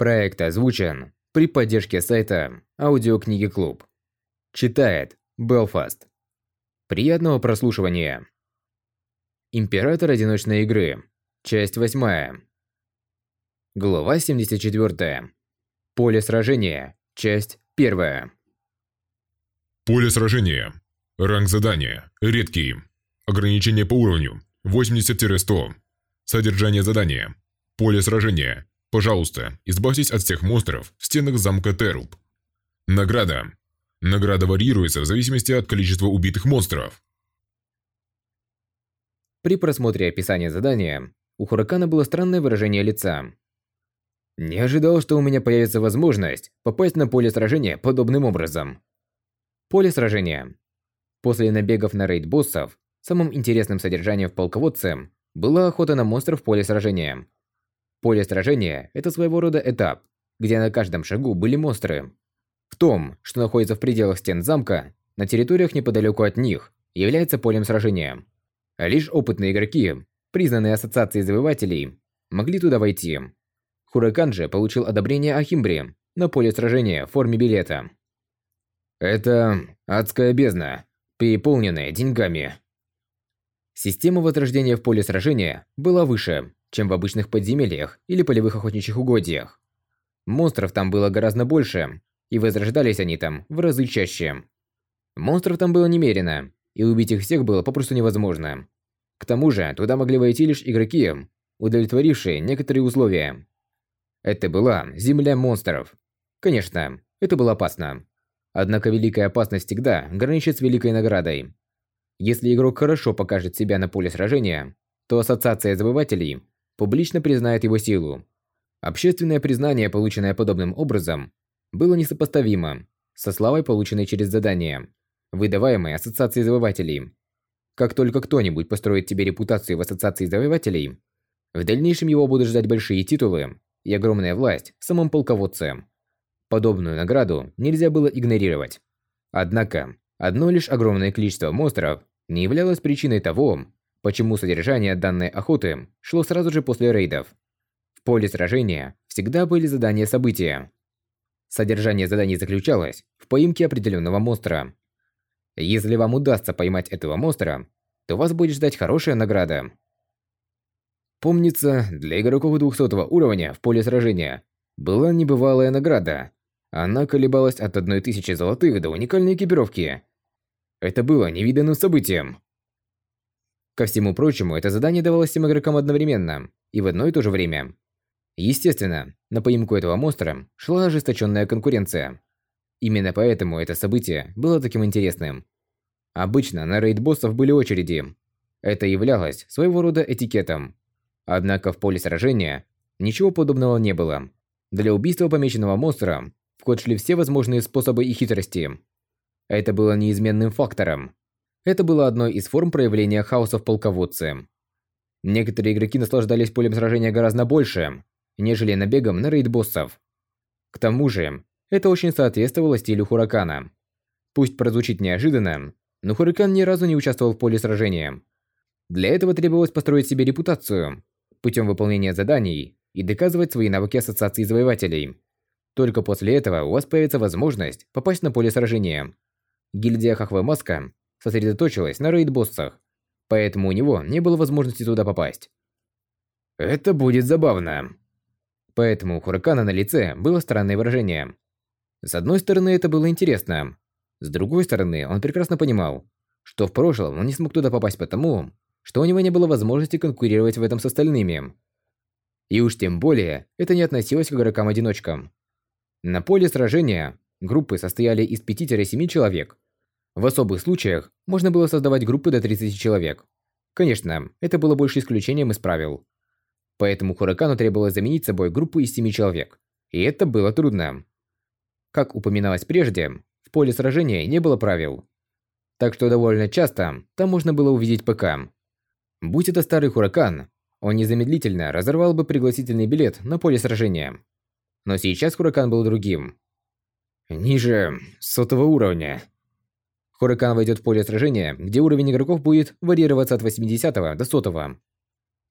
Проект озвучен при поддержке сайта Аудиокниги Клуб. Читает Белфаст. Приятного прослушивания. Император одиночной игры. Часть 8. Глава 74. Поле сражения. Часть 1. Поле сражения. Ранг задания. Редкий. Ограничение по уровню. 80-100. Содержание задания. Поле сражения. Пожалуйста, избавьтесь от всех монстров в стенах замка Теруб. Награда. Награда варьируется в зависимости от количества убитых монстров. При просмотре описания задания у Хуракана было странное выражение лица. Не ожидал, что у меня появится возможность попасть на поле сражения подобным образом. Поле сражения. После набегов на рейд боссов, самым интересным содержанием в полководце была охота на монстров в поле сражения. Поле сражения – это своего рода этап, где на каждом шагу были монстры. В том, что находится в пределах стен замка, на территориях неподалеку от них, является полем сражения. Лишь опытные игроки, признанные ассоциацией завоевателей, могли туда войти. Хуракан же получил одобрение Ахимбри на поле сражения в форме билета. Это адская бездна, переполненная деньгами. Система возрождения в поле сражения была выше, чем в обычных подземельях или полевых охотничьих угодьях. Монстров там было гораздо больше, и возрождались они там в разы чаще. Монстров там было немерено, и убить их всех было попросту невозможно. К тому же, туда могли войти лишь игроки, удовлетворившие некоторые условия. Это была земля монстров. Конечно, это было опасно. Однако великая опасность всегда граничит с великой наградой. Если игрок хорошо покажет себя на поле сражения, то Ассоциация Завоевателей публично признает его силу. Общественное признание, полученное подобным образом, было несопоставимо со славой, полученной через задание, выдаваемой Ассоциацией Завоевателей. Как только кто-нибудь построит тебе репутацию в Ассоциации Завоевателей, в дальнейшем его будут ждать большие титулы и огромная власть в самом полководце. Подобную награду нельзя было игнорировать. Однако, одно лишь огромное количество монстров не являлось причиной того, Почему содержание данной охоты шло сразу же после рейдов? В поле сражения всегда были задания события. Содержание заданий заключалось в поимке определенного монстра. Если вам удастся поймать этого монстра, то вас будет ждать хорошая награда. Помнится, для игроков 200 уровня в поле сражения была небывалая награда. Она колебалась от 1000 золотых до уникальной экипировки. Это было невиданным событием. Ко всему прочему, это задание давалось всем игрокам одновременно и в одно и то же время. Естественно, на поимку этого монстра шла ожесточенная конкуренция. Именно поэтому это событие было таким интересным. Обычно на рейд боссов были очереди. Это являлось своего рода этикетом. Однако в поле сражения ничего подобного не было. Для убийства помеченного монстра в ход шли все возможные способы и хитрости. Это было неизменным фактором. Это было одной из форм проявления хаоса в полководце. Некоторые игроки наслаждались полем сражения гораздо больше, нежели набегом на рейд-боссов. К тому же, это очень соответствовало стилю Хуракана. Пусть прозвучит неожиданно, но Хуракан ни разу не участвовал в поле сражения. Для этого требовалось построить себе репутацию путем выполнения заданий и доказывать свои навыки ассоциации завоевателей. Только после этого у вас появится возможность попасть на поле сражения. Гильдия Хахве Маска сосредоточилась на рейд-боссах, поэтому у него не было возможности туда попасть. Это будет забавно. Поэтому у Хуракана на лице было странное выражение. С одной стороны, это было интересно. С другой стороны, он прекрасно понимал, что в прошлом он не смог туда попасть потому, что у него не было возможности конкурировать в этом с остальными. И уж тем более, это не относилось к игрокам-одиночкам. На поле сражения группы состояли из 5-7 человек, в особых случаях можно было создавать группы до 30 человек. Конечно, это было больше исключением из правил. Поэтому Хуракану требовалось заменить собой группу из 7 человек. И это было трудно. Как упоминалось прежде, в поле сражения не было правил. Так что довольно часто там можно было увидеть ПК. Будь это старый Хуракан, он незамедлительно разорвал бы пригласительный билет на поле сражения. Но сейчас Хуракан был другим. Ниже сотого уровня. Хуракан войдет в поле сражения, где уровень игроков будет варьироваться от 80 до 100.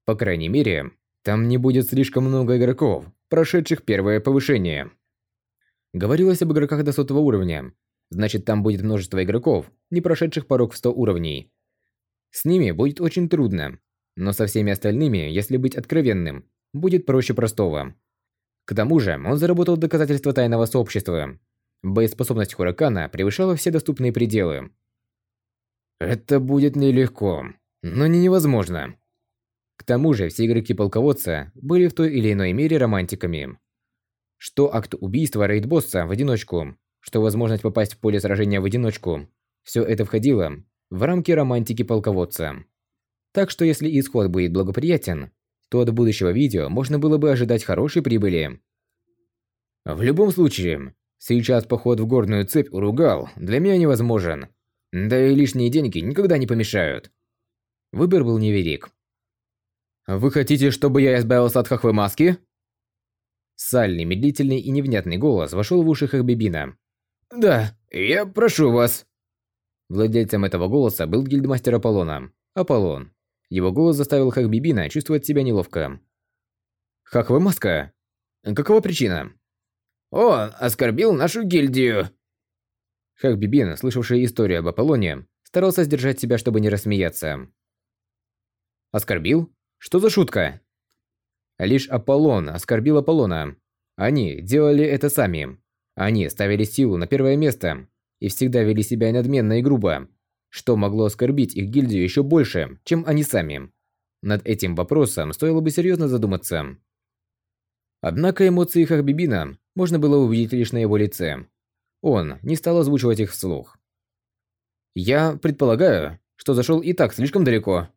По крайней мере, там не будет слишком много игроков, прошедших первое повышение. Говорилось об игроках до сотого уровня, значит там будет множество игроков, не прошедших порог в 100 уровней. С ними будет очень трудно, но со всеми остальными, если быть откровенным, будет проще простого. К тому же, он заработал доказательства тайного сообщества. Боеспособность Хуракана превышала все доступные пределы. Это будет нелегко, но не невозможно. К тому же, все игроки полководца были в той или иной мере романтиками. Что акт убийства рейд-босса в одиночку, что возможность попасть в поле сражения в одиночку, все это входило в рамки романтики полководца. Так что если исход будет благоприятен, то от будущего видео можно было бы ожидать хорошей прибыли. В любом случае, сейчас поход в горную цепь Уругал для меня невозможен. Да и лишние деньги никогда не помешают. Выбор был невелик. «Вы хотите, чтобы я избавился от хохвы маски?» Сальный, медлительный и невнятный голос вошел в уши Хахбибина. «Да, я прошу вас». Владельцем этого голоса был гильдмастер Аполлона. Аполлон. Его голос заставил Хахбибина чувствовать себя неловко. «Хахва Маска? Какова причина?» «Он оскорбил нашу гильдию!» Хахбибин, слышавший историю об Аполлоне, старался сдержать себя, чтобы не рассмеяться. «Оскорбил? Что за шутка?» Лишь Аполлон оскорбил Аполлона. Они делали это сами. Они ставили силу на первое место и всегда вели себя надменно и грубо что могло оскорбить их гильдию еще больше, чем они сами. Над этим вопросом стоило бы серьезно задуматься. Однако эмоции Хахбибина можно было увидеть лишь на его лице. Он не стал озвучивать их вслух. «Я предполагаю, что зашел и так слишком далеко».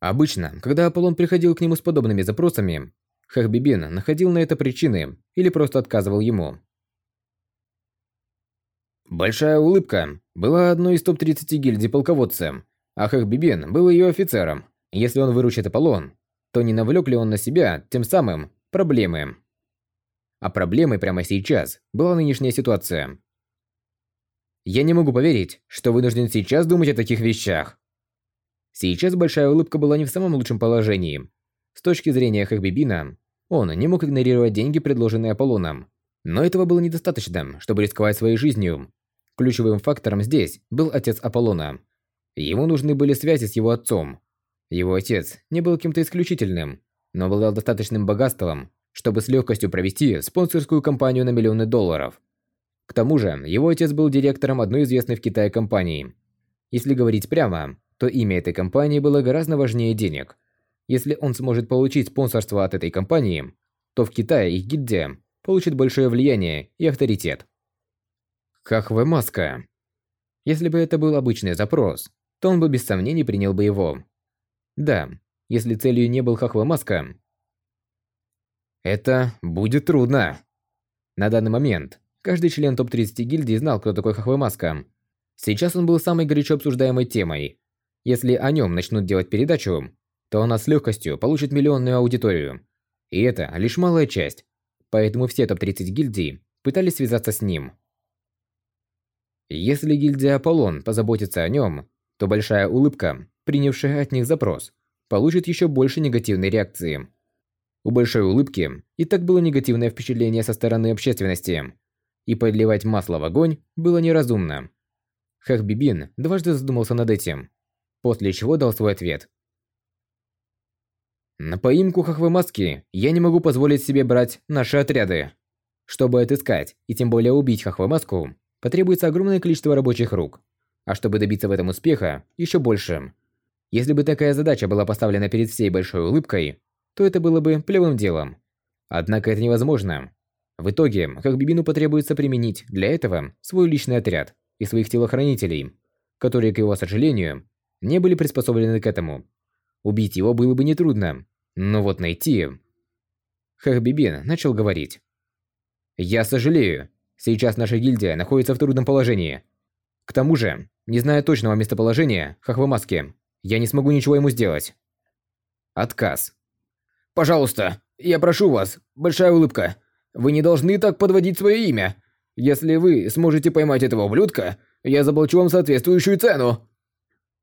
Обычно, когда Аполлон приходил к нему с подобными запросами, Хахбибин находил на это причины или просто отказывал ему. Большая улыбка была одной из топ-30 гильдий полководцем, а Хахбибин был ее офицером. Если он выручит Аполлон, то не навлек ли он на себя, тем самым, проблемы? А проблемой прямо сейчас была нынешняя ситуация. Я не могу поверить, что вынужден сейчас думать о таких вещах. Сейчас большая улыбка была не в самом лучшем положении. С точки зрения Хахбибина, он не мог игнорировать деньги, предложенные Аполлоном. Но этого было недостаточно, чтобы рисковать своей жизнью. Ключевым фактором здесь был отец Аполлона. Ему нужны были связи с его отцом. Его отец не был кем-то исключительным, но обладал достаточным богатством, чтобы с легкостью провести спонсорскую кампанию на миллионы долларов. К тому же, его отец был директором одной известной в Китае компании. Если говорить прямо, то имя этой компании было гораздо важнее денег. Если он сможет получить спонсорство от этой компании, то в Китае их гильдия получит большое влияние и авторитет. Хахве Маска. Если бы это был обычный запрос, то он бы без сомнений принял бы его. Да, если целью не был Хахве Маска. Это будет трудно. На данный момент каждый член топ-30 гильдии знал, кто такой Хахве Маска. Сейчас он был самой горячо обсуждаемой темой. Если о нем начнут делать передачу, то она с легкостью получит миллионную аудиторию. И это лишь малая часть. Поэтому все топ-30 гильдий пытались связаться с ним. Если гильдия Аполлон позаботится о нем, то большая улыбка, принявшая от них запрос, получит еще больше негативной реакции. У большой улыбки и так было негативное впечатление со стороны общественности, и подливать масло в огонь было неразумно. Хахбибин дважды задумался над этим, после чего дал свой ответ. На поимку Хахвы Маски я не могу позволить себе брать наши отряды. Чтобы отыскать и тем более убить Хахвы Маску, потребуется огромное количество рабочих рук. А чтобы добиться в этом успеха, еще больше. Если бы такая задача была поставлена перед всей большой улыбкой, то это было бы плевым делом. Однако это невозможно. В итоге, как Бибину потребуется применить для этого свой личный отряд и своих телохранителей, которые, к его сожалению, не были приспособлены к этому. Убить его было бы нетрудно, но вот найти... Хахбибин начал говорить. «Я сожалею, Сейчас наша гильдия находится в трудном положении. К тому же, не зная точного местоположения Хахвамаски, я не смогу ничего ему сделать. Отказ. Пожалуйста, я прошу вас, большая улыбка. Вы не должны так подводить свое имя. Если вы сможете поймать этого ублюдка, я заплачу вам соответствующую цену.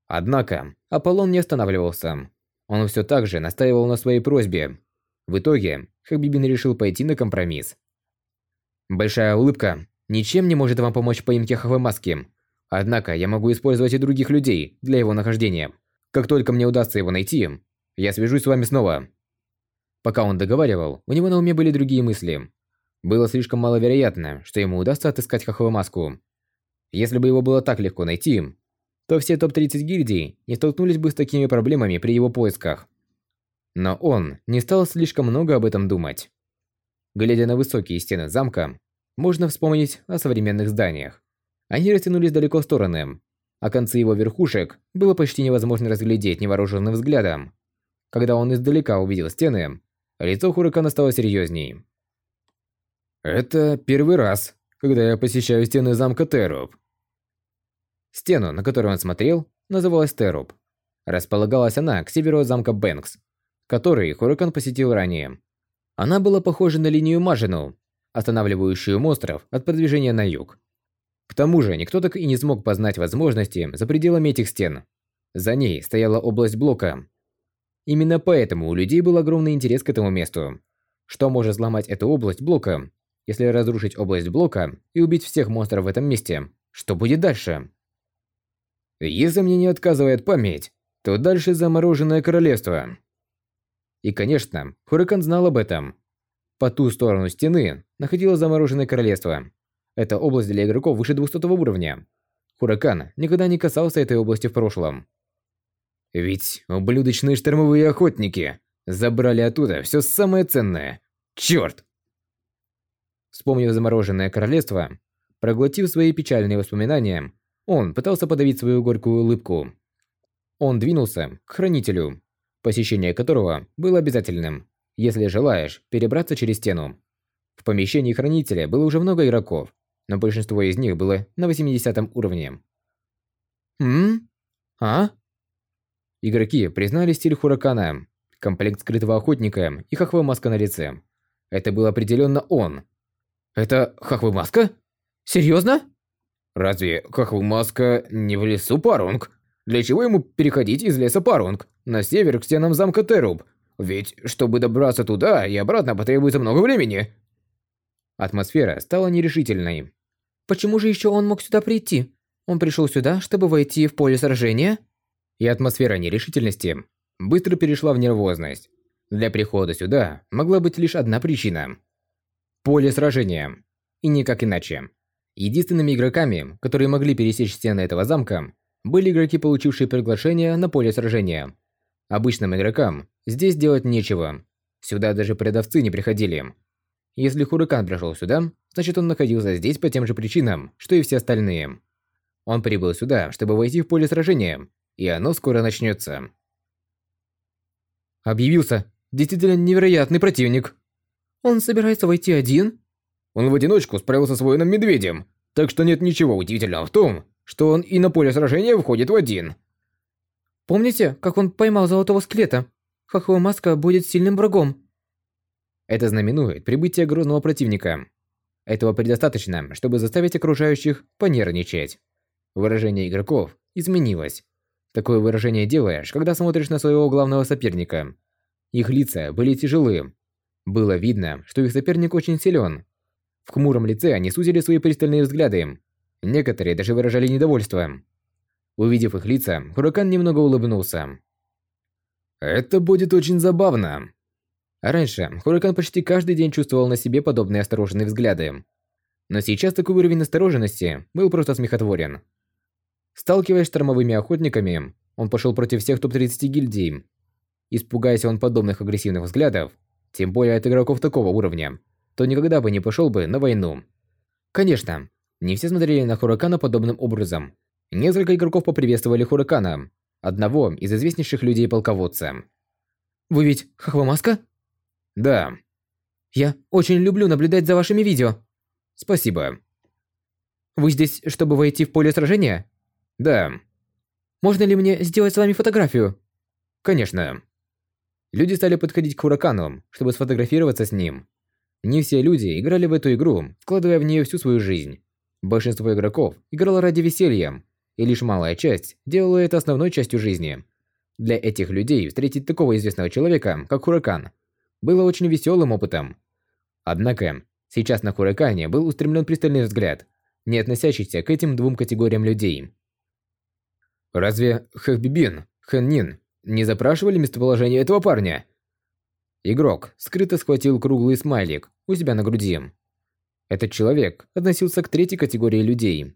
Однако, Аполлон не останавливался. Он все так же настаивал на своей просьбе. В итоге, Хабибин решил пойти на компромисс. Большая улыбка ничем не может вам помочь в поимке Хавы Маски. Однако я могу использовать и других людей для его нахождения. Как только мне удастся его найти, я свяжусь с вами снова. Пока он договаривал, у него на уме были другие мысли. Было слишком маловероятно, что ему удастся отыскать Хаховую маску. Если бы его было так легко найти, то все топ-30 гильдий не столкнулись бы с такими проблемами при его поисках. Но он не стал слишком много об этом думать. Глядя на высокие стены замка, можно вспомнить о современных зданиях. Они растянулись далеко в стороны, а концы его верхушек было почти невозможно разглядеть невооруженным взглядом. Когда он издалека увидел стены, лицо Хуракана стало серьезней. «Это первый раз, когда я посещаю стены замка Теруб». Стену, на которую он смотрел, называлась Теруб. Располагалась она к северу от замка Бэнкс, который Хуракан посетил ранее. Она была похожа на линию Мажину, останавливающую монстров от продвижения на юг. К тому же, никто так и не смог познать возможности за пределами этих стен. За ней стояла область блока. Именно поэтому у людей был огромный интерес к этому месту. Что может взломать эту область блока? Если разрушить область блока и убить всех монстров в этом месте, что будет дальше? Если мне не отказывает память, то дальше замороженное королевство. И, конечно, Хуракан знал об этом. По ту сторону стены находилось замороженное королевство. Это область для игроков выше 200 уровня. Хуракан никогда не касался этой области в прошлом. Ведь ублюдочные штормовые охотники забрали оттуда все самое ценное. Черт! Вспомнив замороженное королевство, проглотив свои печальные воспоминания, он пытался подавить свою горькую улыбку. Он двинулся к хранителю, посещение которого было обязательным, если желаешь перебраться через стену. В помещении хранителя было уже много игроков, но большинство из них было на 80 уровне. «М? А?» Игроки признали стиль Хуракана, комплект скрытого охотника и хахвы маска на лице. Это был определенно он. «Это хахвы маска? Серьезно?» «Разве хахвы маска не в лесу Парунг? Для чего ему переходить из леса Парунг на север к стенам замка Теруб? Ведь, чтобы добраться туда и обратно потребуется много времени». Атмосфера стала нерешительной. Почему же еще он мог сюда прийти? Он пришел сюда, чтобы войти в поле сражения? И атмосфера нерешительности быстро перешла в нервозность. Для прихода сюда могла быть лишь одна причина. Поле сражения. И никак иначе. Единственными игроками, которые могли пересечь стены этого замка, были игроки, получившие приглашение на поле сражения. Обычным игрокам здесь делать нечего. Сюда даже продавцы не приходили. Если Хуракан пришел сюда, значит он находился здесь по тем же причинам, что и все остальные. Он прибыл сюда, чтобы войти в поле сражения, и оно скоро начнется. Объявился действительно невероятный противник. Он собирается войти один? Он в одиночку справился с воином-медведем, так что нет ничего удивительного в том, что он и на поле сражения входит в один. Помните, как он поймал золотого скелета? Хахова маска будет сильным врагом. Это знаменует прибытие грозного противника. Этого предостаточно, чтобы заставить окружающих понервничать. Выражение игроков изменилось. Такое выражение делаешь, когда смотришь на своего главного соперника. Их лица были тяжелы. Было видно, что их соперник очень силен. В хмуром лице они сузили свои пристальные взгляды. Некоторые даже выражали недовольство. Увидев их лица, Хуракан немного улыбнулся. «Это будет очень забавно», Раньше Хуракан почти каждый день чувствовал на себе подобные осторожные взгляды. Но сейчас такой уровень осторожности был просто смехотворен. Сталкиваясь с штормовыми охотниками, он пошел против всех топ-30 гильдий. Испугаясь он подобных агрессивных взглядов, тем более от игроков такого уровня, то никогда бы не пошел бы на войну. Конечно, не все смотрели на Хуракана подобным образом. Несколько игроков поприветствовали Хуракана, одного из известнейших людей-полководца. «Вы ведь Хахвамаска?» Да. Я очень люблю наблюдать за вашими видео. Спасибо. Вы здесь, чтобы войти в поле сражения? Да. Можно ли мне сделать с вами фотографию? Конечно. Люди стали подходить к Хуракану, чтобы сфотографироваться с ним. Не все люди играли в эту игру, вкладывая в нее всю свою жизнь. Большинство игроков играло ради веселья, и лишь малая часть делала это основной частью жизни. Для этих людей встретить такого известного человека, как Хуракан, было очень веселым опытом. Однако, сейчас на Хуракане был устремлен пристальный взгляд, не относящийся к этим двум категориям людей. Разве Хэхбибин, Хэннин не запрашивали местоположение этого парня? Игрок скрыто схватил круглый смайлик у себя на груди. Этот человек относился к третьей категории людей.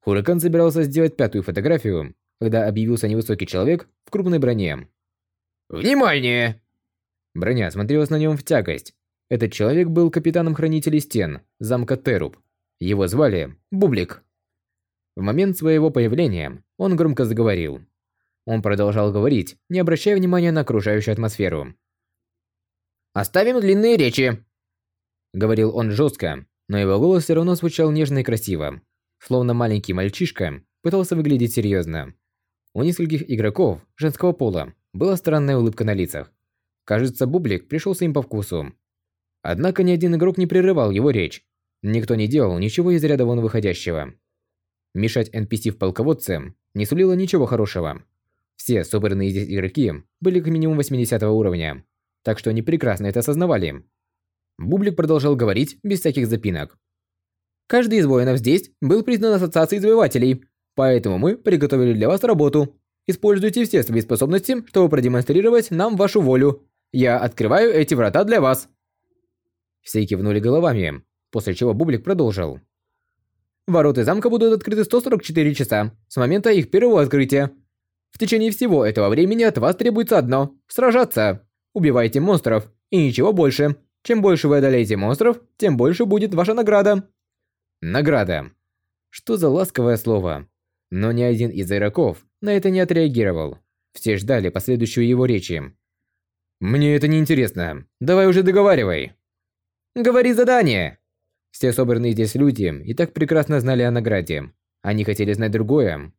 Хуракан собирался сделать пятую фотографию, когда объявился невысокий человек в крупной броне. «Внимание!» Броня смотрелась на нем в тягость. Этот человек был капитаном хранителей стен, замка Теруб. Его звали Бублик. В момент своего появления он громко заговорил. Он продолжал говорить, не обращая внимания на окружающую атмосферу. «Оставим длинные речи!» Говорил он жестко, но его голос все равно звучал нежно и красиво. Словно маленький мальчишка пытался выглядеть серьезно. У нескольких игроков женского пола была странная улыбка на лицах. Кажется, Бублик пришелся им по вкусу. Однако ни один игрок не прерывал его речь. Никто не делал ничего из ряда вон выходящего. Мешать NPC в полководце не сулило ничего хорошего. Все собранные здесь игроки были к минимум 80 уровня, так что они прекрасно это осознавали. Бублик продолжал говорить без всяких запинок. Каждый из воинов здесь был признан ассоциацией завоевателей, поэтому мы приготовили для вас работу. Используйте все свои способности, чтобы продемонстрировать нам вашу волю. Я открываю эти врата для вас. Все кивнули головами, после чего Бублик продолжил. Ворота замка будут открыты 144 часа с момента их первого открытия. В течение всего этого времени от вас требуется одно – сражаться. Убивайте монстров, и ничего больше. Чем больше вы одолеете монстров, тем больше будет ваша награда. Награда. Что за ласковое слово. Но ни один из игроков на это не отреагировал. Все ждали последующую его речи. «Мне это не интересно. Давай уже договаривай». «Говори задание!» Все собранные здесь люди и так прекрасно знали о награде. Они хотели знать другое.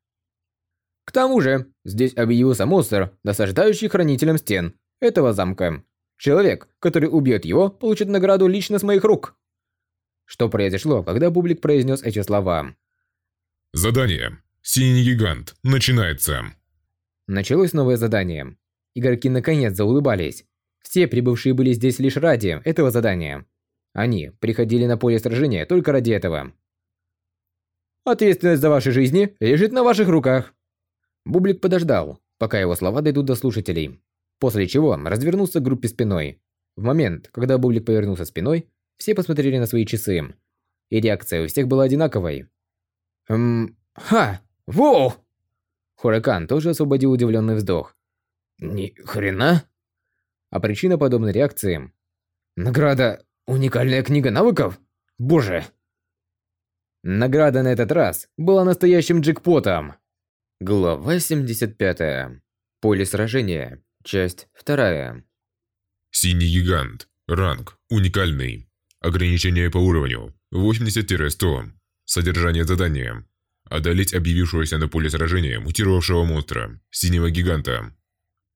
К тому же, здесь объявился монстр, досаждающий хранителям стен этого замка. Человек, который убьет его, получит награду лично с моих рук. Что произошло, когда Бублик произнес эти слова? Задание. Синий гигант. Начинается. Началось новое задание. Игроки наконец заулыбались. Все прибывшие были здесь лишь ради этого задания. Они приходили на поле сражения только ради этого. Ответственность за ваши жизни лежит на ваших руках. Бублик подождал, пока его слова дойдут до слушателей. После чего развернулся к группе спиной. В момент, когда Бублик повернулся спиной, все посмотрели на свои часы. И реакция у всех была одинаковой. Эм... Ха! Воу! Хуракан тоже освободил удивленный вздох. Ни хрена? А причина подобной реакции... Награда Уникальная книга навыков? Боже! Награда на этот раз была настоящим джекпотом. Глава 75. Поле сражения. Часть 2. Синий гигант. Ранг. Уникальный. Ограничение по уровню. 80-100. Содержание задания. Одолеть объявившегося на поле сражения мутировавшего монстра. Синего гиганта.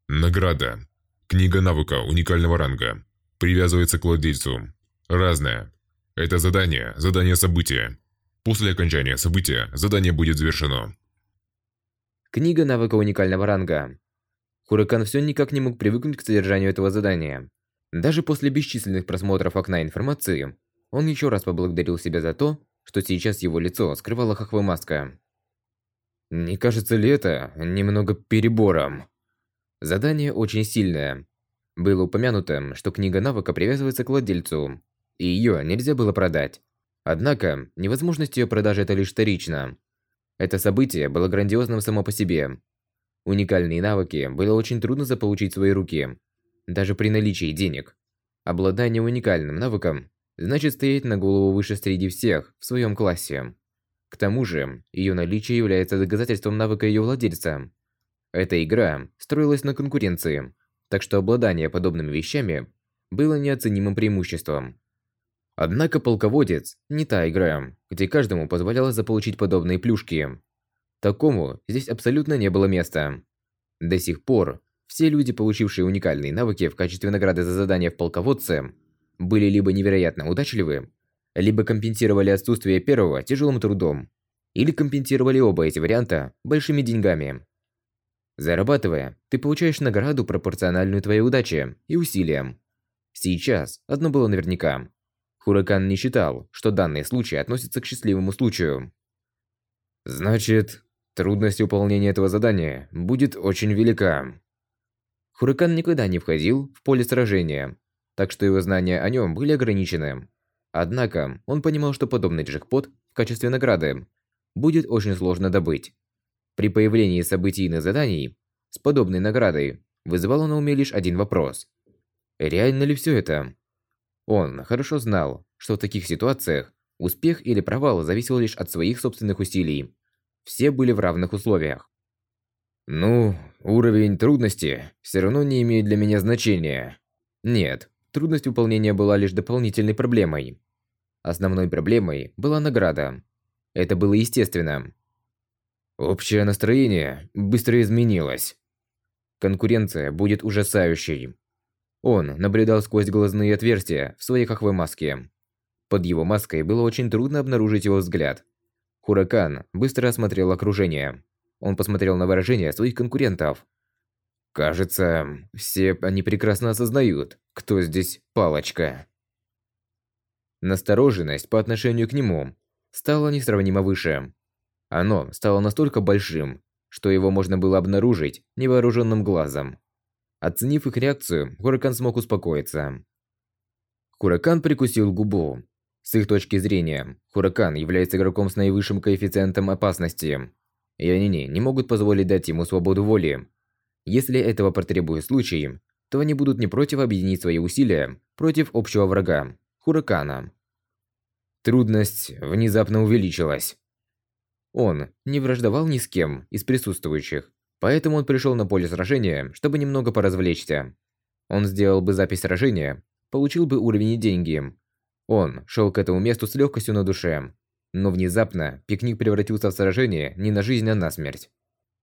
Награда. Книга навыка уникального ранга. Привязывается к владельцу. Разное. Это задание, задание события. После окончания события задание будет завершено. Книга навыка уникального ранга. Хуракан все никак не мог привыкнуть к содержанию этого задания. Даже после бесчисленных просмотров окна информации, он еще раз поблагодарил себя за то, что сейчас его лицо скрывала хохвы-маска. Не кажется ли это немного перебором? Задание очень сильное. Было упомянуто, что книга навыка привязывается к владельцу, и ее нельзя было продать. Однако, невозможность ее продажи это лишь вторично. Это событие было грандиозным само по себе. Уникальные навыки было очень трудно заполучить в свои руки, даже при наличии денег. Обладание уникальным навыком значит стоять на голову выше среди всех в своем классе. К тому же, ее наличие является доказательством навыка ее владельца. Эта игра строилась на конкуренции, так что обладание подобными вещами было неоценимым преимуществом. Однако полководец не та игра, где каждому позволялось заполучить подобные плюшки. Такому здесь абсолютно не было места. До сих пор все люди, получившие уникальные навыки в качестве награды за задание в полководце, были либо невероятно удачливы, либо компенсировали отсутствие первого тяжелым трудом, или компенсировали оба эти варианта большими деньгами. Зарабатывая, ты получаешь награду пропорциональную твоей удаче и усилиям. Сейчас одно было наверняка. Хуракан не считал, что данный случай относится к счастливому случаю. Значит, трудность выполнения этого задания будет очень велика. Хуракан никогда не входил в поле сражения, так что его знания о нем были ограничены. Однако, он понимал, что подобный джекпот в качестве награды будет очень сложно добыть. При появлении событийных заданий с подобной наградой вызывало на уме лишь один вопрос. Реально ли все это? Он хорошо знал, что в таких ситуациях успех или провал зависел лишь от своих собственных усилий. Все были в равных условиях. Ну, уровень трудности все равно не имеет для меня значения. Нет, трудность выполнения была лишь дополнительной проблемой. Основной проблемой была награда. Это было естественно. Общее настроение быстро изменилось. Конкуренция будет ужасающей. Он наблюдал сквозь глазные отверстия в своей хахвой маске. Под его маской было очень трудно обнаружить его взгляд. Хуракан быстро осмотрел окружение. Он посмотрел на выражения своих конкурентов. Кажется, все они прекрасно осознают, кто здесь палочка. Настороженность по отношению к нему стала несравнимо выше. Оно стало настолько большим, что его можно было обнаружить невооруженным глазом. Оценив их реакцию, Хуракан смог успокоиться. Хуракан прикусил губу. С их точки зрения, Хуракан является игроком с наивысшим коэффициентом опасности, и они не могут позволить дать ему свободу воли. Если этого потребует случай, то они будут не против объединить свои усилия против общего врага – Хуракана. Трудность внезапно увеличилась. Он не враждовал ни с кем из присутствующих, Поэтому он пришел на поле сражения, чтобы немного поразвлечься. Он сделал бы запись сражения, получил бы уровень и деньги. Он шел к этому месту с легкостью на душе. Но внезапно пикник превратился в сражение не на жизнь, а на смерть.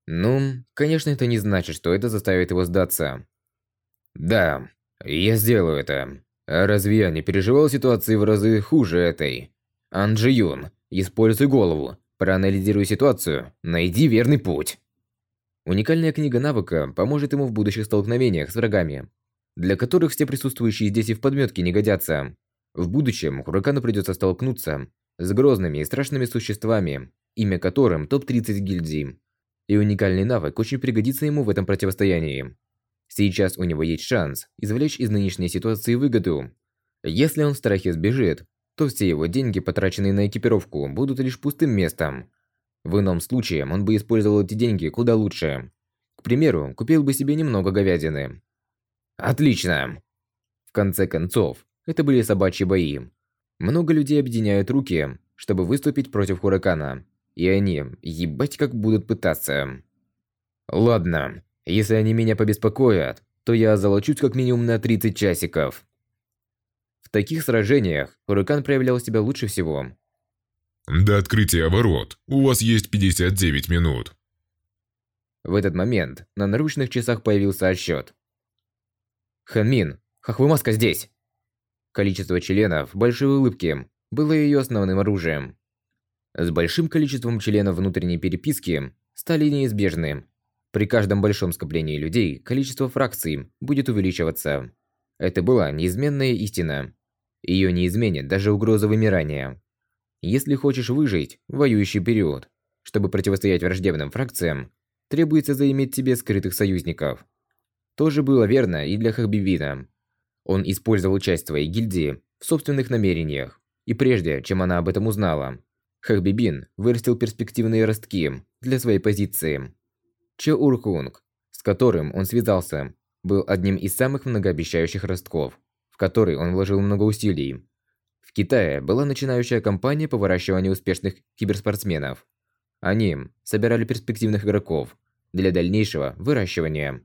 Ну, конечно, это не значит, что это заставит его сдаться. Да, я сделаю это. А разве я не переживал ситуации в разы хуже этой? Анджи Юн, используй голову, проанализируй ситуацию, найди верный путь. Уникальная книга навыка поможет ему в будущих столкновениях с врагами, для которых все присутствующие здесь и в подметке не годятся. В будущем Хуракану придется столкнуться с грозными и страшными существами, имя которым топ-30 гильдий. И уникальный навык очень пригодится ему в этом противостоянии. Сейчас у него есть шанс извлечь из нынешней ситуации выгоду. Если он в страхе сбежит, то все его деньги, потраченные на экипировку, будут лишь пустым местом. В ином случае он бы использовал эти деньги куда лучше. К примеру, купил бы себе немного говядины. Отлично! В конце концов, это были собачьи бои. Много людей объединяют руки, чтобы выступить против Хуракана. И они, ебать как будут пытаться. Ладно, если они меня побеспокоят, то я золочусь как минимум на 30 часиков. В таких сражениях Хуракан проявлял себя лучше всего. До открытия ворот у вас есть 59 минут. В этот момент на наручных часах появился отсчет. Ханмин, Хахвымаска здесь. Количество членов большой улыбки было ее основным оружием. С большим количеством членов внутренней переписки стали неизбежны. При каждом большом скоплении людей количество фракций будет увеличиваться. Это была неизменная истина. Ее не изменит даже угроза вымирания. Если хочешь выжить в воюющий период, чтобы противостоять враждебным фракциям, требуется заиметь тебе скрытых союзников. То же было верно и для Хахбибина. Он использовал часть своей гильдии в собственных намерениях, и прежде, чем она об этом узнала, Хахбибин вырастил перспективные ростки для своей позиции. Чо Урхунг, с которым он связался, был одним из самых многообещающих ростков, в который он вложил много усилий. В Китае была начинающая кампания по выращиванию успешных киберспортсменов. Они собирали перспективных игроков для дальнейшего выращивания.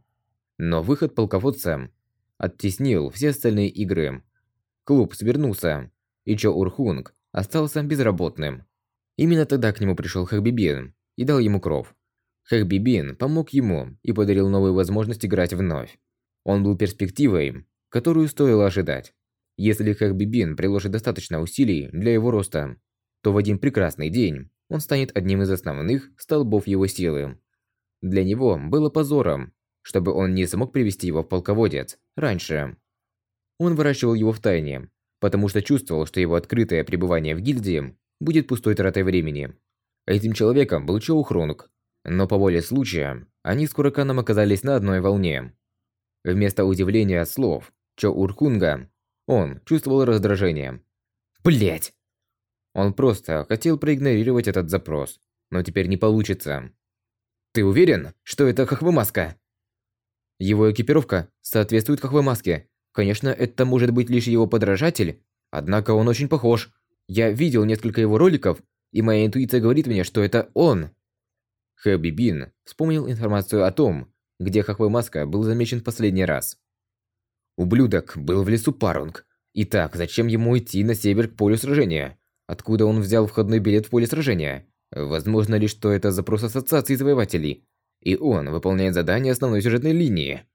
Но выход полководца оттеснил все остальные игры. Клуб свернулся, и Чо Урхунг остался безработным. Именно тогда к нему пришел Хэкбибин и дал ему кров. Хэкбибин помог ему и подарил новую возможность играть вновь. Он был перспективой, которую стоило ожидать. Если Хэкбибин приложит достаточно усилий для его роста, то в один прекрасный день он станет одним из основных столбов его силы. Для него было позором, чтобы он не смог привести его в полководец раньше. Он выращивал его в тайне, потому что чувствовал, что его открытое пребывание в гильдии будет пустой тратой времени. Этим человеком был Чоу Хрунг, но по воле случая они с Кураканом оказались на одной волне. Вместо удивления слов Чо Урхунга он чувствовал раздражение. Блять! Он просто хотел проигнорировать этот запрос, но теперь не получится. Ты уверен, что это хохвымаска? Его экипировка соответствует хохвымаске. Конечно, это может быть лишь его подражатель, однако он очень похож. Я видел несколько его роликов, и моя интуиция говорит мне, что это он. Хэби Бин вспомнил информацию о том, где Хохвымаска был замечен в последний раз. Ублюдок был в лесу Парунг. Итак, зачем ему идти на север к полю сражения? Откуда он взял входной билет в поле сражения? Возможно ли, что это запрос ассоциации завоевателей, и он выполняет задание основной сюжетной линии?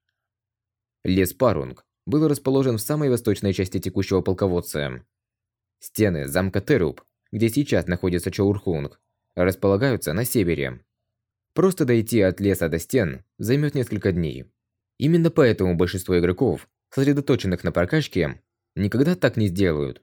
Лес Парунг был расположен в самой восточной части текущего полководца. Стены замка Теруб, где сейчас находится Чоурхунг, располагаются на севере. Просто дойти от леса до стен займет несколько дней. Именно поэтому большинство игроков, сосредоточенных на прокачке, никогда так не сделают.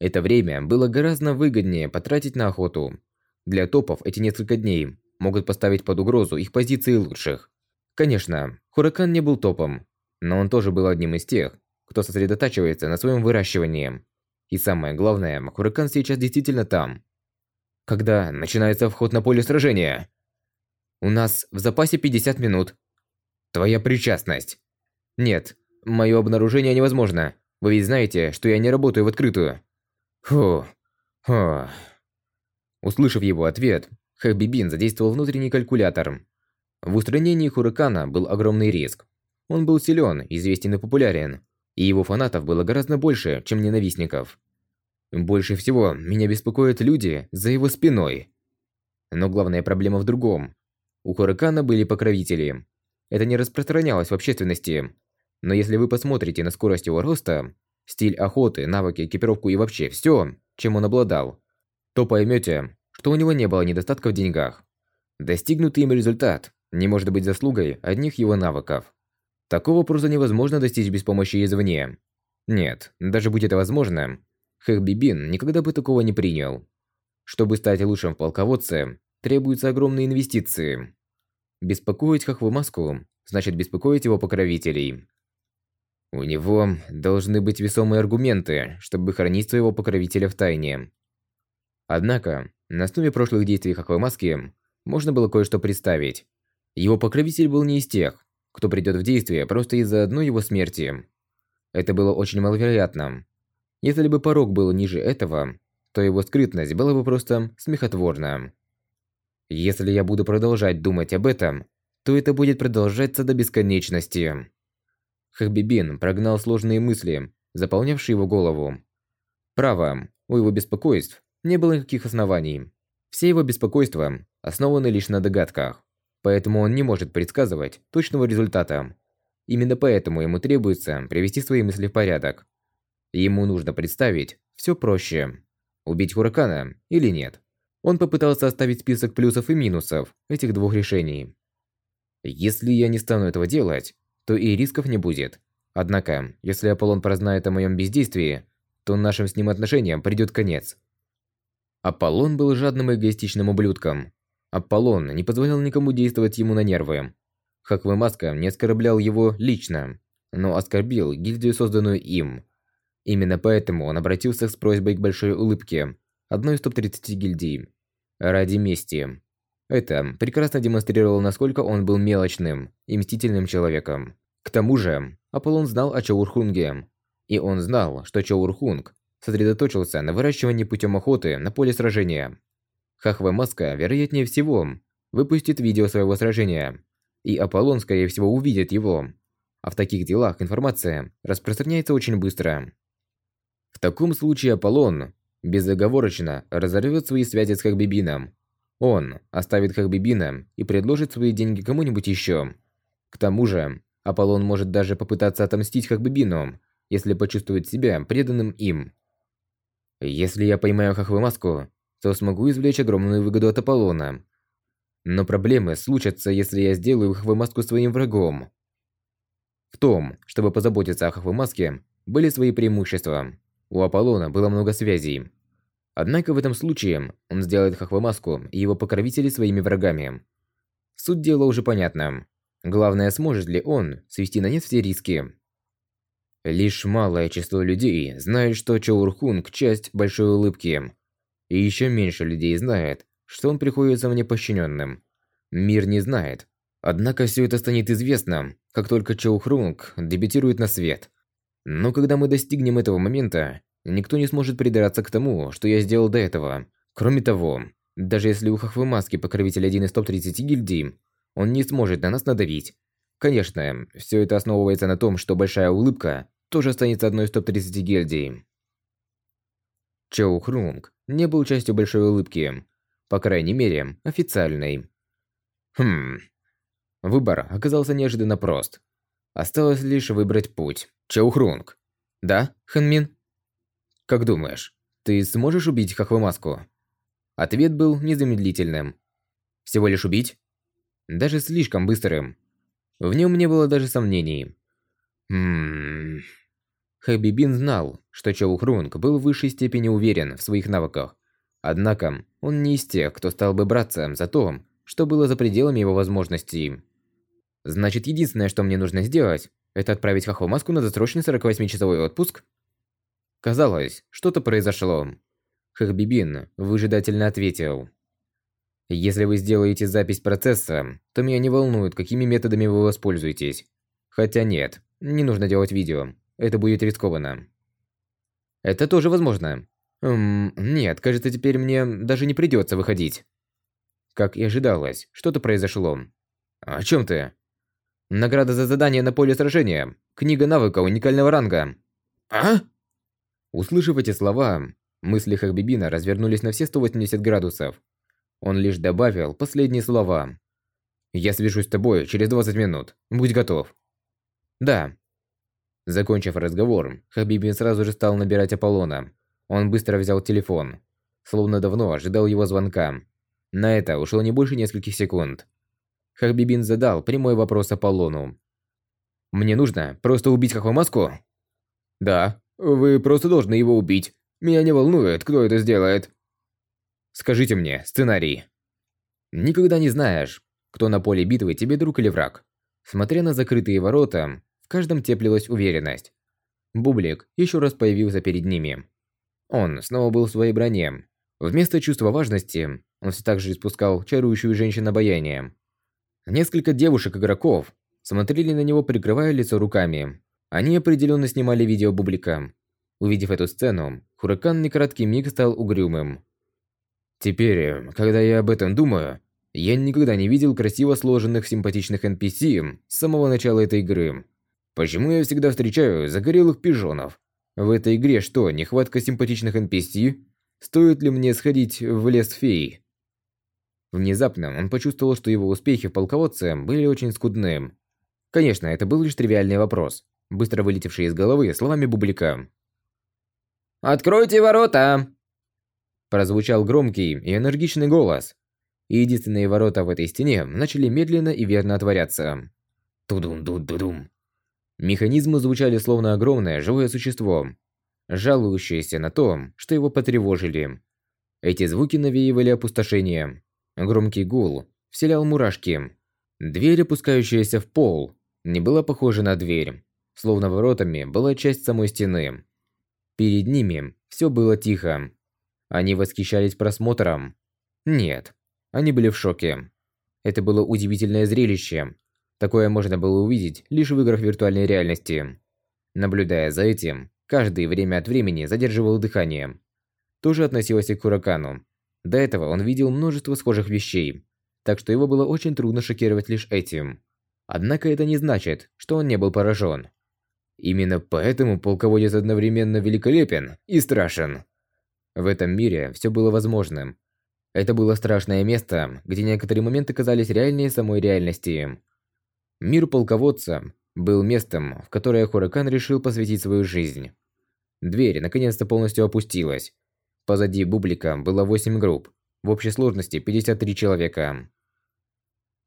Это время было гораздо выгоднее потратить на охоту. Для топов эти несколько дней могут поставить под угрозу их позиции лучших. Конечно, Хуракан не был топом, но он тоже был одним из тех, кто сосредотачивается на своем выращивании. И самое главное, Хуракан сейчас действительно там. Когда начинается вход на поле сражения? У нас в запасе 50 минут. Твоя причастность. Нет, мое обнаружение невозможно. Вы ведь знаете, что я не работаю в открытую. Фу. Фу. Услышав его ответ, Хэбибин задействовал внутренний калькулятор. В устранении Хуракана был огромный риск. Он был силен, известен и популярен, и его фанатов было гораздо больше, чем ненавистников. Больше всего меня беспокоят люди за его спиной. Но главная проблема в другом. У Хуракана были покровители. Это не распространялось в общественности. Но если вы посмотрите на скорость его роста, стиль охоты, навыки, экипировку и вообще все, чем он обладал, то поймете, что у него не было недостатка в деньгах. Достигнутый им результат не может быть заслугой одних его навыков. Такого просто невозможно достичь без помощи извне. Нет, даже будь это возможно, Хэхбибин никогда бы такого не принял. Чтобы стать лучшим в полководце, требуются огромные инвестиции. Беспокоить Хахвымаску значит беспокоить его покровителей. У него должны быть весомые аргументы, чтобы хранить своего покровителя в тайне. Однако, на основе прошлых действий Хохвамаски можно было кое-что представить. Его покровитель был не из тех, кто придет в действие просто из-за одной его смерти. Это было очень маловероятно. Если бы порог был ниже этого, то его скрытность была бы просто смехотворна. Если я буду продолжать думать об этом, то это будет продолжаться до бесконечности. Хахбибин прогнал сложные мысли, заполнявшие его голову. Право, у его беспокойств не было никаких оснований. Все его беспокойства основаны лишь на догадках, поэтому он не может предсказывать точного результата. Именно поэтому ему требуется привести свои мысли в порядок. Ему нужно представить все проще. Убить Хуракана или нет. Он попытался оставить список плюсов и минусов этих двух решений. Если я не стану этого делать, то и рисков не будет. Однако, если Аполлон прознает о моем бездействии, то нашим с ним отношениям придет конец. Аполлон был жадным и эгоистичным ублюдком. Аполлон не позволял никому действовать ему на нервы. Хаквы Маска не оскорблял его лично, но оскорбил гильдию, созданную им. Именно поэтому он обратился с просьбой к Большой Улыбке, одной из топ-30 гильдий. Ради мести. Это прекрасно демонстрировало, насколько он был мелочным и мстительным человеком. К тому же, Аполлон знал о Чоурхунге. И он знал, что Чоурхунг сосредоточился на выращивании путем охоты на поле сражения. Хахве Маска, вероятнее всего, выпустит видео своего сражения, и Аполлон, скорее всего, увидит его. А в таких делах информация распространяется очень быстро. В таком случае Аполлон безоговорочно разорвет свои связи с Хахбибином. Он оставит Хахбибина и предложит свои деньги кому-нибудь еще. К тому же, Аполлон может даже попытаться отомстить Хахбибину, если почувствует себя преданным им. Если я поймаю Хахвымаску, то смогу извлечь огромную выгоду от Аполлона. Но проблемы случатся, если я сделаю Хахвымаску своим врагом. В том, чтобы позаботиться о Хахвымаске, были свои преимущества. У Аполлона было много связей. Однако в этом случае он сделает Хохвамаску и его покровителей своими врагами. Суть дела уже понятна. Главное, сможет ли он свести на нет все риски. Лишь малое число людей знает, что Чоурхунг – часть большой улыбки. И еще меньше людей знает, что он приходится мне подчиненным. Мир не знает. Однако все это станет известно, как только Чоухрунг дебютирует на свет. Но когда мы достигнем этого момента, никто не сможет придраться к тому, что я сделал до этого. Кроме того, даже если у Хахвы Маски покровитель один из топ-30 гильдий, он не сможет на нас надавить. Конечно, все это основывается на том, что Большая Улыбка тоже останется одной из топ-30 гильдий. Чоу Хрунг не был частью Большой Улыбки, по крайней мере, официальной. Хм. Выбор оказался неожиданно прост. Осталось лишь выбрать путь. Чоу Хрунг. Да, Хэнмин? Как думаешь, ты сможешь убить Хахвамаску? Ответ был незамедлительным. Всего лишь убить? Даже слишком быстрым. В нем не было даже сомнений. Хм. Хэбибин знал, что Чоу Хрунг был в высшей степени уверен в своих навыках. Однако, он не из тех, кто стал бы браться за то, что было за пределами его возможностей. Значит, единственное, что мне нужно сделать, это отправить Хохвамаску на досрочный 48-часовой отпуск? Казалось, что-то произошло. Хахбибин выжидательно ответил. Если вы сделаете запись процесса, то меня не волнует, какими методами вы воспользуетесь. Хотя нет, не нужно делать видео. Это будет рискованно. Это тоже возможно. Эм, нет, кажется, теперь мне даже не придется выходить. Как и ожидалось, что-то произошло. О чем ты? Награда за задание на поле сражения. Книга навыка уникального ранга. А? Услышав эти слова, мысли Хахбибина развернулись на все 180 градусов. Он лишь добавил последние слова. «Я свяжусь с тобой через 20 минут. Будь готов». «Да». Закончив разговор, Хабибин сразу же стал набирать Аполлона. Он быстро взял телефон, словно давно ожидал его звонка. На это ушло не больше нескольких секунд. Хабибин задал прямой вопрос Аполлону. «Мне нужно просто убить Хахвамаску?» «Да, вы просто должны его убить. Меня не волнует, кто это сделает. Скажите мне, сценарий. Никогда не знаешь, кто на поле битвы тебе друг или враг. Смотря на закрытые ворота, в каждом теплилась уверенность. Бублик еще раз появился перед ними. Он снова был в своей броне. Вместо чувства важности, он все так же испускал чарующую женщину обаяние. Несколько девушек-игроков смотрели на него, прикрывая лицо руками. Они определенно снимали видео Бублика. Увидев эту сцену, Хуракан на краткий миг стал угрюмым. Теперь, когда я об этом думаю, я никогда не видел красиво сложенных симпатичных NPC с самого начала этой игры. Почему я всегда встречаю загорелых пижонов? В этой игре что, нехватка симпатичных NPC? Стоит ли мне сходить в лес фей? Внезапно он почувствовал, что его успехи в полководце были очень скудны. Конечно, это был лишь тривиальный вопрос, быстро вылетевший из головы словами Бублика. «Откройте ворота!» Прозвучал громкий и энергичный голос. И единственные ворота в этой стене начали медленно и верно отворяться. Тудум-ду-ду-дум. Механизмы звучали словно огромное живое существо, жалующееся на то, что его потревожили. Эти звуки навеивали опустошение. Громкий гул вселял мурашки. Дверь, опускающаяся в пол, не была похожа на дверь. Словно воротами была часть самой стены. Перед ними все было тихо. Они восхищались просмотром? Нет, они были в шоке. Это было удивительное зрелище. Такое можно было увидеть лишь в играх виртуальной реальности. Наблюдая за этим, каждый время от времени задерживал дыхание. Тоже относилось и к Хуракану. До этого он видел множество схожих вещей, так что его было очень трудно шокировать лишь этим. Однако это не значит, что он не был поражен. Именно поэтому полководец одновременно великолепен и страшен. В этом мире все было возможным. Это было страшное место, где некоторые моменты казались реальнее самой реальности. Мир полководца был местом, в которое Хуракан решил посвятить свою жизнь. Дверь наконец-то полностью опустилась. Позади Бублика было 8 групп, в общей сложности 53 человека.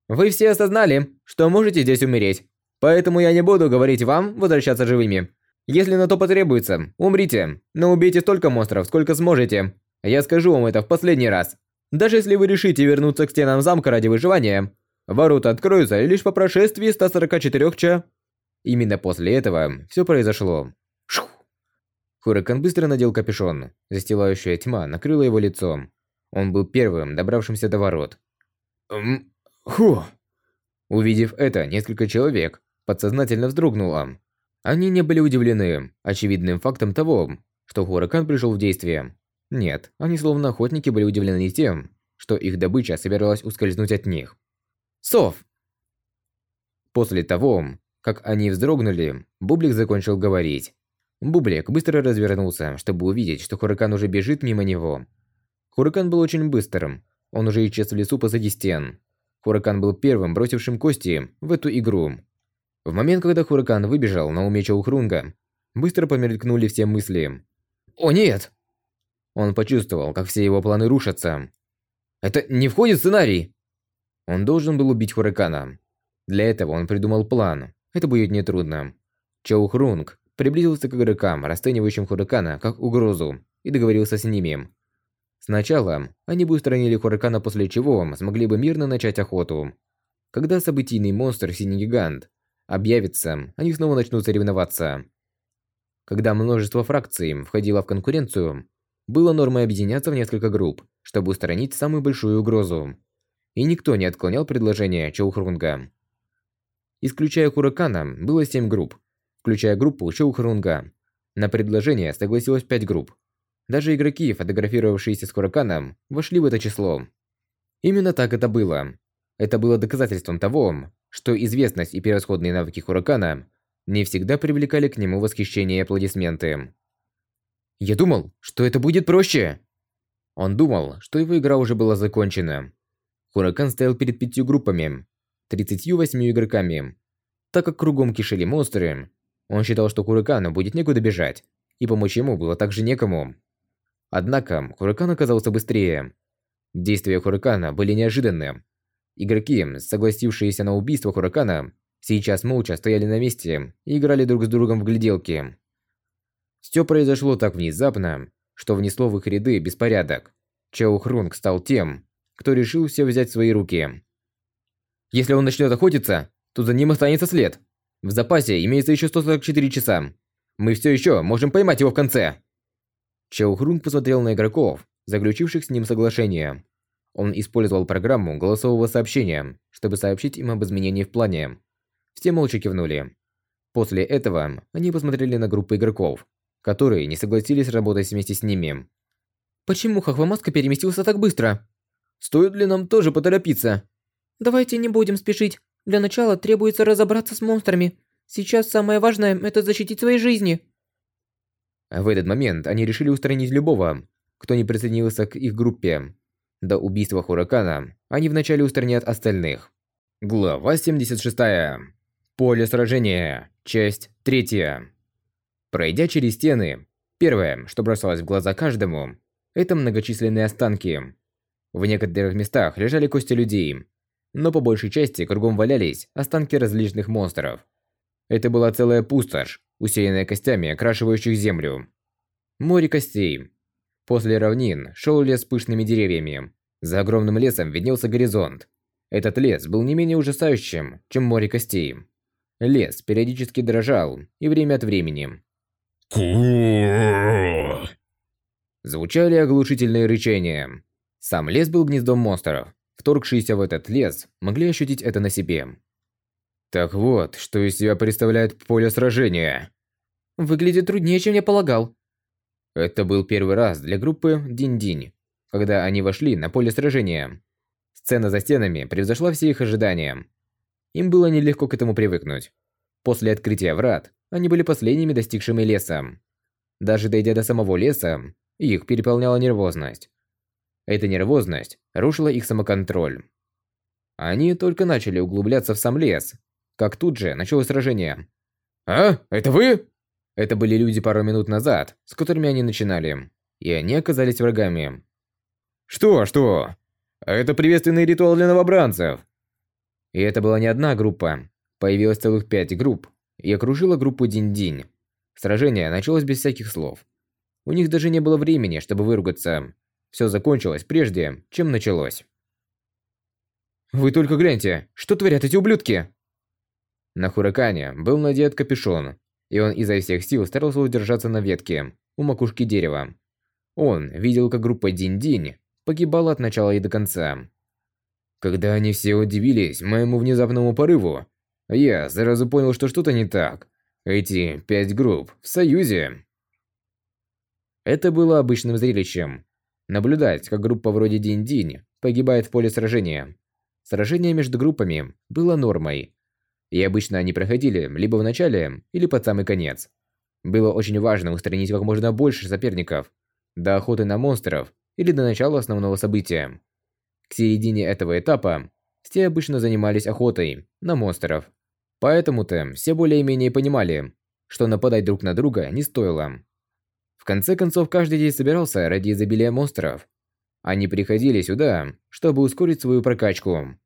«Вы все осознали, что можете здесь умереть, поэтому я не буду говорить вам возвращаться живыми. Если на то потребуется, умрите, но убейте столько монстров, сколько сможете. Я скажу вам это в последний раз. Даже если вы решите вернуться к стенам замка ради выживания, ворота откроются лишь по прошествии 144 ча. Именно после этого все произошло. Шух. Хуракан быстро надел капюшон. Застилающая тьма накрыла его лицо. Он был первым, добравшимся до ворот. Ху. Увидев это, несколько человек подсознательно вздрогнуло. Они не были удивлены очевидным фактом того, что Хуракан пришел в действие. Нет, они словно охотники были удивлены тем, что их добыча собиралась ускользнуть от них. Сов! После того, как они вздрогнули, Бублик закончил говорить. Бублик быстро развернулся, чтобы увидеть, что Хуракан уже бежит мимо него. Хуракан был очень быстрым, он уже исчез в лесу позади стен. Хуракан был первым, бросившим кости в эту игру. В момент, когда Хуракан выбежал на уме Чаухрунга, быстро помелькнули все мысли. «О нет!» Он почувствовал, как все его планы рушатся. «Это не входит в сценарий!» Он должен был убить Хуракана. Для этого он придумал план. Это будет нетрудно. Чаухрунг приблизился к игрокам, расценивающим Хуракана как угрозу, и договорился с ними. Сначала они бы устранили Хуракана, после чего смогли бы мирно начать охоту. Когда событийный монстр Синий Гигант объявится, они снова начнут соревноваться. Когда множество фракций входило в конкуренцию, было нормой объединяться в несколько групп, чтобы устранить самую большую угрозу. И никто не отклонял предложение Чоухрунга. Исключая Хуракана, было 7 групп, включая группу Чоухрунга. На предложение согласилось 5 групп. Даже игроки, фотографировавшиеся с Хураканом, вошли в это число. Именно так это было. Это было доказательством того, что известность и превосходные навыки Хуракана не всегда привлекали к нему восхищение и аплодисменты. «Я думал, что это будет проще!» Он думал, что его игра уже была закончена. Хуракан стоял перед пятью группами, 38 игроками. Так как кругом кишели монстры, он считал, что Хуракану будет некуда бежать, и помочь ему было также некому. Однако, Хуракан оказался быстрее. Действия Хуракана были неожиданны, Игроки, согласившиеся на убийство Хуракана, сейчас молча стояли на месте и играли друг с другом в гляделки. Все произошло так внезапно, что внесло в их ряды беспорядок. Чао Хрунг стал тем, кто решил все взять в свои руки. Если он начнет охотиться, то за ним останется след. В запасе имеется еще 144 часа. Мы все еще можем поймать его в конце. Чао Хрунг посмотрел на игроков, заключивших с ним соглашение. Он использовал программу голосового сообщения, чтобы сообщить им об изменении в плане. Все молча кивнули. После этого они посмотрели на группу игроков, которые не согласились работать вместе с ними. Почему Хахвамаска переместился так быстро? Стоит ли нам тоже поторопиться? Давайте не будем спешить. Для начала требуется разобраться с монстрами. Сейчас самое важное – это защитить свои жизни. В этот момент они решили устранить любого, кто не присоединился к их группе. До убийства Хуракана они вначале устранят остальных. Глава 76. Поле сражения. Часть 3. Пройдя через стены, первое, что бросалось в глаза каждому, это многочисленные останки. В некоторых местах лежали кости людей, но по большей части кругом валялись останки различных монстров. Это была целая пустошь, усеянная костями, окрашивающих землю. Море костей, После равнин шел лес с пышными деревьями. За огромным лесом виднелся горизонт. Этот лес был не менее ужасающим, чем море костей. Лес периодически дрожал, и время от времени. Звучали оглушительные рычания. Сам лес был гнездом монстров. Вторгшиеся в этот лес могли ощутить это на себе. Так вот, что из себя представляет поле сражения. Выглядит труднее, чем я полагал. Это был первый раз для группы Динь-Динь, когда они вошли на поле сражения. Сцена за стенами превзошла все их ожидания. Им было нелегко к этому привыкнуть. После открытия врат, они были последними достигшими леса. Даже дойдя до самого леса, их переполняла нервозность. Эта нервозность рушила их самоконтроль. Они только начали углубляться в сам лес, как тут же началось сражение. «А, это вы?» Это были люди пару минут назад, с которыми они начинали, и они оказались врагами. Что, что? Это приветственный ритуал для новобранцев. И это была не одна группа. Появилось целых пять групп и окружила группу Динь-Динь. Сражение началось без всяких слов. У них даже не было времени, чтобы выругаться. Все закончилось прежде, чем началось. «Вы только гляньте, что творят эти ублюдки!» На Хуракане был надет капюшон, и он изо всех сил старался удержаться на ветке, у макушки дерева. Он видел, как группа Динь-Динь погибала от начала и до конца. Когда они все удивились моему внезапному порыву, я сразу понял, что что-то не так. Эти пять групп в союзе. Это было обычным зрелищем. Наблюдать, как группа вроде Динь-Динь погибает в поле сражения. Сражение между группами было нормой. И обычно они проходили либо в начале, или под самый конец. Было очень важно устранить как можно больше соперников, до охоты на монстров или до начала основного события. К середине этого этапа все обычно занимались охотой на монстров. Поэтому-то все более-менее понимали, что нападать друг на друга не стоило. В конце концов, каждый здесь собирался ради изобилия монстров. Они приходили сюда, чтобы ускорить свою прокачку.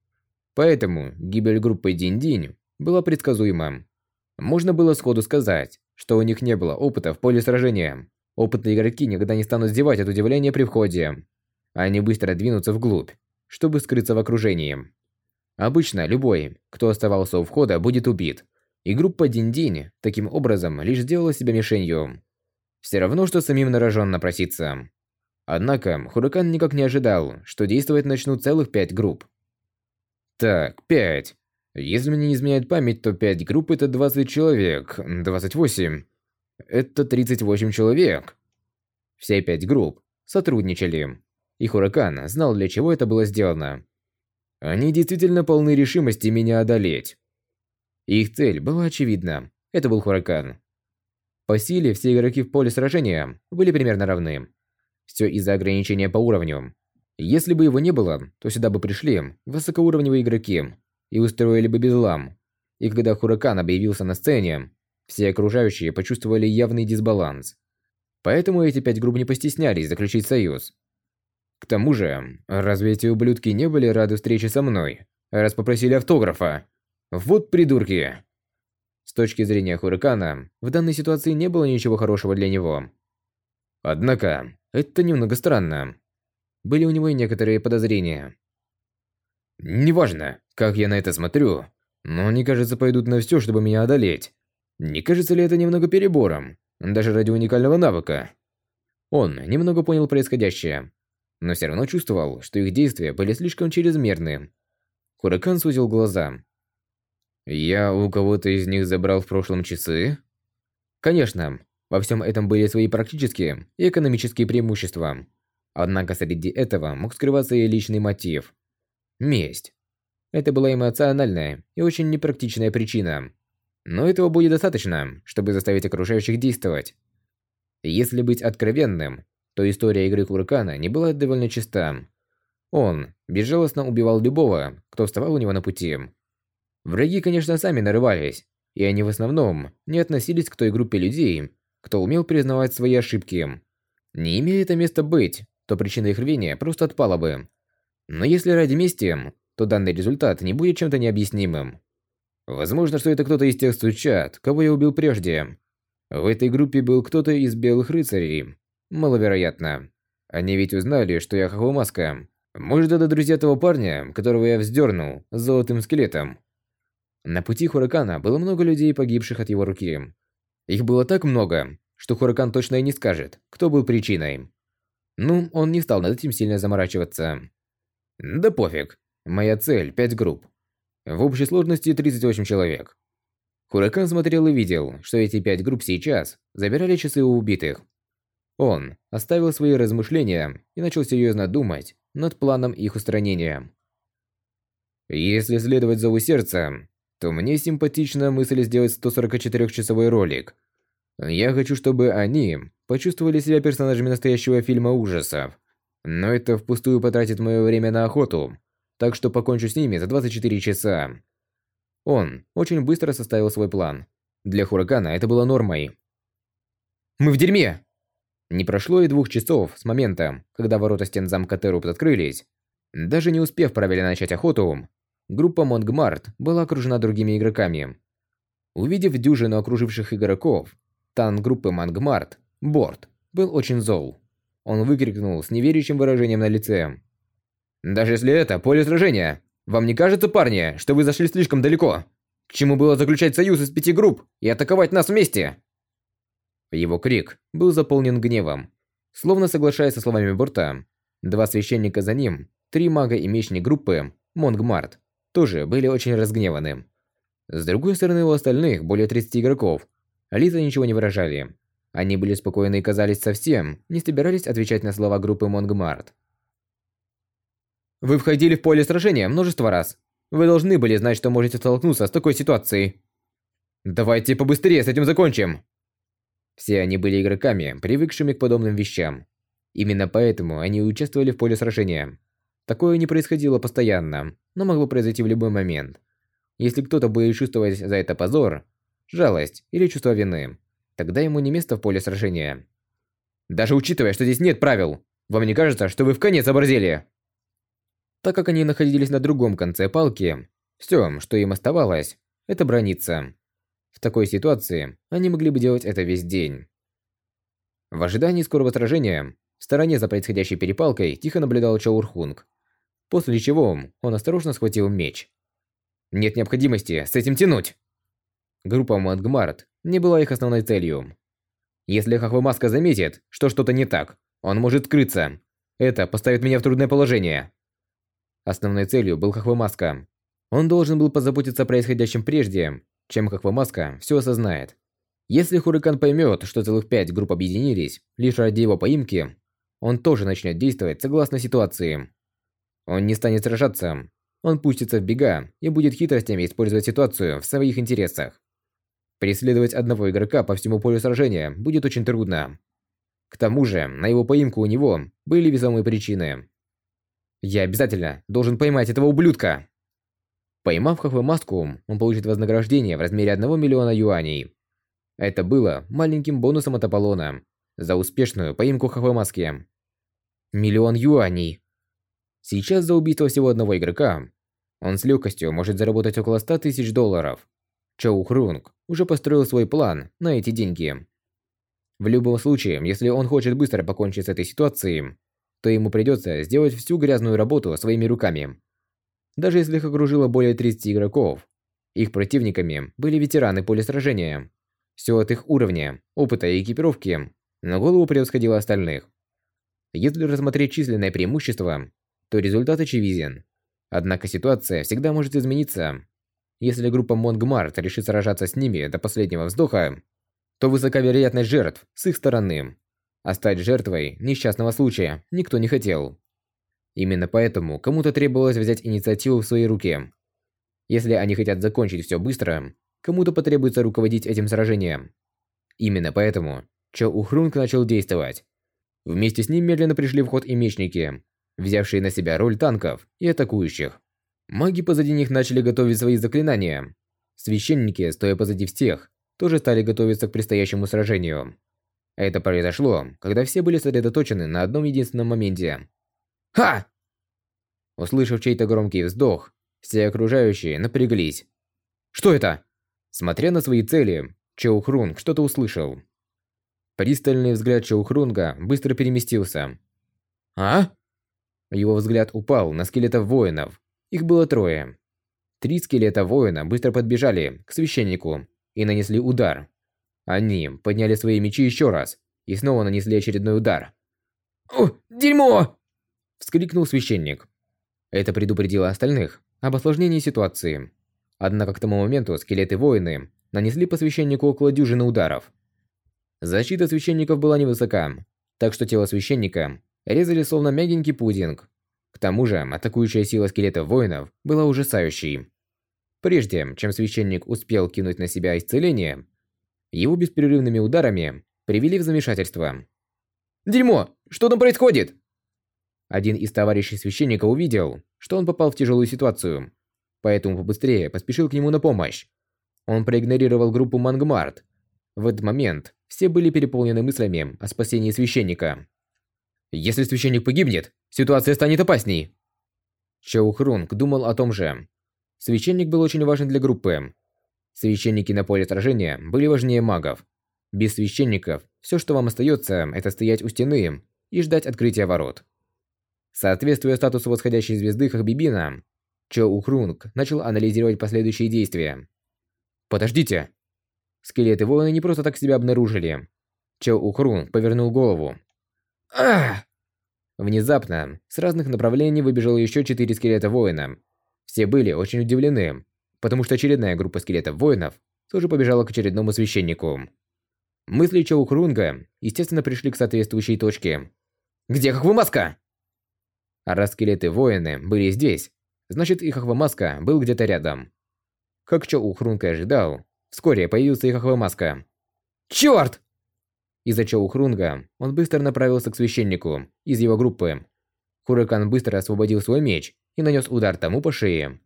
Поэтому гибель группы Динь-Динь была предсказуема. Можно было сходу сказать, что у них не было опыта в поле сражения. Опытные игроки никогда не станут зевать от удивления при входе. Они быстро двинутся вглубь, чтобы скрыться в окружении. Обычно любой, кто оставался у входа, будет убит. И группа Динь-Динь таким образом лишь сделала себя мишенью. Все равно, что самим нароженно проситься. Однако, Хуракан никак не ожидал, что действовать начнут целых пять групп. Так, пять. Если мне не изменяет память, то пять групп это 20 человек, 28. Это 38 человек. Все пять групп сотрудничали. И Хуракан знал, для чего это было сделано. Они действительно полны решимости меня одолеть. Их цель была очевидна. Это был Хуракан. По силе все игроки в поле сражения были примерно равны. Все из-за ограничения по уровню. Если бы его не было, то сюда бы пришли высокоуровневые игроки и устроили бы безлам. И когда Хуракан объявился на сцене, все окружающие почувствовали явный дисбаланс. Поэтому эти пять групп не постеснялись заключить союз. К тому же, разве эти ублюдки не были рады встрече со мной, раз попросили автографа? Вот придурки! С точки зрения Хуракана, в данной ситуации не было ничего хорошего для него. Однако, это немного странно. Были у него и некоторые подозрения. Неважно, как я на это смотрю, но они, кажется, пойдут на все, чтобы меня одолеть. Не кажется ли это немного перебором, даже ради уникального навыка? Он немного понял происходящее, но все равно чувствовал, что их действия были слишком чрезмерны. Хуракан сузил глаза. «Я у кого-то из них забрал в прошлом часы?» Конечно, во всем этом были свои практические и экономические преимущества. Однако среди этого мог скрываться и личный мотив. Месть. Это была эмоциональная и очень непрактичная причина. Но этого будет достаточно, чтобы заставить окружающих действовать. Если быть откровенным, то история игры Куркана не была довольно чиста. Он безжалостно убивал любого, кто вставал у него на пути. Враги, конечно, сами нарывались, и они в основном не относились к той группе людей, кто умел признавать свои ошибки. Не имея это место быть, то причина их рвения просто отпала бы. Но если ради мести, то данный результат не будет чем-то необъяснимым. Возможно, что это кто-то из тех сучат, кого я убил прежде. В этой группе был кто-то из белых рыцарей. Маловероятно. Они ведь узнали, что я Хахумаска. Может, это друзья того парня, которого я вздернул с золотым скелетом. На пути Хуракана было много людей, погибших от его руки. Их было так много, что Хуракан точно и не скажет, кто был причиной. Ну, он не стал над этим сильно заморачиваться. Да пофиг. Моя цель – 5 групп. В общей сложности 38 человек. Хуракан смотрел и видел, что эти пять групп сейчас забирали часы у убитых. Он оставил свои размышления и начал серьезно думать над планом их устранения. Если следовать зову сердца, то мне симпатична мысль сделать 144-часовой ролик. Я хочу, чтобы они почувствовали себя персонажами настоящего фильма ужасов. Но это впустую потратит мое время на охоту, так что покончу с ними за 24 часа. Он очень быстро составил свой план. Для Хуракана это было нормой. «Мы в дерьме!» Не прошло и двух часов с момента, когда ворота стен замка Теруп открылись. Даже не успев правильно начать охоту, группа Монгмарт была окружена другими игроками. Увидев дюжину окруживших игроков, танк группы Монгмарт, Борт, был очень зол. Он выкрикнул с неверящим выражением на лице. «Даже если это поле сражения, вам не кажется, парни, что вы зашли слишком далеко? К чему было заключать союз из пяти групп и атаковать нас вместе?» Его крик был заполнен гневом. Словно соглашаясь со словами Борта, два священника за ним, три мага и мечник группы, Монгмарт, тоже были очень разгневаны. С другой стороны, у остальных, более 30 игроков, лица ничего не выражали. Они были спокойны и казались совсем, не собирались отвечать на слова группы Монгмарт. Вы входили в поле сражения множество раз. Вы должны были знать, что можете столкнуться с такой ситуацией. Давайте побыстрее с этим закончим. Все они были игроками, привыкшими к подобным вещам. Именно поэтому они участвовали в поле сражения. Такое не происходило постоянно, но могло произойти в любой момент. Если кто-то будет чувствовать за это позор, жалость или чувство вины, тогда ему не место в поле сражения. Даже учитывая, что здесь нет правил, вам не кажется, что вы в конец оборзели? Так как они находились на другом конце палки, все, что им оставалось, это браниться. В такой ситуации они могли бы делать это весь день. В ожидании скорого сражения, в стороне за происходящей перепалкой тихо наблюдал Чо Ухрунг. После чего он осторожно схватил меч. Нет необходимости с этим тянуть. Группа Монгмарт не была их основной целью. Если Хохвамаска заметит, что что-то не так, он может скрыться. Это поставит меня в трудное положение. Основной целью был Хахвамаска. Он должен был позаботиться о происходящем прежде, чем Хахвамаска все осознает. Если Хурикан поймет, что целых пять групп объединились лишь ради его поимки, он тоже начнет действовать согласно ситуации. Он не станет сражаться, он пустится в бега и будет хитростями использовать ситуацию в своих интересах. Преследовать одного игрока по всему полю сражения будет очень трудно. К тому же, на его поимку у него были весомые причины. Я обязательно должен поймать этого ублюдка. Поймав Хахвы-маску, он получит вознаграждение в размере 1 миллиона юаней. Это было маленьким бонусом от Аполлона за успешную поимку Хахвы-маски. Миллион юаней. Сейчас за убийство всего одного игрока он с легкостью может заработать около 100 тысяч долларов. Чоу Хрунг уже построил свой план на эти деньги. В любом случае, если он хочет быстро покончить с этой ситуацией, то ему придется сделать всю грязную работу своими руками. Даже если их окружило более 30 игроков, их противниками были ветераны поля сражения. Все от их уровня, опыта и экипировки на голову превосходило остальных. Если рассмотреть численное преимущество, то результат очевиден. Однако ситуация всегда может измениться. Если группа Монгмарт решит сражаться с ними до последнего вздоха, то высока вероятность жертв с их стороны. А стать жертвой несчастного случая никто не хотел. Именно поэтому кому-то требовалось взять инициативу в свои руки. Если они хотят закончить все быстро, кому-то потребуется руководить этим сражением. Именно поэтому Чо Ухрунг начал действовать. Вместе с ним медленно пришли в ход и мечники, взявшие на себя роль танков и атакующих. Маги позади них начали готовить свои заклинания. Священники, стоя позади всех, тоже стали готовиться к предстоящему сражению. Это произошло, когда все были сосредоточены на одном единственном моменте. «Ха!» Услышав чей-то громкий вздох, все окружающие напряглись. «Что это?» Смотря на свои цели, Чоу что-то услышал. Пристальный взгляд Чоу быстро переместился. «А?» Его взгляд упал на скелетов воинов. Их было трое. Три скелета воина быстро подбежали к священнику и нанесли удар. Они подняли свои мечи еще раз и снова нанесли очередной удар. «О, дерьмо!» – вскрикнул священник. Это предупредило остальных об осложнении ситуации. Однако к тому моменту скелеты-воины нанесли по священнику около дюжины ударов. Защита священников была невысока, так что тело священника резали словно мягенький пудинг. К тому же, атакующая сила скелетов воинов была ужасающей. Прежде, чем священник успел кинуть на себя исцеление, его беспрерывными ударами привели в замешательство. «Дерьмо! Что там происходит?» Один из товарищей священника увидел, что он попал в тяжелую ситуацию, поэтому побыстрее поспешил к нему на помощь. Он проигнорировал группу Мангмарт. В этот момент все были переполнены мыслями о спасении священника. Если священник погибнет, ситуация станет опасней. Чоу Хрунг думал о том же. Священник был очень важен для группы, Священники на поле сражения были важнее магов. Без священников, все, что вам остается, это стоять у стены и ждать открытия ворот. Соответствуя статусу восходящей звезды Хабибина, Чо Ухрунг начал анализировать последующие действия. «Подождите!» Скелеты воина не просто так себя обнаружили. Чо Ухрунг повернул голову. Ах! Внезапно, с разных направлений выбежало еще четыре скелета воина. Все были очень удивлены, потому что очередная группа скелетов воинов тоже побежала к очередному священнику. Мысли Чоу Хрунга, естественно, пришли к соответствующей точке. «Где Хахвамаска?» А раз скелеты-воины были здесь, значит их Хахвамаска был где-то рядом. Как Чоу Хрунга ожидал, вскоре появился их Хахвамаска. «Чёрт!» Из-за Чоу Хрунга он быстро направился к священнику из его группы. Хуракан быстро освободил свой меч и нанес удар тому по шее.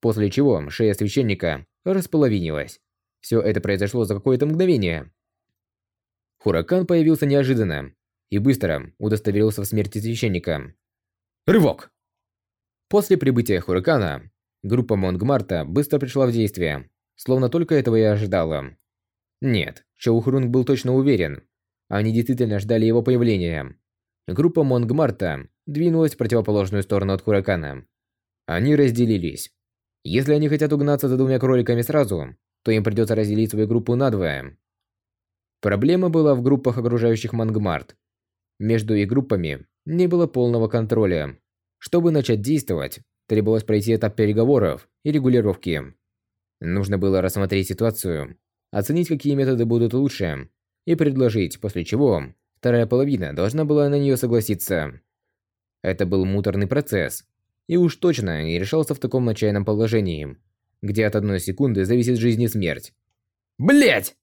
После чего шея священника располовинилась. Все это произошло за какое-то мгновение. Хуракан появился неожиданно и быстро удостоверился в смерти священника. Рывок! После прибытия Хуракана, группа Монгмарта быстро пришла в действие, словно только этого и ожидала. Нет, Чо Ухрунг был точно уверен. Они действительно ждали его появления. Группа Монгмарта двинулась в противоположную сторону от Хуракана. Они разделились. Если они хотят угнаться за двумя кроликами сразу, то им придется разделить свою группу надвое. Проблема была в группах, окружающих Монгмарт. Между их группами не было полного контроля. Чтобы начать действовать, требовалось пройти этап переговоров и регулировки. Нужно было рассмотреть ситуацию, оценить, какие методы будут лучше, и предложить, после чего вторая половина должна была на нее согласиться. Это был муторный процесс, и уж точно не решался в таком отчаянном положении, где от одной секунды зависит жизнь и смерть. Блять!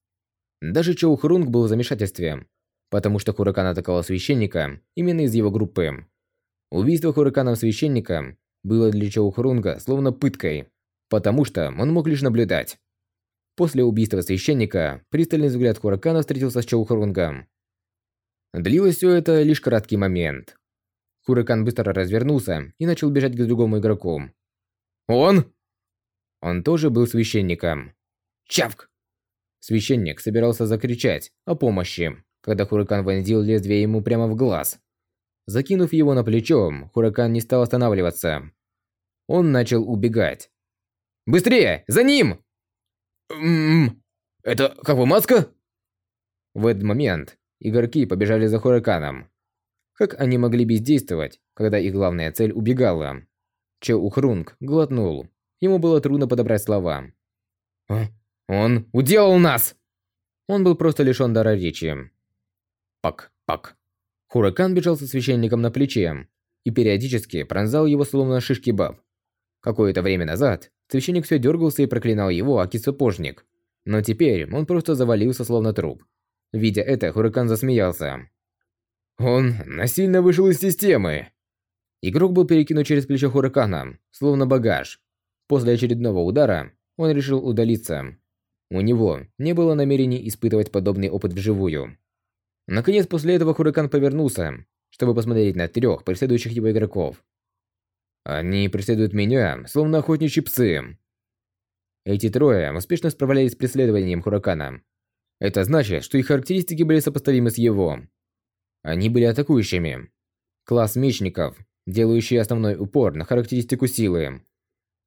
Даже Чоу Хрунг был в замешательстве, потому что Хуракан атаковал священника именно из его группы. Убийство Хураканом священника было для Чоу Хрунга словно пыткой, потому что он мог лишь наблюдать. После убийства священника пристальный взгляд Хуракана встретился с Чоу Хрунгом. Длилось все это лишь краткий момент. Хуракан быстро развернулся и начал бежать к другому игроку. «Он?» Он тоже был священником. «Чавк!» Священник собирался закричать о помощи, когда Хуракан вонзил лезвие ему прямо в глаз. Закинув его на плечо, Хуракан не стал останавливаться. Он начал убегать. «Быстрее! За ним!» «Ммм... Это как бы маска?» В этот момент игроки побежали за Хураканом. Как они могли бездействовать, когда их главная цель убегала? Че Ухрунг глотнул. Ему было трудно подобрать слова. «А? «Он уделал нас!» Он был просто лишён дара речи. Пак, пак. Хуракан бежал со священником на плече и периодически пронзал его словно шишки баб. Какое-то время назад священник все дергался и проклинал его аки-сапожник. Но теперь он просто завалился словно труп. Видя это, Хуракан засмеялся. Он насильно вышел из системы. Игрок был перекинут через плечо Хуракана, словно багаж. После очередного удара он решил удалиться. У него не было намерений испытывать подобный опыт вживую. Наконец, после этого Хуракан повернулся, чтобы посмотреть на трех преследующих его игроков. Они преследуют меня, словно охотничьи псы. Эти трое успешно справлялись с преследованием Хуракана. Это значит, что их характеристики были сопоставимы с его. Они были атакующими. Класс мечников, делающий основной упор на характеристику силы.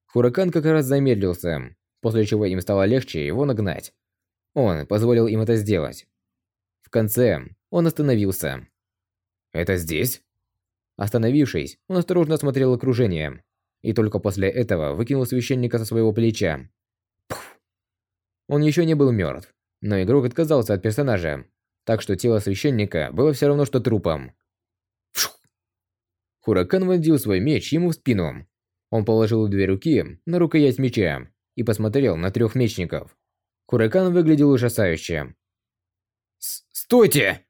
Хуракан как раз замедлился, после чего им стало легче его нагнать. Он позволил им это сделать. В конце он остановился. «Это здесь?» Остановившись, он осторожно осмотрел окружение. И только после этого выкинул священника со своего плеча. Пфф. Он еще не был мертв, но игрок отказался от персонажа, так что тело священника было все равно, что трупом. Хуракан вонзил свой меч ему в спину. Он положил две руки на рукоять меча и посмотрел на трех мечников. Хуракан выглядел ужасающе. «Стойте!»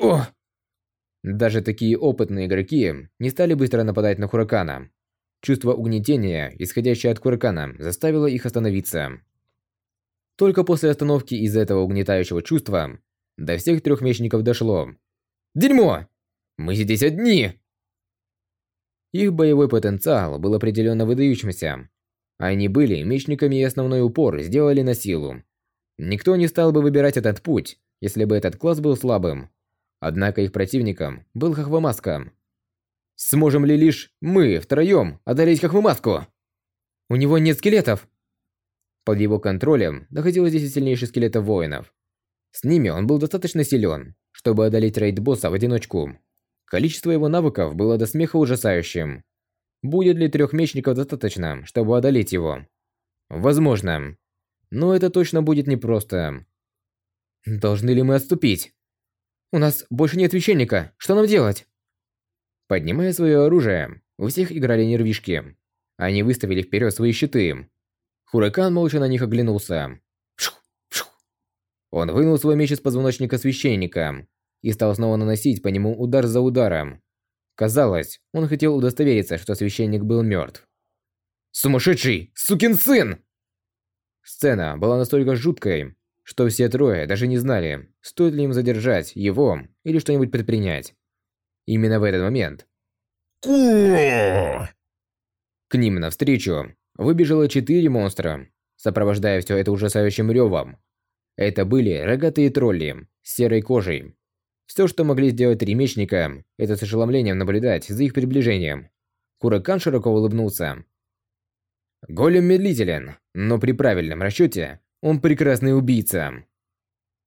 О! Даже такие опытные игроки не стали быстро нападать на Хуракана. Чувство угнетения, исходящее от Хуракана, заставило их остановиться. Только после остановки из-за этого угнетающего чувства до всех трех мечников дошло. «Дерьмо! Мы здесь одни!» Их боевой потенциал был определенно выдающимся. Они были мечниками и основной упор сделали на силу. Никто не стал бы выбирать этот путь, если бы этот класс был слабым. Однако их противником был Хахвамаска. Сможем ли лишь мы втроем одолеть Хахвамаску? У него нет скелетов. Под его контролем находилось 10 сильнейших скелетов воинов. С ними он был достаточно силен, чтобы одолеть рейд-босса в одиночку. Количество его навыков было до смеха ужасающим. Будет ли трех мечников достаточно, чтобы одолеть его? Возможно. Но это точно будет непросто. Должны ли мы отступить? У нас больше нет священника. Что нам делать? Поднимая свое оружие, у всех играли нервишки. Они выставили вперед свои щиты. Хуракан молча на них оглянулся. Он вынул свой меч из позвоночника священника и стал снова наносить по нему удар за ударом. Казалось, он хотел удостовериться, что священник был мертв. «Сумасшедший! Сукин сын!» Сцена была настолько жуткой, что все трое даже не знали, стоит ли им задержать его или что-нибудь предпринять. Именно в этот момент к ним навстречу выбежало четыре монстра, сопровождая все это ужасающим ревом. Это были рогатые тролли с серой кожей. Все, что могли сделать три мечника, это с ошеломлением наблюдать за их приближением. Куракан широко улыбнулся. Голем медлителен, но при правильном расчете он прекрасный убийца.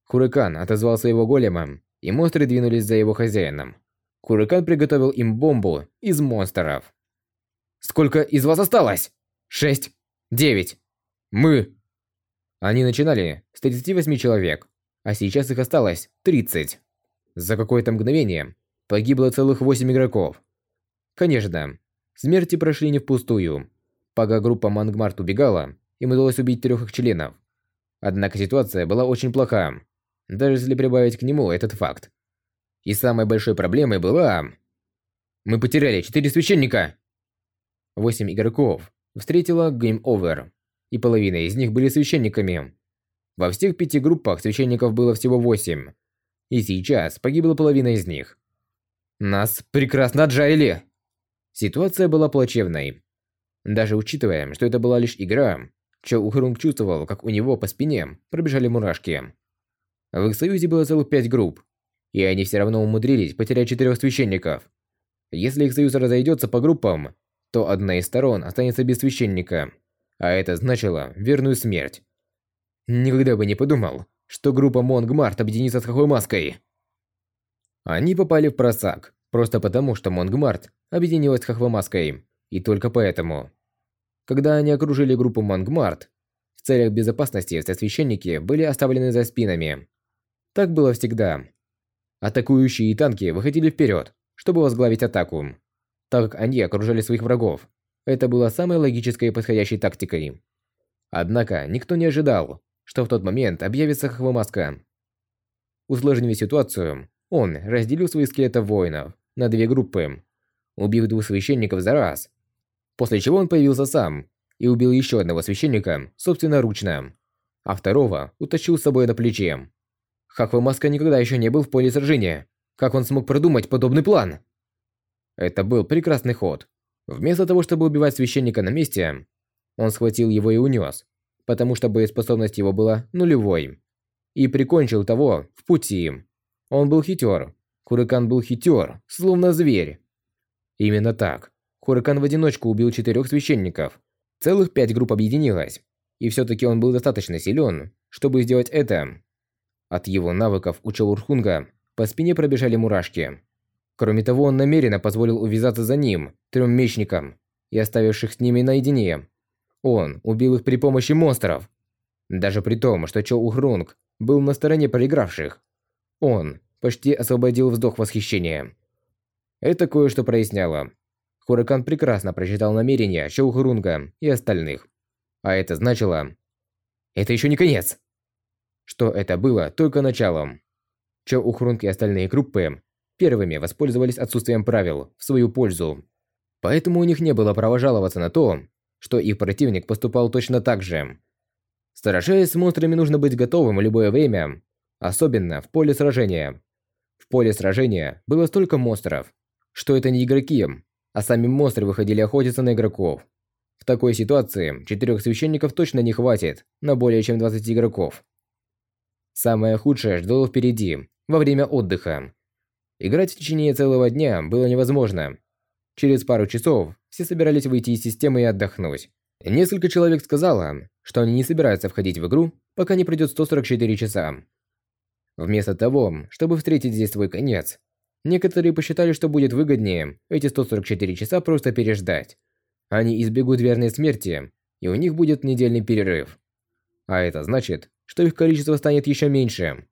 Хуракан отозвался его големом, и монстры двинулись за его хозяином. Хуракан приготовил им бомбу из монстров. «Сколько из вас осталось?» «Шесть. Девять. Мы...» Они начинали с 38 человек, а сейчас их осталось 30. За какое-то мгновение погибло целых 8 игроков. Конечно, смерти прошли не впустую. Пока группа Мангмарт убегала, им удалось убить трех их членов. Однако ситуация была очень плоха, даже если прибавить к нему этот факт. И самой большой проблемой была... Мы потеряли четыре священника! Восемь игроков встретила Game Over, и половина из них были священниками. Во всех пяти группах священников было всего восемь, и сейчас погибла половина из них. Нас прекрасно отжарили! Ситуация была плачевной. Даже учитывая, что это была лишь игра, Чо Ухрунг чувствовал, как у него по спине пробежали мурашки. В их союзе было целых пять групп, и они все равно умудрились потерять четырех священников. Если их союз разойдется по группам, то одна из сторон останется без священника, а это значило верную смерть. Никогда бы не подумал, что группа Монгмарт объединится с Хохвамаской. Они попали в просак, просто потому, что Монгмарт объединилась с Хохвамаской, и только поэтому. Когда они окружили группу Монгмарт, в целях безопасности все священники были оставлены за спинами. Так было всегда. Атакующие танки выходили вперед, чтобы возглавить атаку так как они окружали своих врагов. Это было самой логической и подходящей тактикой. Однако, никто не ожидал, что в тот момент объявится Хохвамаска. Усложнив ситуацию, он разделил своих скелетов воинов на две группы, убив двух священников за раз. После чего он появился сам и убил еще одного священника собственноручно, а второго утащил с собой на плече. Хахвамаска никогда еще не был в поле сражения. Как он смог продумать подобный план? Это был прекрасный ход. Вместо того, чтобы убивать священника на месте, он схватил его и унес, потому что боеспособность его была нулевой. И прикончил того в пути. Он был хитер. Хуракан был хитер, словно зверь. Именно так. Хуракан в одиночку убил четырех священников. Целых пять групп объединилось. И все-таки он был достаточно силен, чтобы сделать это. От его навыков у Чаурхунга по спине пробежали мурашки. Кроме того, он намеренно позволил увязаться за ним, трем мечникам, и оставивших с ними наедине. Он убил их при помощи монстров. Даже при том, что Чо Ухрунг был на стороне проигравших. Он почти освободил вздох восхищения. Это кое-что проясняло. Хуракан прекрасно прочитал намерения Чо Ухрунга и остальных. А это значило... Это еще не конец! Что это было только началом. Чо Ухрунг и остальные группы первыми воспользовались отсутствием правил в свою пользу. Поэтому у них не было права жаловаться на то, что их противник поступал точно так же. Сражаясь с монстрами, нужно быть готовым в любое время, особенно в поле сражения. В поле сражения было столько монстров, что это не игроки, а сами монстры выходили охотиться на игроков. В такой ситуации четырех священников точно не хватит на более чем 20 игроков. Самое худшее ждало впереди, во время отдыха. Играть в течение целого дня было невозможно. Через пару часов все собирались выйти из системы и отдохнуть. Несколько человек сказало, что они не собираются входить в игру, пока не пройдет 144 часа. Вместо того, чтобы встретить здесь свой конец, некоторые посчитали, что будет выгоднее эти 144 часа просто переждать. Они избегут верной смерти, и у них будет недельный перерыв. А это значит, что их количество станет еще меньше.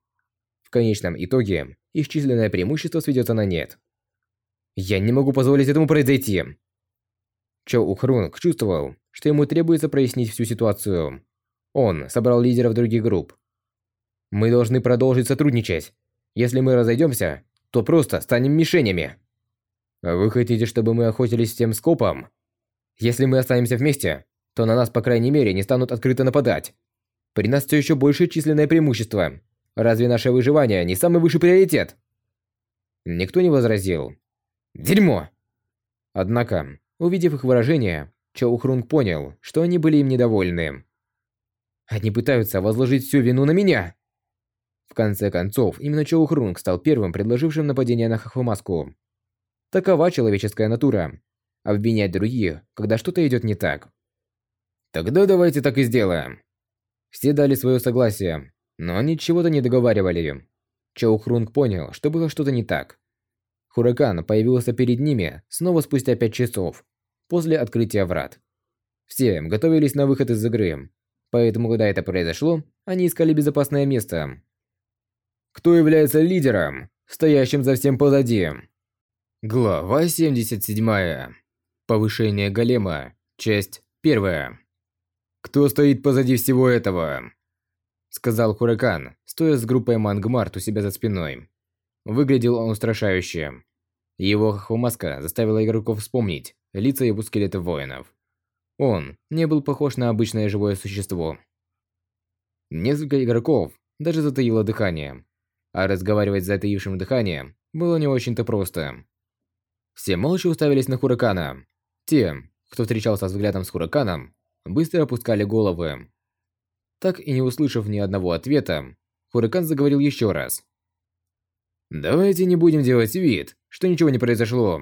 В конечном итоге, их численное преимущество сведется на нет. Я не могу позволить этому произойти. Чоу Ухрунг чувствовал, что ему требуется прояснить всю ситуацию. Он собрал лидеров других групп. Мы должны продолжить сотрудничать. Если мы разойдемся, то просто станем мишенями. Вы хотите, чтобы мы охотились всем скопом? Если мы останемся вместе, то на нас, по крайней мере, не станут открыто нападать. При нас все еще большее численное преимущество. Разве наше выживание не самый высший приоритет? Никто не возразил. Дерьмо! Однако, увидев их выражение, Чоу Хрунг понял, что они были им недовольны. Они пытаются возложить всю вину на меня. В конце концов, именно Чоу Хрунг стал первым предложившим нападение на Хахвамаску. Такова человеческая натура. Обвинять других, когда что-то идет не так. Тогда давайте так и сделаем. Все дали свое согласие, но они чего-то не договаривали. Чоу Хрунг понял, что было что-то не так. Хуракан появился перед ними снова спустя пять часов, после открытия врат. Все готовились на выход из игры, поэтому, когда это произошло, они искали безопасное место. Кто является лидером, стоящим за всем позади? Глава 77. Повышение голема. Часть 1. «Кто стоит позади всего этого?» Сказал Хуракан, стоя с группой Мангмарт у себя за спиной. Выглядел он устрашающе. Его хохвомаска заставила игроков вспомнить лица его скелета воинов. Он не был похож на обычное живое существо. Несколько игроков даже затаило дыхание, а разговаривать с затаившим дыханием было не очень-то просто. Все молча уставились на Хуракана. Те, кто встречался взглядом с Хураканом, быстро опускали головы. Так и не услышав ни одного ответа, Хуракан заговорил еще раз. «Давайте не будем делать вид, что ничего не произошло.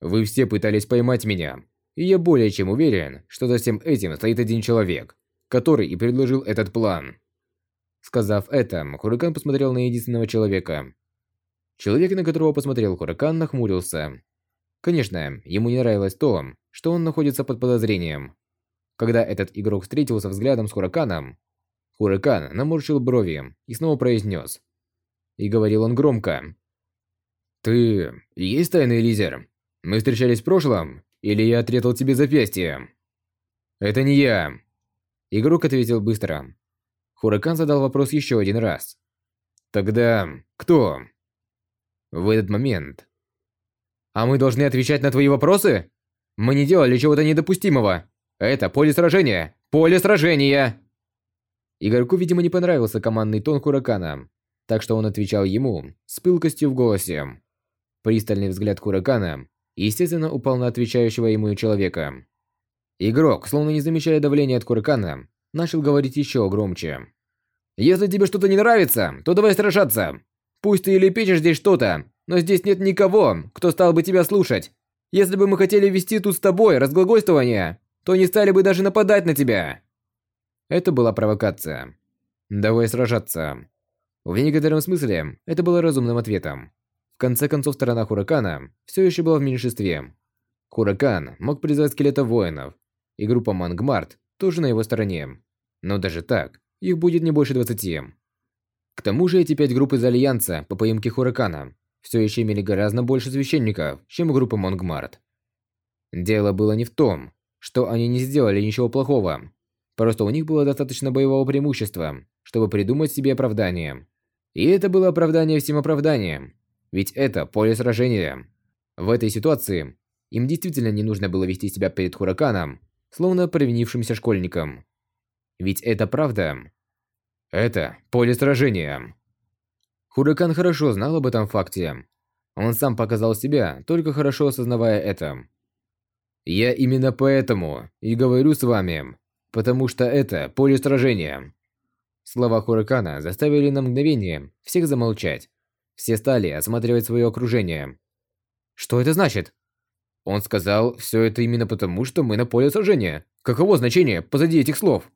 Вы все пытались поймать меня, и я более чем уверен, что за всем этим стоит один человек, который и предложил этот план». Сказав это, Хуракан посмотрел на единственного человека. Человек, на которого посмотрел Хуракан, нахмурился. Конечно, ему не нравилось то, что он находится под подозрением. Когда этот игрок встретился взглядом с Хураканом, Хуракан наморщил брови и снова произнес. И говорил он громко. «Ты есть тайный лидер? Мы встречались в прошлом? Или я отрезал тебе запястье?» «Это не я!» Игрок ответил быстро. Хуракан задал вопрос еще один раз. «Тогда кто?» В этот момент... «А мы должны отвечать на твои вопросы? Мы не делали чего-то недопустимого!» Это поле сражения! Поле сражения!» Игорьку, видимо, не понравился командный тон Хуракана, так что он отвечал ему с пылкостью в голосе. Пристальный взгляд Хуракана, естественно, упал на отвечающего ему человека. Игрок, словно не замечая давления от Хуракана, начал говорить еще громче. «Если тебе что-то не нравится, то давай сражаться. Пусть ты и лепечешь здесь что-то, но здесь нет никого, кто стал бы тебя слушать. Если бы мы хотели вести тут с тобой разглагольствование, то не стали бы даже нападать на тебя. Это была провокация. Давай сражаться. В некотором смысле это было разумным ответом. В конце концов, сторона Хуракана все еще была в меньшинстве. Хуракан мог призвать скелета воинов, и группа Монгмарт тоже на его стороне. Но даже так, их будет не больше 20. К тому же эти пять групп из Альянса по поимке Хуракана все еще имели гораздо больше священников, чем группа Монгмарт. Дело было не в том, что они не сделали ничего плохого. Просто у них было достаточно боевого преимущества, чтобы придумать себе оправдание. И это было оправдание всем оправданиям. Ведь это поле сражения. В этой ситуации им действительно не нужно было вести себя перед Хураканом, словно провинившимся школьником. Ведь это правда. Это поле сражения. Хуракан хорошо знал об этом факте. Он сам показал себя, только хорошо осознавая это. Я именно поэтому и говорю с вами, потому что это поле сражения. Слова Хуракана заставили на мгновение всех замолчать. Все стали осматривать свое окружение. Что это значит? Он сказал, все это именно потому, что мы на поле сражения. Каково значение позади этих слов?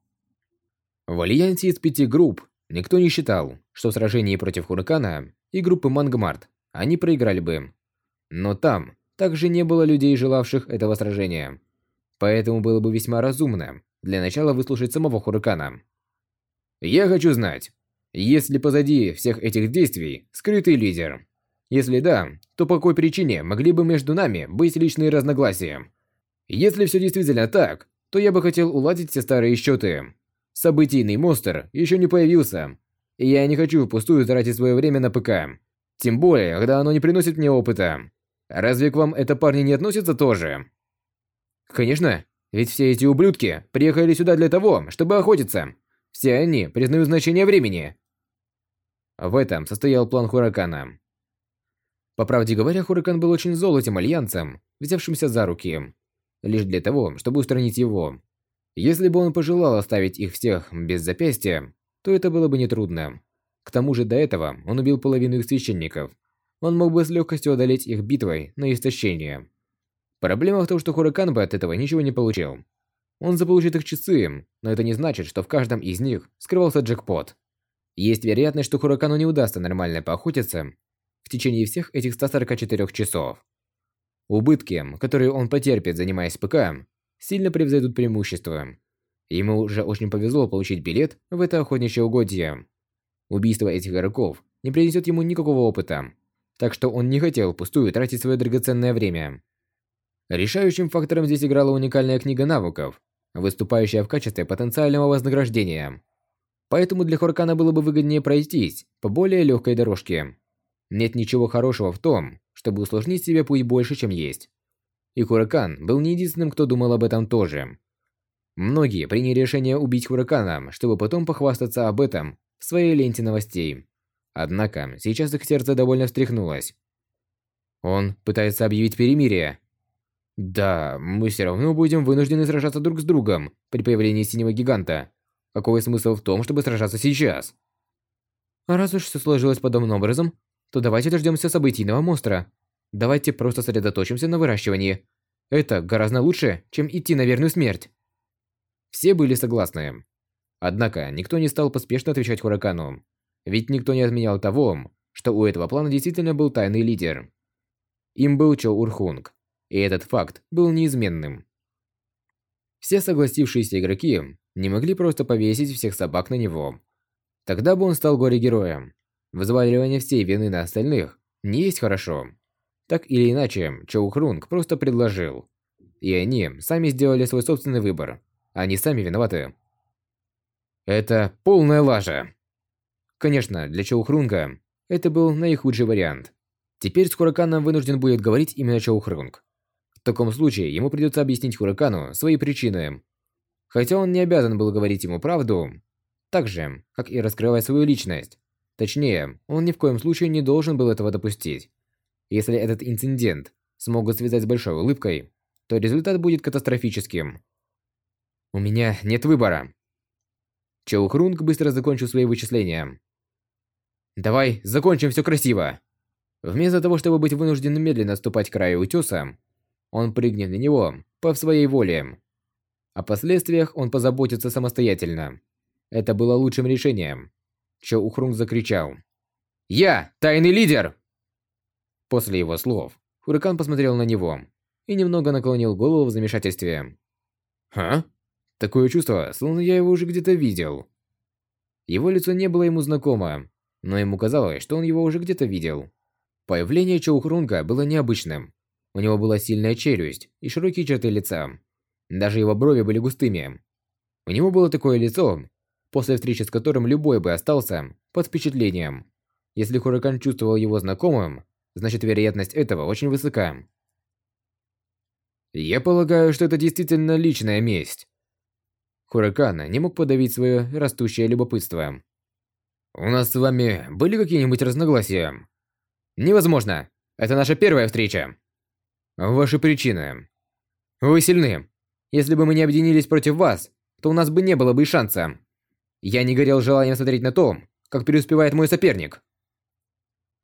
В альянсе из пяти групп никто не считал, что в сражении против Хуракана и группы Мангмарт они проиграли бы. Но там также не было людей, желавших этого сражения. Поэтому было бы весьма разумно для начала выслушать самого Хуракана. Я хочу знать, есть ли позади всех этих действий скрытый лидер? Если да, то по какой причине могли бы между нами быть личные разногласия? Если все действительно так, то я бы хотел уладить все старые счеты. Событийный монстр еще не появился, и я не хочу впустую тратить свое время на ПК. Тем более, когда оно не приносит мне опыта. Разве к вам это парни не относятся тоже? Конечно, ведь все эти ублюдки приехали сюда для того, чтобы охотиться. Все они признают значение времени. В этом состоял план Хуракана. По правде говоря, Хуракан был очень зол этим альянсом, взявшимся за руки. Лишь для того, чтобы устранить его. Если бы он пожелал оставить их всех без запястья, то это было бы нетрудно. К тому же до этого он убил половину их священников. Он мог бы с легкостью одолеть их битвой на истощение. Проблема в том, что Хуракан бы от этого ничего не получил. Он заполучит их часы, но это не значит, что в каждом из них скрывался джекпот. Есть вероятность, что Хуракану не удастся нормально поохотиться в течение всех этих 144 часов. Убытки, которые он потерпит, занимаясь ПК, сильно превзойдут преимущества. Ему уже очень повезло получить билет в это охотничье угодье. Убийство этих игроков не принесет ему никакого опыта, так что он не хотел пустую тратить свое драгоценное время. Решающим фактором здесь играла уникальная книга навыков, выступающая в качестве потенциального вознаграждения. Поэтому для Хоркана было бы выгоднее пройтись по более легкой дорожке. Нет ничего хорошего в том, чтобы усложнить себе путь больше, чем есть. И Хуракан был не единственным, кто думал об этом тоже. Многие приняли решение убить Хуракана, чтобы потом похвастаться об этом в своей ленте новостей. Однако, сейчас их сердце довольно встряхнулось. Он пытается объявить перемирие. Да, мы все равно будем вынуждены сражаться друг с другом при появлении синего гиганта. Какой смысл в том, чтобы сражаться сейчас? А раз уж все сложилось подобным образом, то давайте дождемся событийного монстра. Давайте просто сосредоточимся на выращивании. Это гораздо лучше, чем идти на верную смерть. Все были согласны. Однако, никто не стал поспешно отвечать Хуракану. Ведь никто не отменял того, что у этого плана действительно был тайный лидер. Им был Чо Урхунг, и этот факт был неизменным. Все согласившиеся игроки не могли просто повесить всех собак на него. Тогда бы он стал горе-героем. Взваливание всей вины на остальных не есть хорошо. Так или иначе, Чоу Хрунг просто предложил. И они сами сделали свой собственный выбор. Они сами виноваты. Это полная лажа. Конечно, для Чоу Хрунга это был наихудший вариант. Теперь с Хураканом вынужден будет говорить именно Чоу Хрунг. В таком случае ему придется объяснить Хуракану свои причины. Хотя он не обязан был говорить ему правду, так же, как и раскрывать свою личность. Точнее, он ни в коем случае не должен был этого допустить. Если этот инцидент смогут связать с большой улыбкой, то результат будет катастрофическим. У меня нет выбора. Чоу Хрунг быстро закончил свои вычисления. Давай, закончим все красиво. Вместо того, чтобы быть вынужденным медленно отступать к краю утеса, он прыгнет на него по своей воле. О последствиях он позаботится самостоятельно. Это было лучшим решением. Чо Ухрунг закричал. «Я тайный лидер!» После его слов, Хурикан посмотрел на него и немного наклонил голову в замешательстве. «Ха? Такое чувство, словно я его уже где-то видел». Его лицо не было ему знакомо, но ему казалось, что он его уже где-то видел. Появление Чоухрунга было необычным. У него была сильная челюсть и широкие черты лица. Даже его брови были густыми. У него было такое лицо, после встречи с которым любой бы остался под впечатлением. Если Хуракан чувствовал его знакомым, значит вероятность этого очень высока. Я полагаю, что это действительно личная месть. Хуракан не мог подавить свое растущее любопытство. У нас с вами были какие-нибудь разногласия? Невозможно. Это наша первая встреча. Ваши причины. Вы сильны. Если бы мы не объединились против вас, то у нас бы не было бы и шанса. Я не горел желанием смотреть на то, как преуспевает мой соперник.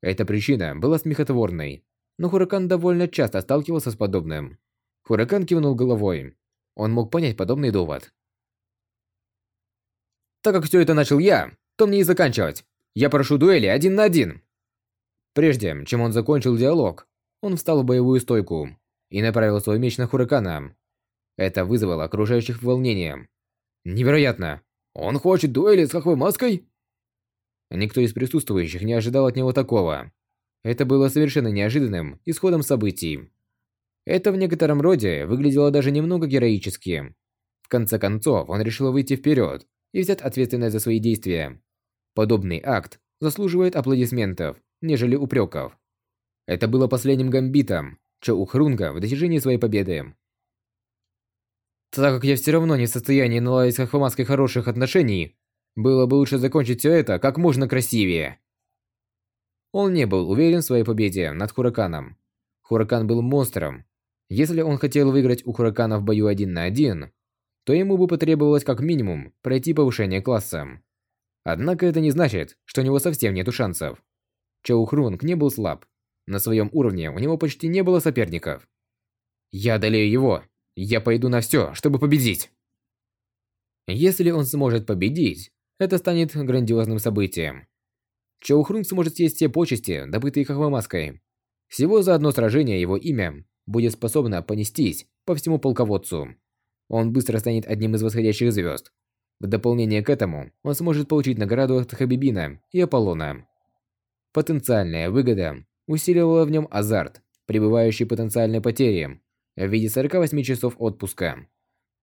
Эта причина была смехотворной, но Хуракан довольно часто сталкивался с подобным. Хуракан кивнул головой. Он мог понять подобный довод. Так как все это начал я, то мне и заканчивать. Я прошу дуэли один на один. Прежде чем он закончил диалог, он встал в боевую стойку и направил свой меч на Хуракана. Это вызвало окружающих волнение. Невероятно! Он хочет дуэли с Хохвой Маской? Никто из присутствующих не ожидал от него такого. Это было совершенно неожиданным исходом событий. Это в некотором роде выглядело даже немного героически. В конце концов, он решил выйти вперед и взять ответственность за свои действия. Подобный акт заслуживает аплодисментов, нежели упреков. Это было последним гамбитом Чоу Хрунга в достижении своей победы. Так как я все равно не в состоянии наладить с Хохвамаской хороших отношений, было бы лучше закончить все это как можно красивее. Он не был уверен в своей победе над Хураканом. Хуракан был монстром. Если он хотел выиграть у Хуракана в бою один на один, то ему бы потребовалось как минимум пройти повышение класса. Однако это не значит, что у него совсем нету шансов. Чоу Хрунг не был слаб. На своем уровне у него почти не было соперников. Я одолею его. Я пойду на все, чтобы победить. Если он сможет победить, это станет грандиозным событием. Чоу Хрунг сможет съесть все почести, добытые Хахвамаской. Всего за одно сражение его имя будет способно понестись по всему полководцу. Он быстро станет одним из восходящих звезд. В дополнение к этому, он сможет получить награду от Хабибина и Аполлона. Потенциальная выгода усиливала в нем азарт, пребывающий потенциальной потери, в виде 48 часов отпуска.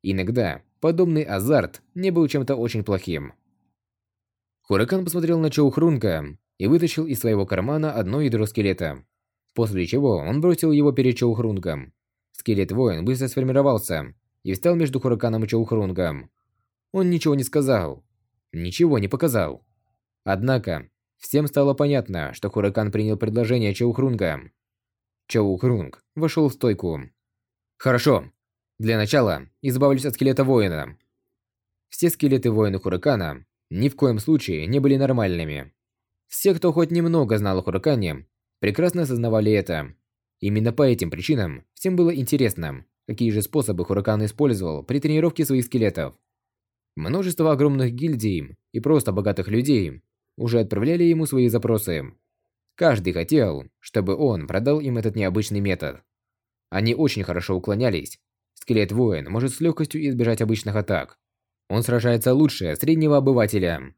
Иногда подобный азарт не был чем-то очень плохим. Хуракан посмотрел на Чоу Хрунка и вытащил из своего кармана одно ядро скелета. После чего он бросил его перед Чоу Хрунгом. Скелет-воин быстро сформировался и встал между Хураканом и Чоу Хрунгом. Он ничего не сказал. Ничего не показал. Однако, всем стало понятно, что Хуракан принял предложение Чоу Хрунга. Чоу Хрунг вошел в стойку. «Хорошо. Для начала избавлюсь от скелета воина». Все скелеты воина Хуракана ни в коем случае не были нормальными. Все, кто хоть немного знал о Хуракане, прекрасно осознавали это. Именно по этим причинам всем было интересно, какие же способы Хуракан использовал при тренировке своих скелетов. Множество огромных гильдий и просто богатых людей уже отправляли ему свои запросы. Каждый хотел, чтобы он продал им этот необычный метод. Они очень хорошо уклонялись. Скелет-воин может с легкостью избежать обычных атак, он сражается лучше среднего обывателя.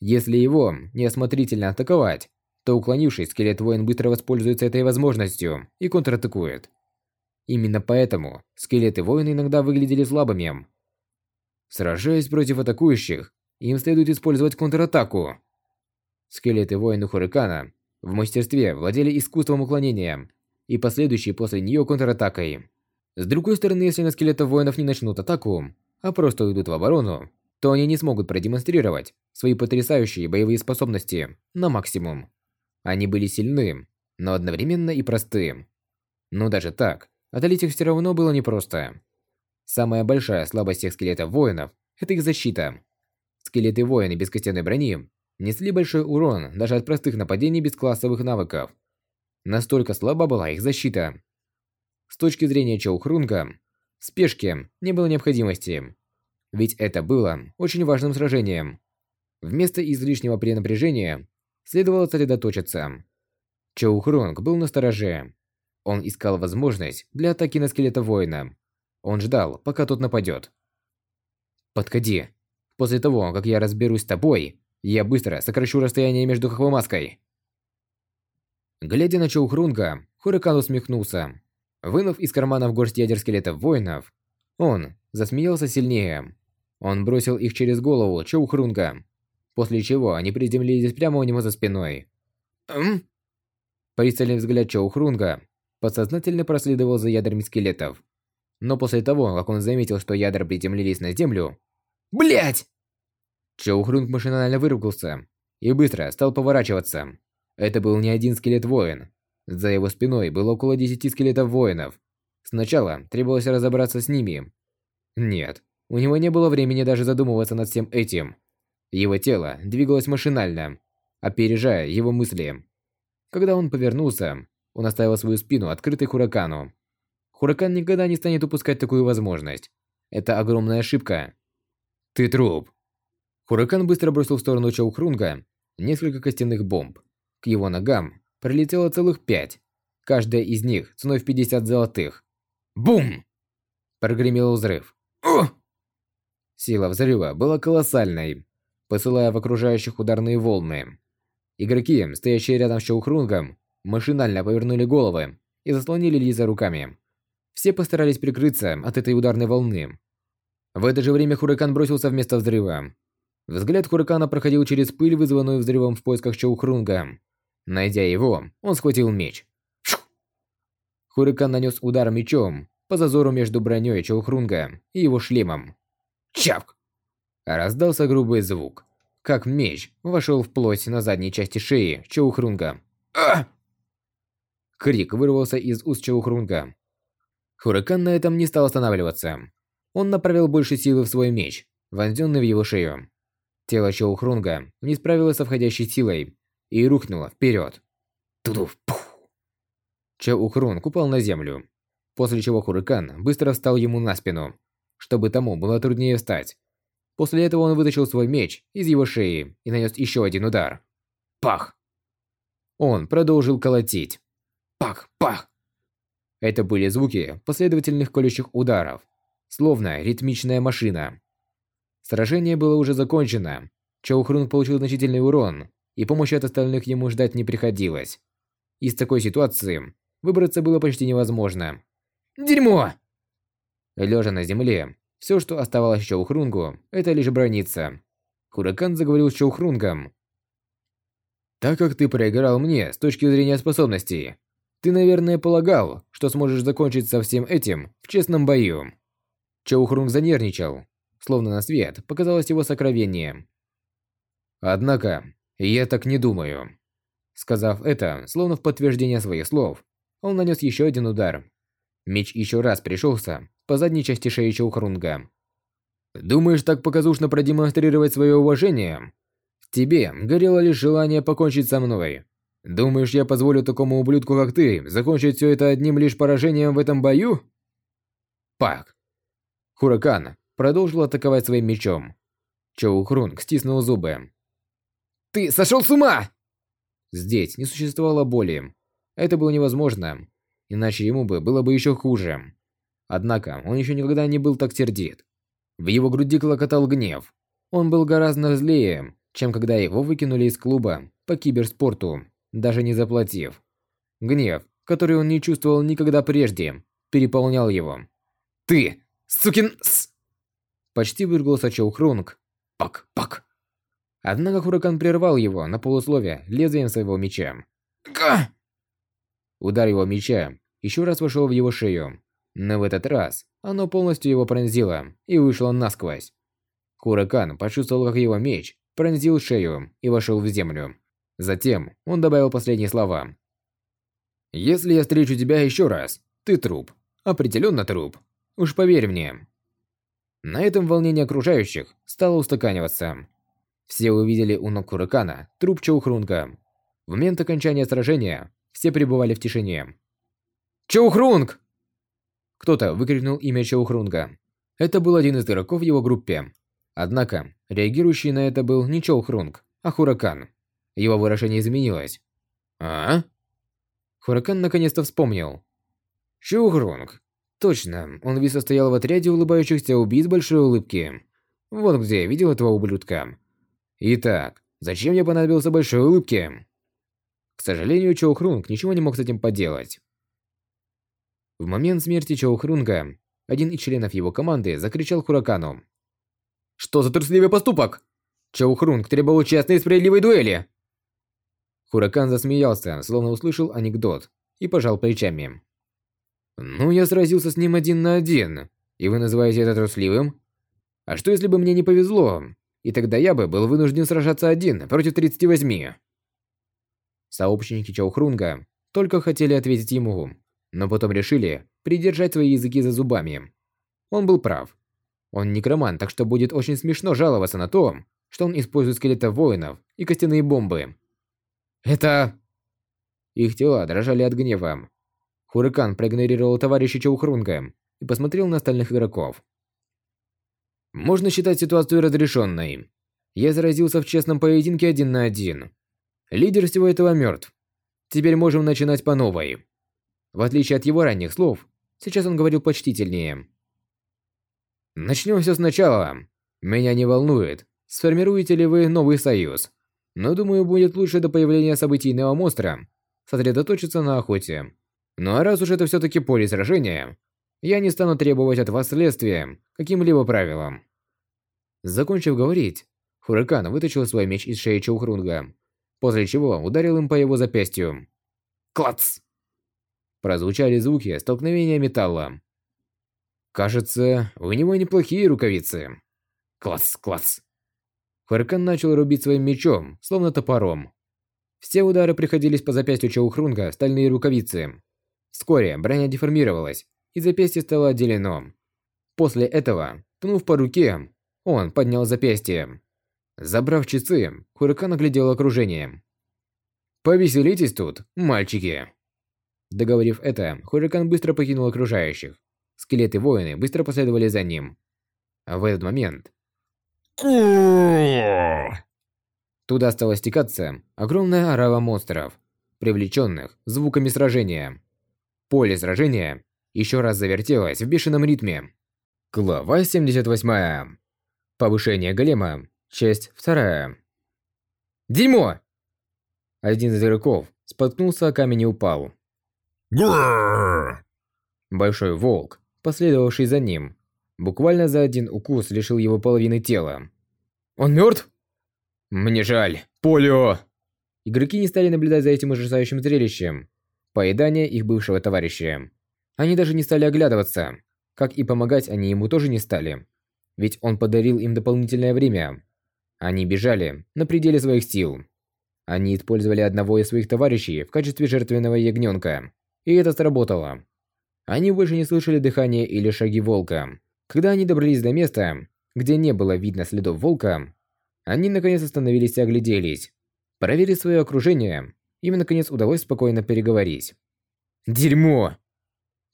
Если его неосмотрительно атаковать, то уклонившись, скелет-воин быстро воспользуется этой возможностью и контратакует. Именно поэтому скелеты-воины иногда выглядели слабыми. Сражаясь против атакующих, им следует использовать контратаку. Скелеты-воины Хурикана в мастерстве владели искусством уклонения и последующей после нее контратакой. С другой стороны, если на скелетов воинов не начнут атаку, а просто уйдут в оборону, то они не смогут продемонстрировать свои потрясающие боевые способности на максимум. Они были сильны, но одновременно и просты. Но даже так, одолеть их все равно было непросто. Самая большая слабость всех скелетов воинов – это их защита. Скелеты воины без костяной брони несли большой урон даже от простых нападений без классовых навыков. Настолько слаба была их защита. С точки зрения Чоухрунга, в спешке не было необходимости. Ведь это было очень важным сражением. Вместо излишнего перенапряжения следовало сосредоточиться. Чоу Хронг был настороже. Он искал возможность для атаки на скелета воина. Он ждал, пока тот нападет. «Подходи. После того, как я разберусь с тобой, я быстро сокращу расстояние между Хохвамаской». Глядя на Чоу Хрунга, Хуракан усмехнулся. Вынув из кармана в горсть ядер скелетов воинов, он засмеялся сильнее. Он бросил их через голову Чоухрунга, после чего они приземлились прямо у него за спиной. «М?» Пристальный взгляд Чоухрунга подсознательно проследовал за ядрами скелетов. Но после того, как он заметил, что ядра приземлились на землю... Блять! Чоухрунг машинально выругался и быстро стал поворачиваться. Это был не один скелет-воин, за его спиной было около десяти скелетов воинов. Сначала требовалось разобраться с ними. Нет, у него не было времени даже задумываться над всем этим. Его тело двигалось машинально, опережая его мысли. Когда он повернулся, он оставил свою спину открытой Хуракану. Хуракан никогда не станет упускать такую возможность. Это огромная ошибка. Ты труп. Хуракан быстро бросил в сторону Чаухрунга несколько костяных бомб. К его ногам прилетело целых пять. Каждая из них ценой в 50 золотых. Бум! Прогремел взрыв. О! Сила взрыва была колоссальной, посылая в окружающих ударные волны. Игроки, стоящие рядом с Чоухрунгом, машинально повернули головы и заслонили Лиза руками. Все постарались прикрыться от этой ударной волны. В это же время Хуракан бросился вместо взрыва. Взгляд Хуракана проходил через пыль, вызванную взрывом в поисках Чоухрунга. Найдя его, он схватил меч. Хуракан нанес удар мечом по зазору между броней Чоухрунга и его шлемом. Чавк! Раздался грубый звук, как меч вошел в плоть на задней части шеи Чоухрунга. А! Крик вырвался из уст Чоухрунга. Хуракан на этом не стал останавливаться. Он направил больше силы в свой меч, вонзенный в его шею. Тело Чоухрунга не справилось со входящей силой и рухнуло вперед. Тудуф, пух. Чоухрунг упал на землю, после чего Хуракан быстро встал ему на спину, чтобы тому было труднее встать. После этого он вытащил свой меч из его шеи и нанес еще один удар. Пах! Он продолжил колотить. Пах, пах! Это были звуки последовательных колющих ударов, словно ритмичная машина. Сражение было уже закончено. Чоу Хрун получил значительный урон, и помощи от остальных ему ждать не приходилось. Из такой ситуации выбраться было почти невозможно. Дерьмо! Лежа на земле, все, что оставалось Чоухрунгу, это лишь брониться. Хуракан заговорил с Чоухрунгом. «Так как ты проиграл мне с точки зрения способностей, ты, наверное, полагал, что сможешь закончить со всем этим в честном бою». Чоухрунг занервничал, словно на свет показалось его сокровение. «Однако, я так не думаю». Сказав это, словно в подтверждение своих слов, он нанес еще один удар. Меч еще раз пришелся по задней части шеи Чоухрунга. «Думаешь так показушно продемонстрировать свое уважение? В тебе горело лишь желание покончить со мной. Думаешь, я позволю такому ублюдку, как ты, закончить все это одним лишь поражением в этом бою?» Пак. Хуракан продолжил атаковать своим мечом. Чоухрунг стиснул зубы. «Ты сошел с ума!» Здесь не существовало боли. Это было невозможно, иначе ему бы было бы еще хуже. Однако он еще никогда не был так сердит. В его груди клокотал гнев. Он был гораздо злее, чем когда его выкинули из клуба по киберспорту, даже не заплатив. Гнев, который он не чувствовал никогда прежде, переполнял его. «Ты, сукин с...» Почти выругался Чоу Хрунг. «Пак-пак!» Однако Хуракан прервал его на полусловие лезвием своего меча. «Га!» Удар его меча еще раз вошел в его шею, но в этот раз оно полностью его пронзило и вышло насквозь. Хуракан почувствовал, как его меч пронзил шею и вошел в землю. Затем он добавил последние слова. «Если я встречу тебя еще раз, ты труп. Определенно труп. Уж поверь мне». На этом волнение окружающих стало устаканиваться. Все увидели у ног Хуракана труп Чоухрунга. В момент окончания сражения все пребывали в тишине. «Чоухрунг!» Кто-то выкрикнул имя Чоухрунга. Это был один из игроков в его группе. Однако, реагирующий на это был не Чоухрунг, а Хуракан. Его выражение изменилось. «А?» Хуракан наконец-то вспомнил. Чоухрунг. Точно, он весь состоял в отряде улыбающихся убийц большой улыбки. Вот где я видел этого ублюдка. Итак, зачем я понадобился большой улыбке? К сожалению, Чоухрунг ничего не мог с этим поделать. В момент смерти Чоу Хрунга, один из членов его команды закричал Хуракану. «Что за трусливый поступок? Чоу Хрунг требовал честной и справедливой дуэли!» Хуракан засмеялся, словно услышал анекдот, и пожал плечами. «Ну, я сразился с ним один на один, и вы называете это трусливым? А что если бы мне не повезло, и тогда я бы был вынужден сражаться один против 38?» Сообщники Чоу Хрунга только хотели ответить ему, но потом решили придержать свои языки за зубами. Он был прав. Он некромант, так что будет очень смешно жаловаться на то, что он использует скелетов воинов и костяные бомбы. Это... Их тела дрожали от гнева. Хурикан проигнорировал товарища Чаухрунга и посмотрел на остальных игроков. Можно считать ситуацию разрешенной. Я заразился в честном поединке один на один. Лидер всего этого мертв. Теперь можем начинать по новой. В отличие от его ранних слов, сейчас он говорил почтительнее. Начнем все сначала. Меня не волнует, сформируете ли вы новый союз. Но думаю, будет лучше до появления событийного монстра сосредоточиться на охоте. Ну а раз уж это все-таки поле сражения, я не стану требовать от вас следствия каким-либо правилам. Закончив говорить, Хуракан вытащил свой меч из шеи Чоухрунга, после чего ударил им по его запястью. Клац! Прозвучали звуки столкновения металла. Кажется, у него неплохие рукавицы. Клац, клац. Хуракан начал рубить своим мечом, словно топором. Все удары приходились по запястью Чоухрунга стальные рукавицы. Вскоре броня деформировалась, и запястье стало отделено. После этого, пнув по руке, он поднял запястье. Забрав часы, Хуракан оглядел окружение. «Повеселитесь тут, мальчики!» Договорив это, Хуракан быстро покинул окружающих. Скелеты-воины быстро последовали за ним. В этот момент... Туда стала стекаться огромная орава монстров, привлеченных звуками сражения. Поле сражения еще раз завертелось в бешеном ритме. Глава 78. Повышение голема. Часть 2. Дерьмо! Один из игроков споткнулся о камень и упал. Большой волк, последовавший за ним, буквально за один укус лишил его половины тела. Он мертв? Мне жаль. Полио! Игроки не стали наблюдать за этим ужасающим зрелищем. Поедание их бывшего товарища. Они даже не стали оглядываться. Как и помогать они ему тоже не стали. Ведь он подарил им дополнительное время. Они бежали на пределе своих сил. Они использовали одного из своих товарищей в качестве жертвенного ягненка. И это сработало. Они больше не слышали дыхания или шаги волка. Когда они добрались до места, где не было видно следов волка, они наконец остановились и огляделись. Проверив свое окружение, им наконец удалось спокойно переговорить. «Дерьмо!»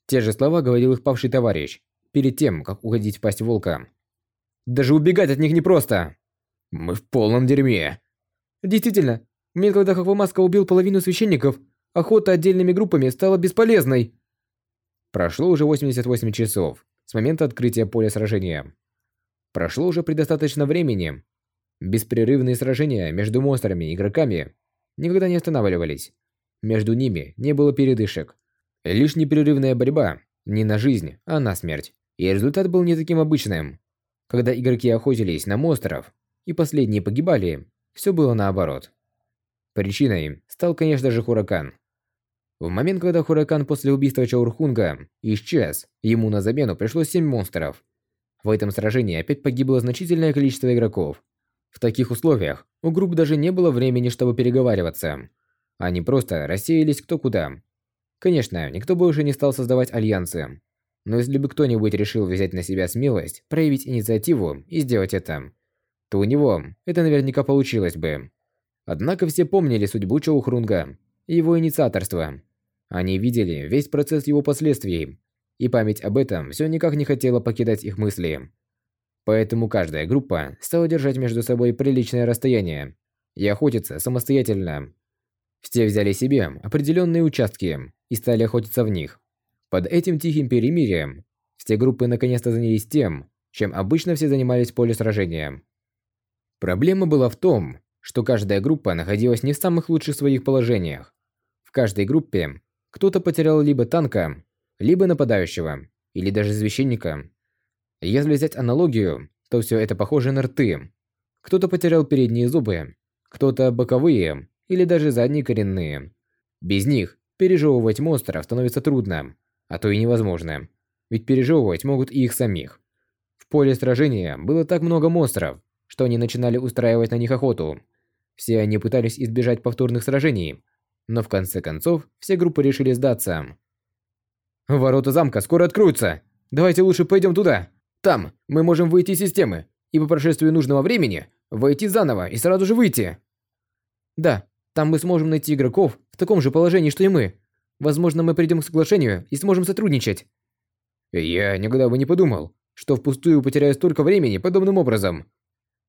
Те же слова говорил их павший товарищ, перед тем, как уходить в пасть волка. «Даже убегать от них непросто!» «Мы в полном дерьме!» «Действительно, мне когда Хохвамаска убил половину священников, охота отдельными группами стала бесполезной!» Прошло уже 88 часов с момента открытия поля сражения. Прошло уже предостаточно времени, Беспрерывные сражения между монстрами и игроками никогда не останавливались. Между ними не было передышек. Лишь непрерывная борьба не на жизнь, а на смерть. И результат был не таким обычным. Когда игроки охотились на монстров, и последние погибали, все было наоборот. Причиной стал, конечно же, Хуракан. В момент, когда Хуракан после убийства Чаурхунга исчез, ему на замену пришло 7 монстров. В этом сражении опять погибло значительное количество игроков, в таких условиях у групп даже не было времени, чтобы переговариваться. Они просто рассеялись кто куда. Конечно, никто уже не стал создавать альянсы. Но если бы кто-нибудь решил взять на себя смелость, проявить инициативу и сделать это, то у него это наверняка получилось бы. Однако все помнили судьбу Чоухрунга и его инициаторство. Они видели весь процесс его последствий, и память об этом все никак не хотела покидать их мысли. Поэтому каждая группа стала держать между собой приличное расстояние и охотиться самостоятельно. Все взяли себе определенные участки и стали охотиться в них. Под этим тихим перемирием все группы наконец-то занялись тем, чем обычно все занимались в поле сражения. Проблема была в том, что каждая группа находилась не в самых лучших своих положениях. В каждой группе кто-то потерял либо танка, либо нападающего, или даже священника. Если взять аналогию, то все это похоже на рты. Кто-то потерял передние зубы, кто-то боковые или даже задние коренные. Без них пережевывать монстров становится трудно, а то и невозможно. Ведь пережевывать могут и их самих. В поле сражения было так много монстров, что они начинали устраивать на них охоту. Все они пытались избежать повторных сражений, но в конце концов все группы решили сдаться. «Ворота замка скоро откроются! Давайте лучше пойдем туда!» Там мы можем выйти из системы, и по прошествии нужного времени Войти заново и сразу же выйти. Да, там мы сможем найти игроков в таком же положении, что и мы. Возможно, мы придем к соглашению и сможем сотрудничать. Я никогда бы не подумал, что впустую потеряю столько времени подобным образом.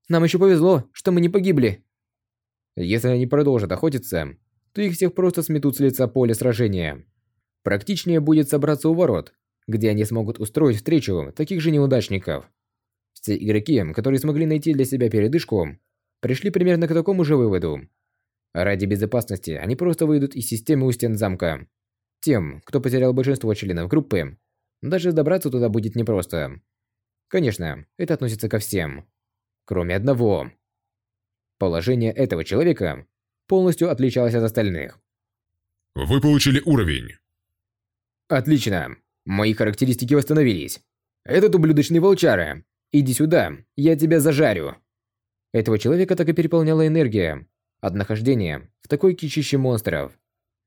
Нам еще повезло, что мы не погибли. Если они продолжат охотиться, то их всех просто сметут с лица поля сражения. Практичнее будет собраться у ворот, где они смогут устроить встречу таких же неудачников. Все игроки, которые смогли найти для себя передышку, пришли примерно к такому же выводу. Ради безопасности они просто выйдут из системы у стен замка. Тем, кто потерял большинство членов группы, даже добраться туда будет непросто. Конечно, это относится ко всем. Кроме одного. Положение этого человека полностью отличалось от остальных. Вы получили уровень. Отлично. Мои характеристики восстановились. Этот ублюдочный волчара. Иди сюда, я тебя зажарю. Этого человека так и переполняла энергия от нахождения в такой кичище монстров.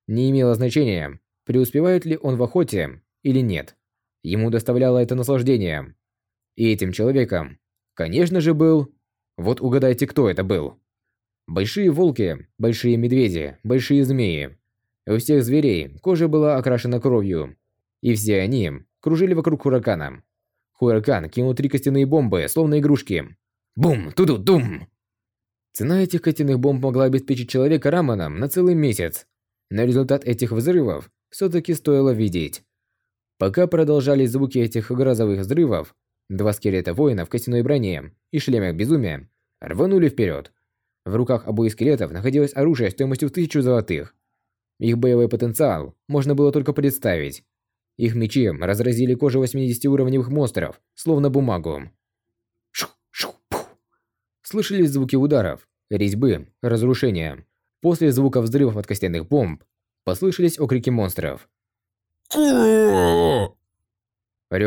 Не имело значения, преуспевает ли он в охоте или нет. Ему доставляло это наслаждение. И этим человеком, конечно же, был... Вот угадайте, кто это был. Большие волки, большие медведи, большие змеи. У всех зверей кожа была окрашена кровью. И все они кружили вокруг Хуракана. Хуракан кинул три костяные бомбы, словно игрушки. Бум! Туду-дум! Цена этих костяных бомб могла обеспечить человека раманом на целый месяц. Но результат этих взрывов все-таки стоило видеть. Пока продолжались звуки этих грозовых взрывов, два скелета воина в костяной броне и шлемах безумия рванули вперед. В руках обоих скелетов находилось оружие стоимостью в тысячу золотых. Их боевой потенциал можно было только представить. Их мечи разразили кожу 80-уровневых монстров, словно бумагу. Слышались звуки ударов, резьбы, разрушения. После звука взрывов от костяных бомб послышались окрики монстров. Рев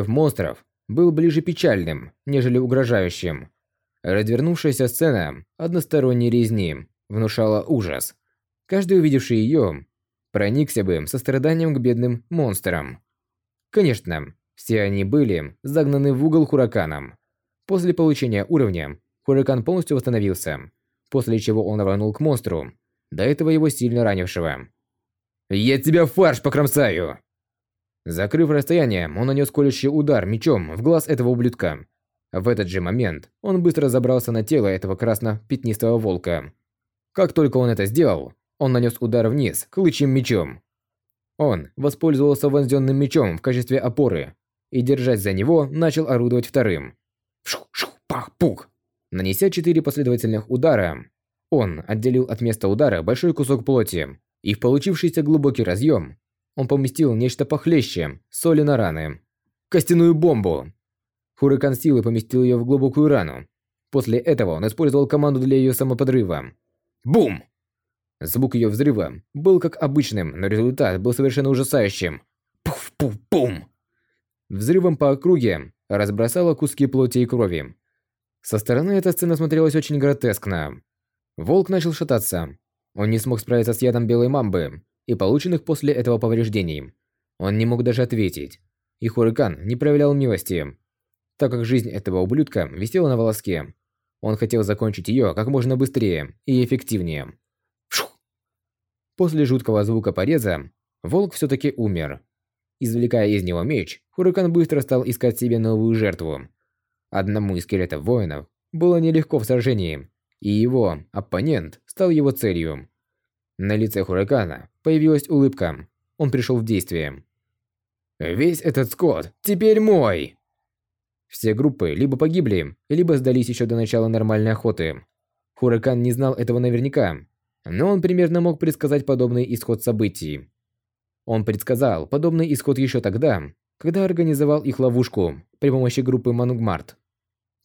монстров был ближе печальным, нежели угрожающим. Развернувшаяся сцена односторонней резни внушала ужас. Каждый увидевший ее проникся бы состраданием к бедным монстрам. Конечно, все они были загнаны в угол Хураканом. После получения уровня, Хуракан полностью восстановился, после чего он рванул к монстру, до этого его сильно ранившего. «Я тебя в фарш покромсаю!» Закрыв расстояние, он нанес колющий удар мечом в глаз этого ублюдка. В этот же момент он быстро забрался на тело этого красно-пятнистого волка. Как только он это сделал, он нанес удар вниз клычьим мечом. Он воспользовался вонзенным мечом в качестве опоры и, держась за него, начал орудовать вторым. Шух-шух-пах-пух. Нанеся четыре последовательных удара, он отделил от места удара большой кусок плоти, и в получившийся глубокий разъем он поместил нечто похлеще соли на раны. Костяную бомбу. Хурикан силы поместил ее в глубокую рану. После этого он использовал команду для ее самоподрыва. Бум! Звук ее взрыва был как обычным, но результат был совершенно ужасающим. Пуф-пуф-бум! Взрывом по округе разбросало куски плоти и крови. Со стороны эта сцена смотрелась очень гротескно. Волк начал шататься. Он не смог справиться с ядом белой мамбы и полученных после этого повреждений. Он не мог даже ответить. И Хурикан не проявлял милости. Так как жизнь этого ублюдка висела на волоске, он хотел закончить ее как можно быстрее и эффективнее. После жуткого звука пореза, волк все-таки умер. Извлекая из него меч, Хурикан быстро стал искать себе новую жертву. Одному из скелетов воинов было нелегко в сражении, и его оппонент стал его целью. На лице Хуракана появилась улыбка. Он пришел в действие. «Весь этот скот теперь мой!» Все группы либо погибли, либо сдались еще до начала нормальной охоты. Хуракан не знал этого наверняка, но он примерно мог предсказать подобный исход событий. Он предсказал подобный исход еще тогда, когда организовал их ловушку при помощи группы Манугмарт.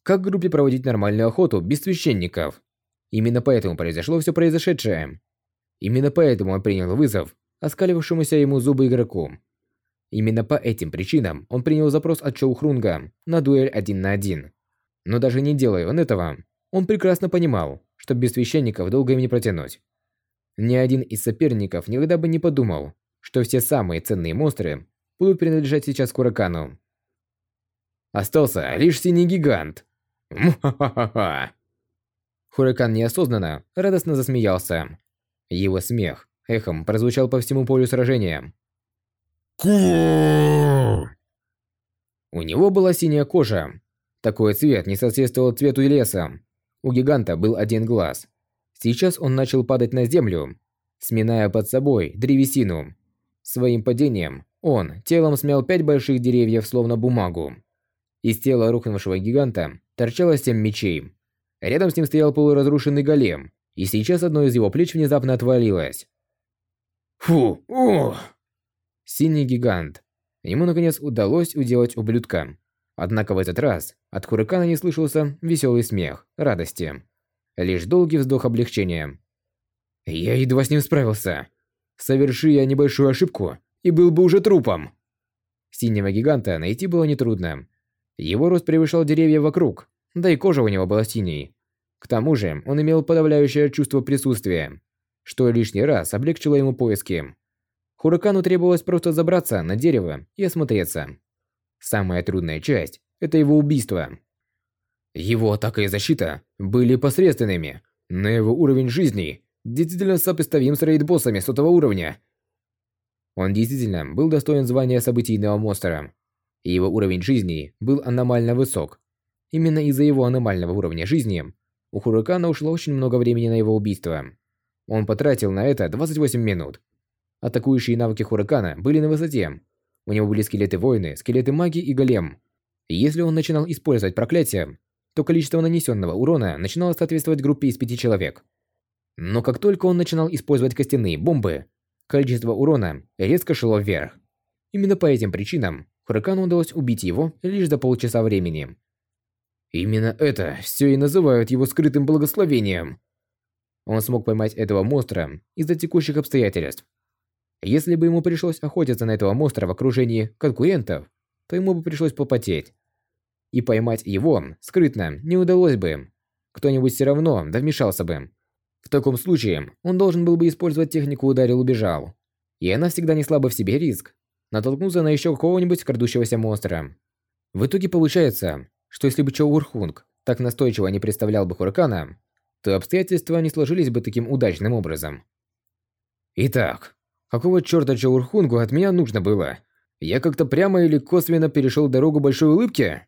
Как группе проводить нормальную охоту без священников? Именно поэтому произошло все произошедшее. Именно поэтому он принял вызов оскалившемуся ему зубы игроку. Именно по этим причинам он принял запрос от Чоу Хрунга на дуэль один на один. Но даже не делая он этого, он прекрасно понимал, что без священников долго им не протянуть. Ни один из соперников никогда бы не подумал, что все самые ценные монстры будут принадлежать сейчас Куракану. Остался лишь синий гигант. Хуракан неосознанно, радостно засмеялся. Его смех эхом прозвучал по всему полю сражения. У него была синяя кожа. Такой цвет не соответствовал цвету леса. У гиганта был один глаз. Сейчас он начал падать на землю, сминая под собой древесину. Своим падением он телом смял пять больших деревьев, словно бумагу. Из тела рухнувшего гиганта торчало семь мечей. Рядом с ним стоял полуразрушенный голем, и сейчас одно из его плеч внезапно отвалилось. Фу, ух! Синий гигант. Ему наконец удалось уделать ублюдка. Однако в этот раз от Хуракана не слышался веселый смех, радости. Лишь долгий вздох облегчения. Я едва с ним справился. Соверши я небольшую ошибку, и был бы уже трупом. Синего гиганта найти было нетрудно. Его рост превышал деревья вокруг, да и кожа у него была синей. К тому же, он имел подавляющее чувство присутствия, что лишний раз облегчило ему поиски. Хуракану требовалось просто забраться на дерево и осмотреться. Самая трудная часть – это его убийство. Его атака и защита были посредственными, но его уровень жизни действительно сопоставим с рейд-боссами сотого уровня. Он действительно был достоин звания событийного монстра. Его уровень жизни был аномально высок. Именно из-за его аномального уровня жизни у Хуракана ушло очень много времени на его убийство. Он потратил на это 28 минут. Атакующие навыки Хуракана были на высоте. У него были скелеты воины, скелеты маги и голем. И если он начинал использовать проклятие, то количество нанесенного урона начинало соответствовать группе из пяти человек. Но как только он начинал использовать костяные бомбы, количество урона резко шло вверх. Именно по этим причинам Хуракану удалось убить его лишь за полчаса времени. Именно это все и называют его скрытым благословением. Он смог поймать этого монстра из-за текущих обстоятельств. Если бы ему пришлось охотиться на этого монстра в окружении конкурентов, то ему бы пришлось попотеть. И поймать его скрытно не удалось бы. Кто-нибудь все равно вмешался бы. В таком случае он должен был бы использовать технику «ударил-убежал». И она всегда несла бы в себе риск натолкнуться на еще какого-нибудь крадущегося монстра. В итоге получается, что если бы Чоу Урхунг так настойчиво не представлял бы Хуракана, то обстоятельства не сложились бы таким удачным образом. Итак, какого черта Чоу Урхунгу от меня нужно было? Я как-то прямо или косвенно перешел дорогу большой улыбки?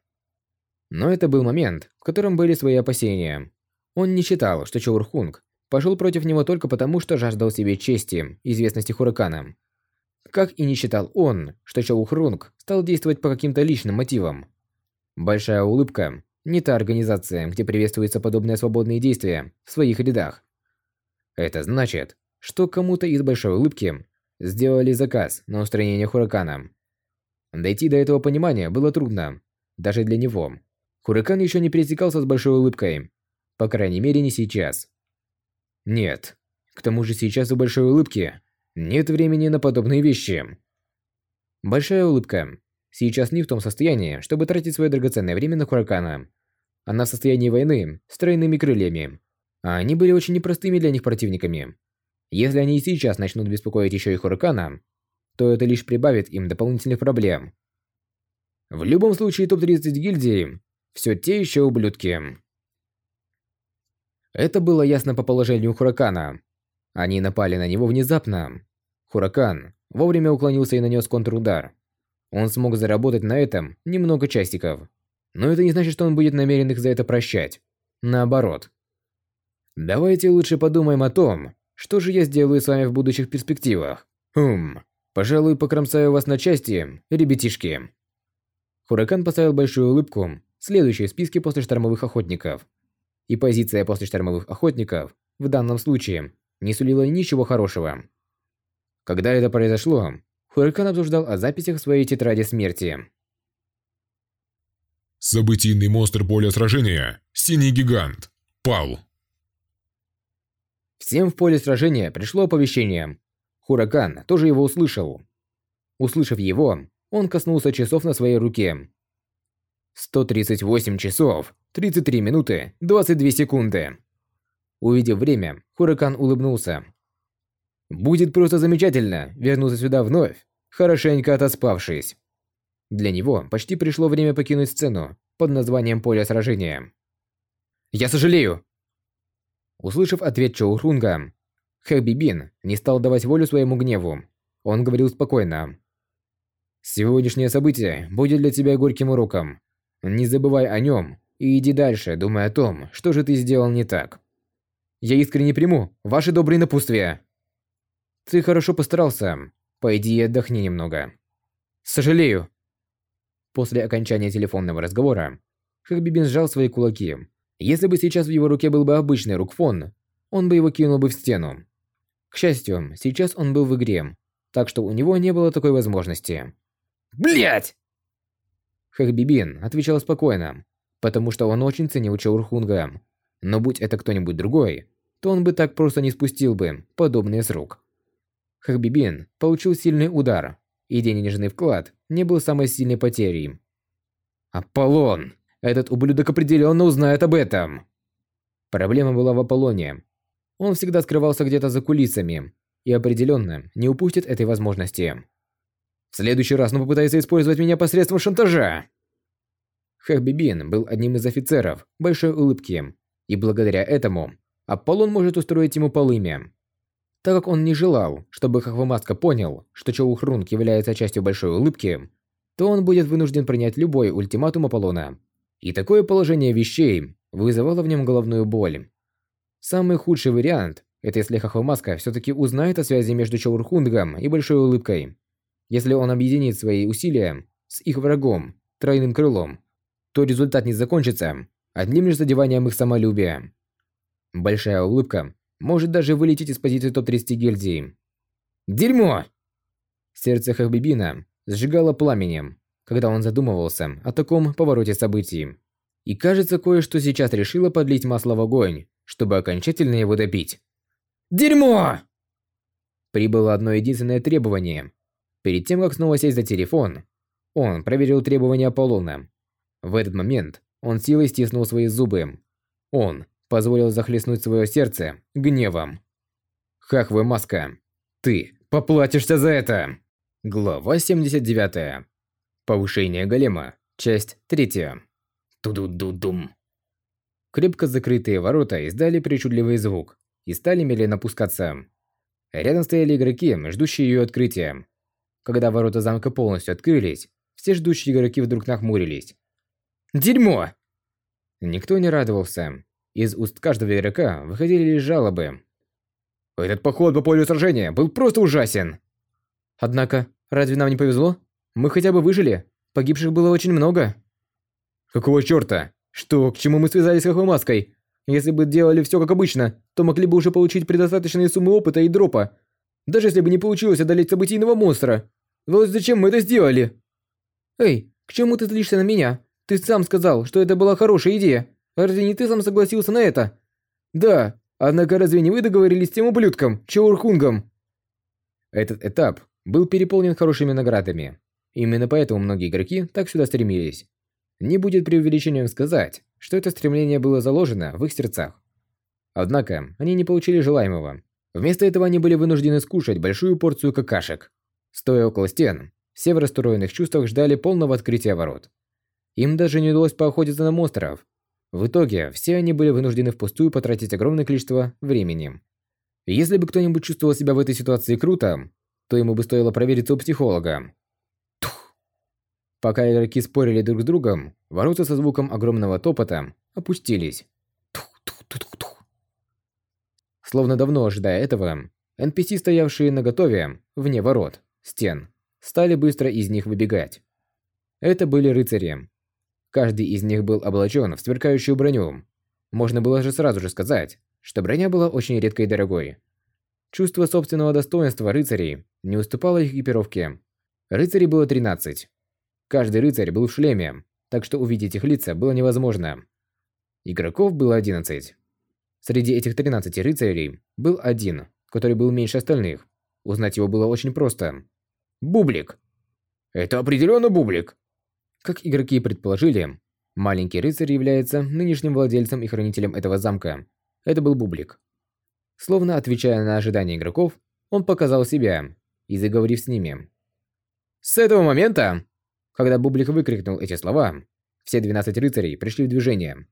Но это был момент, в котором были свои опасения. Он не считал, что Чоу Урхунг пошел против него только потому, что жаждал себе чести, известности Хуракана. Как и не считал он, что Чоу Хрунг стал действовать по каким-то личным мотивам. Большая улыбка – не та организация, где приветствуются подобные свободные действия в своих рядах. Это значит, что кому-то из Большой улыбки сделали заказ на устранение Хуракана. Дойти до этого понимания было трудно, даже для него. Хуракан еще не пересекался с Большой улыбкой, по крайней мере не сейчас. Нет. К тому же сейчас у Большой улыбки нет времени на подобные вещи. Большая улыбка. Сейчас не в том состоянии, чтобы тратить свое драгоценное время на Хуракана. Она в состоянии войны с тройными крыльями. А они были очень непростыми для них противниками. Если они и сейчас начнут беспокоить еще и Хуракана, то это лишь прибавит им дополнительных проблем. В любом случае, топ-30 гильдии – все те еще ублюдки. Это было ясно по положению Хуракана. Они напали на него внезапно. Хуракан вовремя уклонился и нанес контрудар. Он смог заработать на этом немного часиков. Но это не значит, что он будет намерен их за это прощать. Наоборот. Давайте лучше подумаем о том, что же я сделаю с вами в будущих перспективах. Хм, пожалуй, покромсаю вас на части, ребятишки. Хуракан поставил большую улыбку, следующей в списке после штормовых охотников – и позиция после штормовых охотников в данном случае не сулила ничего хорошего. Когда это произошло, Хурикан обсуждал о записях в своей тетради смерти. Событийный монстр поля сражения, синий гигант, пал. Всем в поле сражения пришло оповещение. Хуракан тоже его услышал. Услышав его, он коснулся часов на своей руке. 138 часов, 33 минуты, 22 секунды. Увидев время, Хуракан улыбнулся. Будет просто замечательно вернуться сюда вновь, хорошенько отоспавшись. Для него почти пришло время покинуть сцену под названием «Поле сражения». «Я сожалею!» Услышав ответ Чоу Хрунга, Хэ Бибин не стал давать волю своему гневу. Он говорил спокойно. «Сегодняшнее событие будет для тебя горьким уроком. Не забывай о нем и иди дальше, думая о том, что же ты сделал не так. Я искренне приму ваши добрые напутствия. Ты хорошо постарался. Пойди и отдохни немного. Сожалею. После окончания телефонного разговора, Хакбибин сжал свои кулаки. Если бы сейчас в его руке был бы обычный рукфон, он бы его кинул бы в стену. К счастью, сейчас он был в игре, так что у него не было такой возможности. Блять! Хакбибин отвечал спокойно, потому что он очень ценил Чаурхунга. Но будь это кто-нибудь другой, то он бы так просто не спустил бы подобное с рук. Хакбибин получил сильный удар, и денежный вклад не был самой сильной потерей. Аполлон! Этот ублюдок определенно узнает об этом! Проблема была в Аполлоне. Он всегда скрывался где-то за кулисами, и определенно не упустит этой возможности. В следующий раз он попытается использовать меня посредством шантажа. Хахбибин был одним из офицеров большой улыбки, и благодаря этому Аполлон может устроить ему полымя. Так как он не желал, чтобы Хахвамаска понял, что Чоухрунг является частью большой улыбки, то он будет вынужден принять любой ультиматум Аполлона. И такое положение вещей вызывало в нем головную боль. Самый худший вариант – это если Хахвамаска все-таки узнает о связи между Чоурхунгом и Большой Улыбкой. Если он объединит свои усилия с их врагом, Тройным Крылом, то результат не закончится одним лишь задеванием их самолюбия. Большая улыбка может даже вылететь из позиции топ-30 гильдии. Дерьмо! Сердце Хахбибина сжигало пламенем, когда он задумывался о таком повороте событий. И кажется, кое-что сейчас решило подлить масло в огонь, чтобы окончательно его добить. Дерьмо! Прибыло одно единственное требование. Перед тем, как снова сесть за телефон, он проверил требования Аполлона. В этот момент он силой стиснул свои зубы. Он позволил захлестнуть свое сердце гневом. Хахвы Маска, ты поплатишься за это! Глава 79. Повышение голема. Часть 3. Ту-ду-ду-дум. Крепко закрытые ворота издали причудливый звук и стали медленно опускаться. Рядом стояли игроки, ждущие ее открытия. Когда ворота замка полностью открылись, все ждущие игроки вдруг нахмурились. Дерьмо! Никто не радовался. Из уст каждого игрока выходили лишь жалобы. Этот поход по полю сражения был просто ужасен. Однако, разве нам не повезло? Мы хотя бы выжили. Погибших было очень много. Какого чёрта? Что, к чему мы связались с Хохвамаской? Если бы делали всё как обычно, то могли бы уже получить предостаточные суммы опыта и дропа. Даже если бы не получилось одолеть событийного монстра. Вот зачем мы это сделали? Эй, к чему ты злишься на меня? Ты сам сказал, что это была хорошая идея. Разве не ты сам согласился на это? Да, однако разве не вы договорились с тем ублюдком, Чоурхунгом? Этот этап был переполнен хорошими наградами. Именно поэтому многие игроки так сюда стремились. Не будет преувеличением сказать, что это стремление было заложено в их сердцах. Однако, они не получили желаемого. Вместо этого они были вынуждены скушать большую порцию какашек. Стоя около стен, все в расстроенных чувствах ждали полного открытия ворот. Им даже не удалось поохотиться на монстров. В итоге, все они были вынуждены впустую потратить огромное количество времени. Если бы кто-нибудь чувствовал себя в этой ситуации круто, то ему бы стоило провериться у психолога. Тух. Пока игроки спорили друг с другом, ворота со звуком огромного топота опустились. Тух-тух-тух-тух. Словно давно ожидая этого, NPC, стоявшие наготове, вне ворот, стен, стали быстро из них выбегать. Это были рыцари, Каждый из них был облачен в сверкающую броню. Можно было же сразу же сказать, что броня была очень редкой и дорогой. Чувство собственного достоинства рыцарей не уступало их экипировке. Рыцарей было 13. Каждый рыцарь был в шлеме, так что увидеть их лица было невозможно. Игроков было 11. Среди этих 13 рыцарей был один, который был меньше остальных. Узнать его было очень просто. Бублик. Это определенно Бублик. Как игроки предположили, маленький рыцарь является нынешним владельцем и хранителем этого замка. Это был Бублик. Словно отвечая на ожидания игроков, он показал себя и заговорив с ними. С этого момента, когда Бублик выкрикнул эти слова, все 12 рыцарей пришли в движение.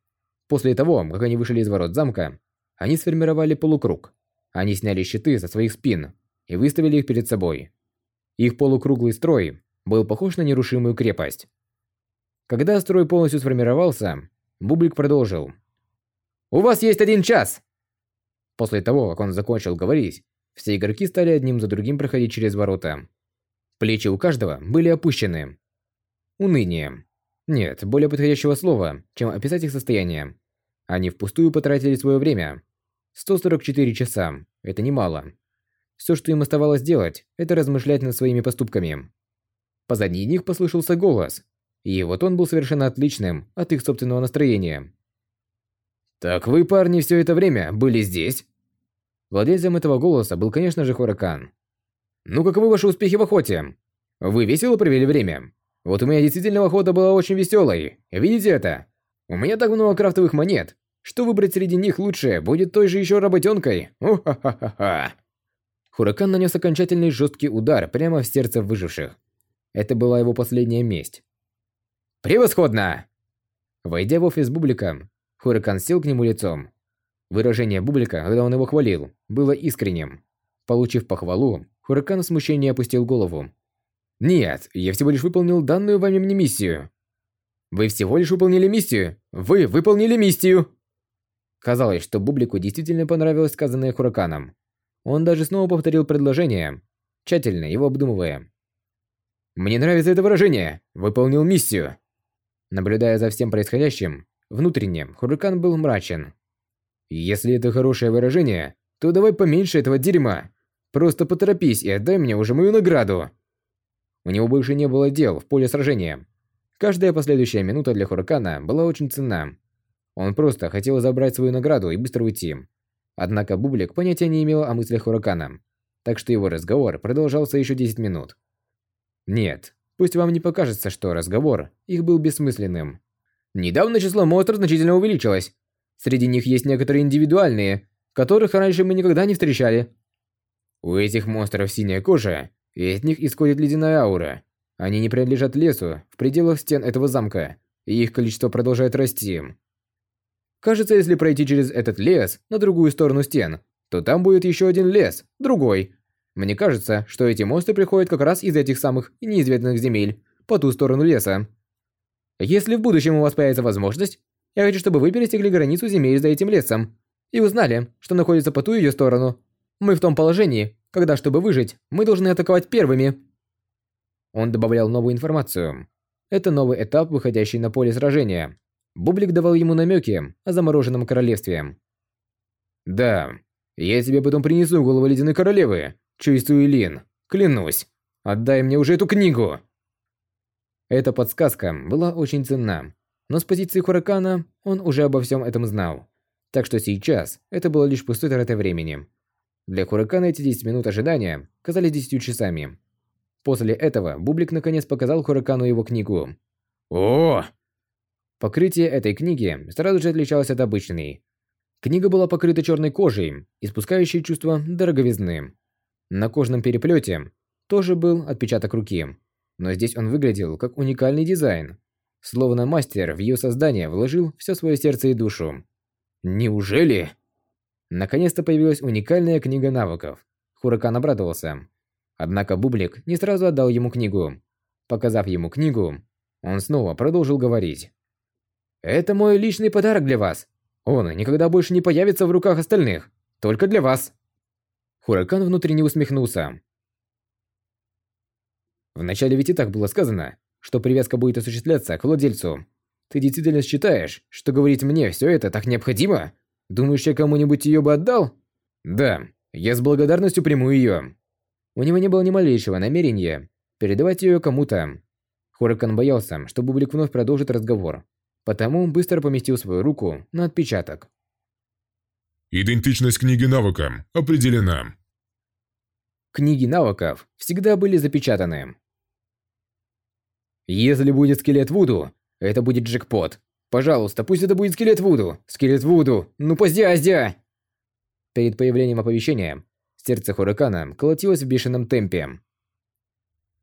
После того, как они вышли из ворот замка, они сформировали полукруг. Они сняли щиты со своих спин и выставили их перед собой. Их полукруглый строй был похож на нерушимую крепость. Когда строй полностью сформировался, Бублик продолжил. «У вас есть один час!» После того, как он закончил говорить, все игроки стали одним за другим проходить через ворота. Плечи у каждого были опущены. Уныние. Нет, более подходящего слова, чем описать их состояние. Они впустую потратили свое время. 144 часа. Это немало. Все, что им оставалось делать, это размышлять над своими поступками. Позади них послышался голос, и вот он был совершенно отличным от их собственного настроения. «Так вы, парни, все это время были здесь?» Владельцем этого голоса был, конечно же, Хуракан. «Ну, каковы ваши успехи в охоте? Вы весело провели время? Вот у меня действительно охота была очень веселой. Видите это? У меня так много крафтовых монет, что выбрать среди них лучше будет той же еще работенкой. О-ха-ха-ха!» Хуракан нанес окончательный жесткий удар прямо в сердце выживших. Это была его последняя месть. «Превосходно!» Войдя в офис Бублика, Хуракан сел к нему лицом. Выражение Бублика, когда он его хвалил, было искренним. Получив похвалу, Хуракан в смущении опустил голову. «Нет, я всего лишь выполнил данную вами мне миссию». «Вы всего лишь выполнили миссию! Вы выполнили миссию!» Казалось, что Бублику действительно понравилось сказанное Хураканом. Он даже снова повторил предложение, тщательно его обдумывая. «Мне нравится это выражение! Выполнил миссию!» Наблюдая за всем происходящим, внутренне Хуракан был мрачен. «Если это хорошее выражение, то давай поменьше этого дерьма. Просто поторопись и отдай мне уже мою награду!» У него больше не было дел в поле сражения. Каждая последующая минута для Хуракана была очень ценна. Он просто хотел забрать свою награду и быстро уйти. Однако Бублик понятия не имел о мыслях Хуракана, так что его разговор продолжался еще 10 минут. Нет, пусть вам не покажется, что разговор их был бессмысленным. Недавно число монстров значительно увеличилось. Среди них есть некоторые индивидуальные, которых раньше мы никогда не встречали. У этих монстров синяя кожа, и от них исходит ледяная аура. Они не принадлежат лесу в пределах стен этого замка, и их количество продолжает расти. Кажется, если пройти через этот лес на другую сторону стен, то там будет еще один лес, другой. Мне кажется, что эти монстры приходят как раз из этих самых неизведанных земель, по ту сторону леса. Если в будущем у вас появится возможность, я хочу, чтобы вы пересекли границу земель за этим лесом и узнали, что находится по ту ее сторону. Мы в том положении, когда, чтобы выжить, мы должны атаковать первыми. Он добавлял новую информацию. Это новый этап, выходящий на поле сражения. Бублик давал ему намеки о замороженном королевстве. «Да, я тебе потом принесу голову ледяной королевы, Чуйсу Лин, клянусь. Отдай мне уже эту книгу!» Эта подсказка была очень ценна, но с позиции Хуракана он уже обо всем этом знал. Так что сейчас это было лишь пустой тратой времени. Для Хуракана эти 10 минут ожидания казались 10 часами. После этого Бублик наконец показал Хуракану его книгу. «О, Покрытие этой книги сразу же отличалось от обычной. Книга была покрыта черной кожей, испускающей чувство дороговизны. На кожном переплете тоже был отпечаток руки, но здесь он выглядел как уникальный дизайн. Словно мастер в ее создание вложил все свое сердце и душу. Неужели? Наконец-то появилась уникальная книга навыков. Хуракан обрадовался. Однако Бублик не сразу отдал ему книгу. Показав ему книгу, он снова продолжил говорить. Это мой личный подарок для вас. Он никогда больше не появится в руках остальных. Только для вас. Хуракан внутренне усмехнулся. Вначале ведь и так было сказано, что привязка будет осуществляться к владельцу. Ты действительно считаешь, что говорить мне все это так необходимо? Думаешь, я кому-нибудь ее бы отдал? Да, я с благодарностью приму ее. У него не было ни малейшего намерения передавать ее кому-то. Хуракан боялся, что Бублик вновь продолжит разговор, потому быстро поместил свою руку на отпечаток. Идентичность книги навыка определена. Книги навыков всегда были запечатаны. Если будет скелет Вуду, это будет джекпот. Пожалуйста, пусть это будет скелет Вуду. Скелет Вуду, ну поздя-аздя! Перед появлением оповещения, сердце Хуракана колотилось в бешеном темпе.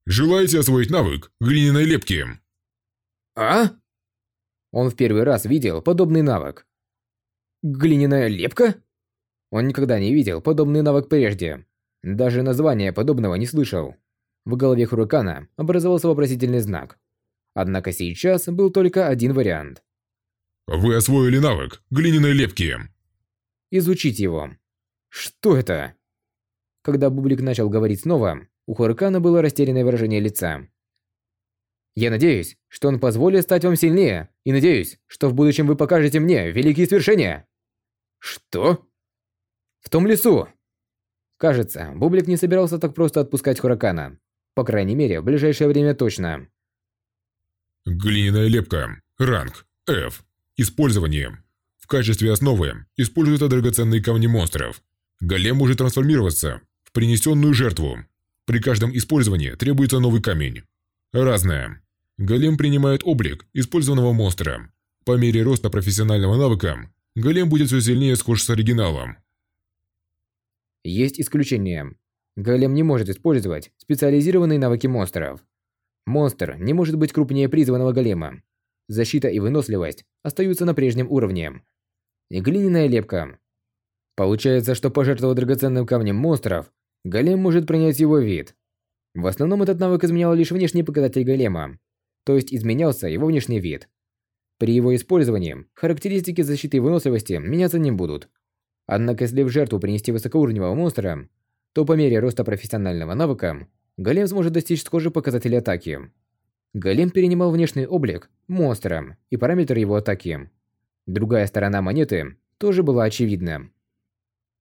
Желаете освоить навык глиняной лепки? А? Он в первый раз видел подобный навык. Глиняная лепка? Он никогда не видел подобный навык прежде. Даже названия подобного не слышал. В голове Хуракана образовался вопросительный знак. Однако сейчас был только один вариант. Вы освоили навык глиняной лепки. Изучить его. Что это? Когда Бублик начал говорить снова, у Хуракана было растерянное выражение лица. Я надеюсь, что он позволит стать вам сильнее, и надеюсь, что в будущем вы покажете мне великие свершения. Что? В том лесу. Кажется, Бублик не собирался так просто отпускать Хуракана. По крайней мере, в ближайшее время точно. Глиняная лепка. Ранг. F. Использование. В качестве основы используются драгоценные камни монстров. Голем может трансформироваться в принесенную жертву. При каждом использовании требуется новый камень. Разное. Голем принимает облик использованного монстра. По мере роста профессионального навыка, голем будет все сильнее схож с оригиналом. Есть исключение. Голем не может использовать специализированные навыки монстров. Монстр не может быть крупнее призванного голема. Защита и выносливость остаются на прежнем уровне. И глиняная лепка. Получается, что пожертвовав драгоценным камнем монстров, голем может принять его вид. В основном этот навык изменял лишь внешний показатель голема, то есть изменялся его внешний вид. При его использовании характеристики защиты и выносливости меняться не будут. Однако если в жертву принести высокоуровневого монстра, то по мере роста профессионального навыка, голем сможет достичь схожих показателей атаки. Голем перенимал внешний облик монстра и параметры его атаки. Другая сторона монеты тоже была очевидна.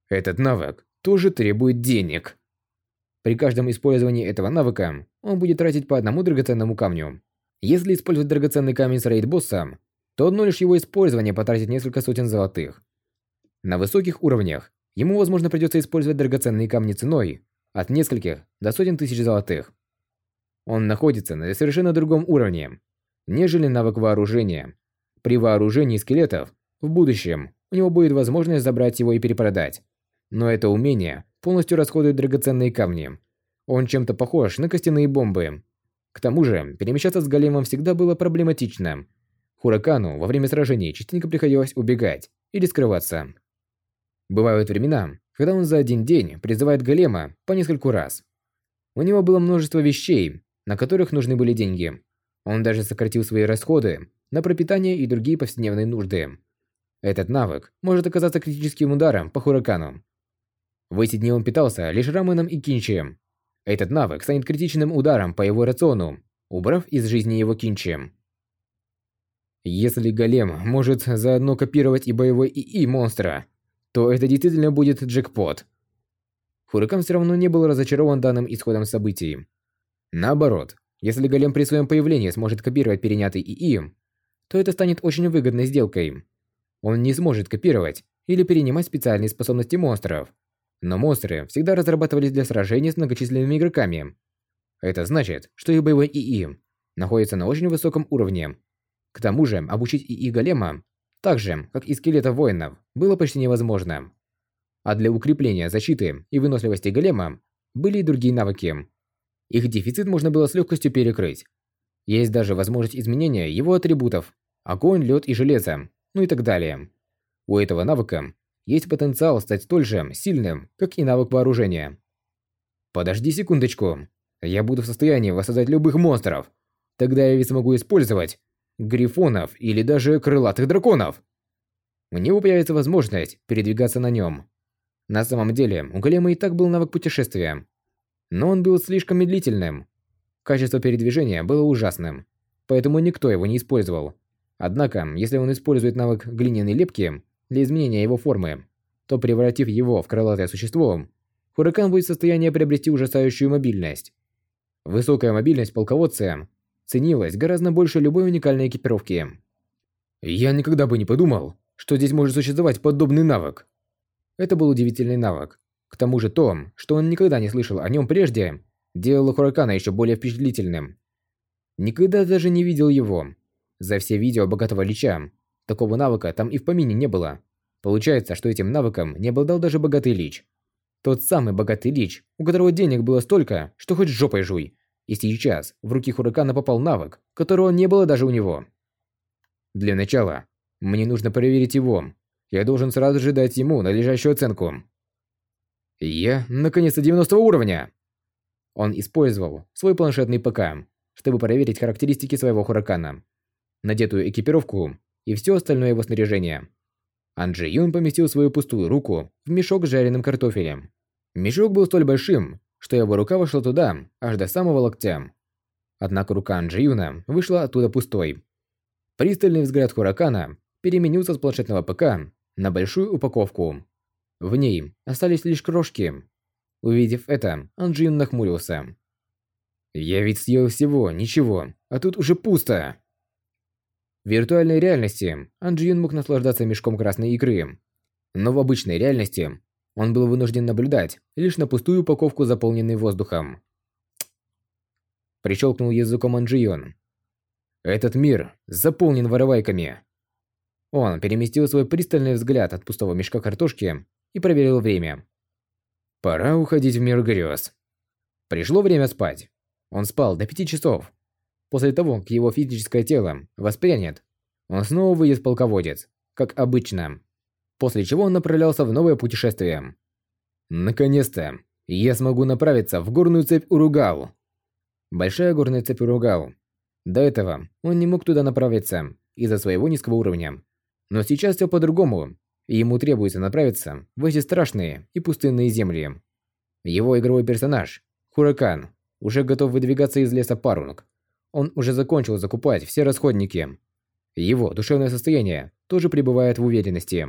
Этот навык тоже требует денег. При каждом использовании этого навыка он будет тратить по одному драгоценному камню. Если использовать драгоценный камень с рейд-босса, то одно лишь его использование потратит несколько сотен золотых. На высоких уровнях ему, возможно, придется использовать драгоценные камни ценой от нескольких до сотен тысяч золотых. Он находится на совершенно другом уровне, нежели навык вооружения. При вооружении скелетов в будущем у него будет возможность забрать его и перепродать. Но это умение полностью расходует драгоценные камни. Он чем-то похож на костяные бомбы. К тому же, перемещаться с големом всегда было проблематично. Хуракану во время сражений частенько приходилось убегать или скрываться. Бывают времена, когда он за один день призывает голема по нескольку раз. У него было множество вещей, на которых нужны были деньги. Он даже сократил свои расходы на пропитание и другие повседневные нужды. Этот навык может оказаться критическим ударом по Хуракану. В эти дни он питался лишь раменом и кинчи, этот навык станет критичным ударом по его рациону, убрав из жизни его кинчи. Если голем может заодно копировать и боевой ИИ монстра, то это действительно будет джекпот. Хуракан все равно не был разочарован данным исходом событий. Наоборот, если голем при своем появлении сможет копировать перенятый ИИ, то это станет очень выгодной сделкой. Он не сможет копировать или перенимать специальные способности монстров, но монстры всегда разрабатывались для сражений с многочисленными игроками. Это значит, что их боевой ИИ находится на очень высоком уровне. К тому же, обучить ИИ голема, так же, как и скелета воинов, было почти невозможно. А для укрепления защиты и выносливости голема были и другие навыки. Их дефицит можно было с легкостью перекрыть. Есть даже возможность изменения его атрибутов – огонь, лед и железо, ну и так далее. У этого навыка есть потенциал стать столь же сильным, как и навык вооружения. Подожди секундочку. Я буду в состоянии воссоздать любых монстров. Тогда я ведь смогу использовать грифонов или даже крылатых драконов. У него появится возможность передвигаться на нем. На самом деле, у голема и так был навык путешествия. Но он был слишком медлительным. Качество передвижения было ужасным, поэтому никто его не использовал. Однако, если он использует навык глиняной лепки, для изменения его формы, то превратив его в крылатое существо, Хуракан будет в состоянии приобрести ужасающую мобильность. Высокая мобильность полководца ценилась гораздо больше любой уникальной экипировки. Я никогда бы не подумал, что здесь может существовать подобный навык. Это был удивительный навык. К тому же то, что он никогда не слышал о нем прежде, делало Хуракана еще более впечатлительным. Никогда даже не видел его. За все видео богатого лича Такого навыка там и в помине не было. Получается, что этим навыком не обладал даже богатый лич. Тот самый богатый лич, у которого денег было столько, что хоть жопой жуй. И сейчас в руки Хуракана попал навык, которого не было даже у него. Для начала, мне нужно проверить его. Я должен сразу же дать ему надлежащую оценку. Я, наконец-то, 90 уровня! Он использовал свой планшетный ПК, чтобы проверить характеристики своего Хуракана, надетую экипировку и все остальное его снаряжение. Анджи Юн поместил свою пустую руку в мешок с жареным картофелем. Мешок был столь большим, что его рука вошла туда, аж до самого локтя. Однако рука Анджи Юна вышла оттуда пустой. Пристальный взгляд Хуракана переменился с планшетного ПК на большую упаковку. В ней остались лишь крошки. Увидев это, Анджи Юн нахмурился. «Я ведь съел всего, ничего, а тут уже пусто!» В виртуальной реальности Анджиюн мог наслаждаться мешком красной икры. Но в обычной реальности он был вынужден наблюдать лишь на пустую упаковку, заполненную воздухом. Прищелкнул языком Анджиюн. Этот мир заполнен воровайками. Он переместил свой пристальный взгляд от пустого мешка картошки и проверил время. Пора уходить в мир грез. Пришло время спать. Он спал до пяти часов. После того, как его физическое тело воспрянет, он снова выйдет полководец, как обычно. После чего он направлялся в новое путешествие. Наконец-то, я смогу направиться в горную цепь Уругал. Большая горная цепь Уругал. До этого он не мог туда направиться из-за своего низкого уровня. Но сейчас все по-другому, и ему требуется направиться в эти страшные и пустынные земли. Его игровой персонаж, Хуракан, уже готов выдвигаться из леса Парунг, он уже закончил закупать все расходники. Его душевное состояние тоже пребывает в уверенности.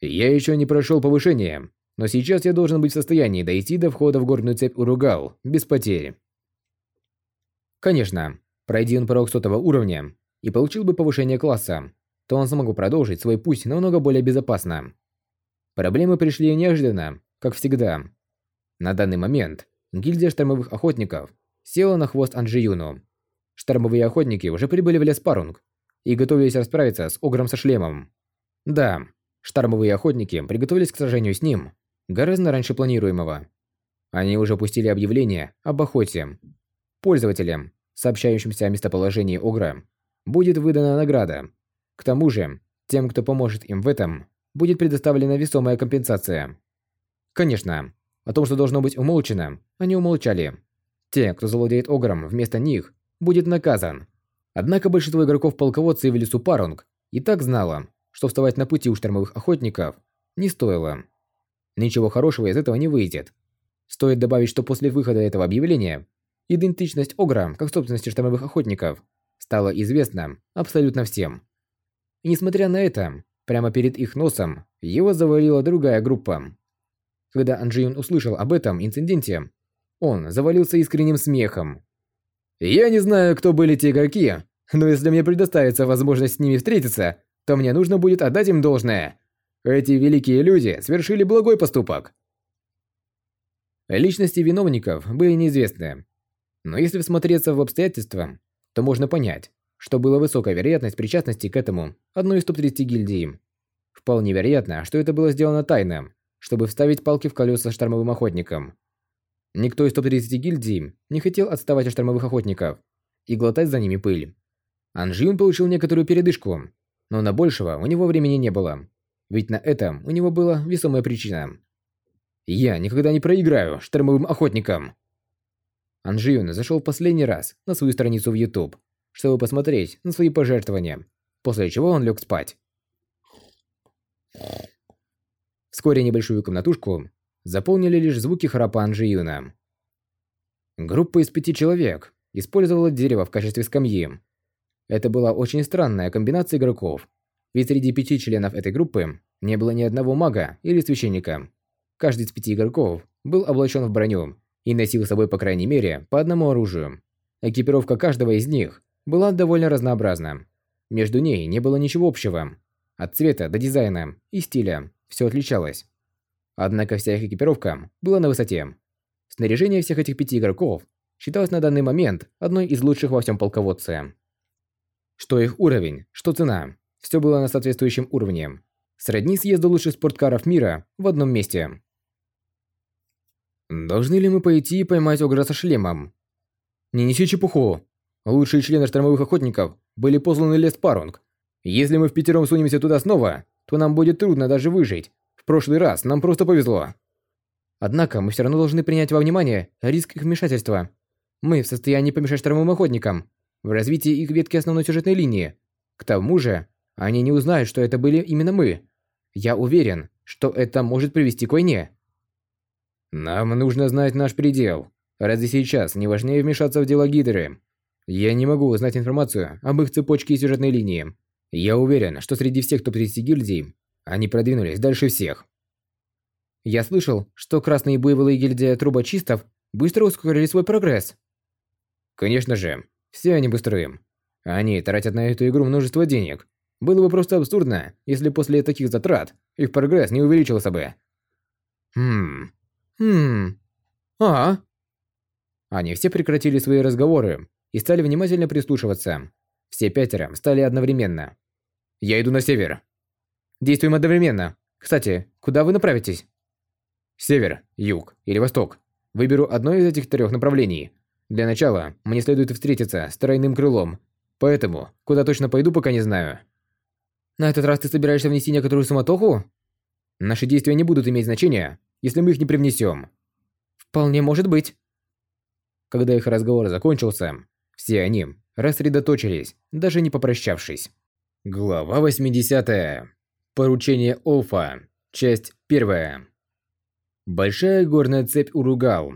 Я еще не прошел повышение, но сейчас я должен быть в состоянии дойти до входа в горную цепь Уругал без потерь. Конечно, пройди он порог сотого уровня и получил бы повышение класса, то он смог бы продолжить свой путь намного более безопасно. Проблемы пришли неожиданно, как всегда. На данный момент гильдия штормовых охотников села на хвост Анжиюну. Штормовые охотники уже прибыли в лес Парунг и готовились расправиться с Огром со шлемом. Да, штормовые охотники приготовились к сражению с ним гораздо раньше планируемого. Они уже пустили объявление об охоте. Пользователям, сообщающимся о местоположении Огра, будет выдана награда. К тому же, тем, кто поможет им в этом, будет предоставлена весомая компенсация. Конечно, о том, что должно быть умолчано, они умолчали. Те, кто завладеет Огром вместо них, будет наказан. Однако большинство игроков-полководцев в лесу Парунг и так знало, что вставать на пути у штормовых охотников не стоило. Ничего хорошего из этого не выйдет. Стоит добавить, что после выхода этого объявления идентичность Огра как собственности штормовых охотников стала известна абсолютно всем. И несмотря на это, прямо перед их носом его завалила другая группа. Когда Анджиюн услышал об этом инциденте, он завалился искренним смехом. Я не знаю, кто были те игроки, но если мне предоставится возможность с ними встретиться, то мне нужно будет отдать им должное. Эти великие люди совершили благой поступок. Личности виновников были неизвестны. Но если всмотреться в обстоятельства, то можно понять, что была высокая вероятность причастности к этому одной из топ-30 гильдий. Вполне вероятно, что это было сделано тайно, чтобы вставить палки в колеса штормовым охотникам. Никто из топ-30 гильдий не хотел отставать от штормовых охотников и глотать за ними пыль. Анжиун получил некоторую передышку, но на большего у него времени не было. Ведь на этом у него была весомая причина. «Я никогда не проиграю штормовым охотникам!» Анжиюн зашел последний раз на свою страницу в YouTube, чтобы посмотреть на свои пожертвования, после чего он лег спать. Вскоре небольшую комнатушку заполнили лишь звуки храпа Анжиюна. Группа из пяти человек использовала дерево в качестве скамьи. Это была очень странная комбинация игроков, ведь среди пяти членов этой группы не было ни одного мага или священника. Каждый из пяти игроков был облачен в броню и носил с собой по крайней мере по одному оружию. Экипировка каждого из них была довольно разнообразна. Между ней не было ничего общего. От цвета до дизайна и стиля все отличалось. Однако вся их экипировка была на высоте. Снаряжение всех этих пяти игроков считалось на данный момент одной из лучших во всем полководце. Что их уровень, что цена, все было на соответствующем уровне. Сродни съезду лучших спорткаров мира в одном месте. Должны ли мы пойти и поймать Огра со шлемом? Не неси чепуху. Лучшие члены штормовых охотников были посланы лес Парунг. Если мы в пятером сунемся туда снова, то нам будет трудно даже выжить. В прошлый раз нам просто повезло. Однако мы все равно должны принять во внимание риск их вмешательства. Мы в состоянии помешать штормовым охотникам в развитии их ветки основной сюжетной линии. К тому же, они не узнают, что это были именно мы. Я уверен, что это может привести к войне. Нам нужно знать наш предел. Разве сейчас не важнее вмешаться в дела Гидры? Я не могу узнать информацию об их цепочке и сюжетной линии. Я уверен, что среди всех топ-30 гильдий, они продвинулись дальше всех. Я слышал, что красные буйволы гильдия трубочистов быстро ускорили свой прогресс. Конечно же, все они быстрые. Они тратят на эту игру множество денег. Было бы просто абсурдно, если после таких затрат их прогресс не увеличился бы. Хм. Хм. А? Они все прекратили свои разговоры и стали внимательно прислушиваться. Все пятеро стали одновременно. «Я иду на север». «Действуем одновременно. Кстати, куда вы направитесь?» «Север, юг или восток. Выберу одно из этих трех направлений. Для начала мне следует встретиться с тройным крылом, поэтому куда точно пойду, пока не знаю». «На этот раз ты собираешься внести некоторую суматоху?» «Наши действия не будут иметь значения, если мы их не привнесем». «Вполне может быть». Когда их разговор закончился, все они рассредоточились, даже не попрощавшись. Глава 80. Поручение Олфа. Часть 1. Большая горная цепь Уругал.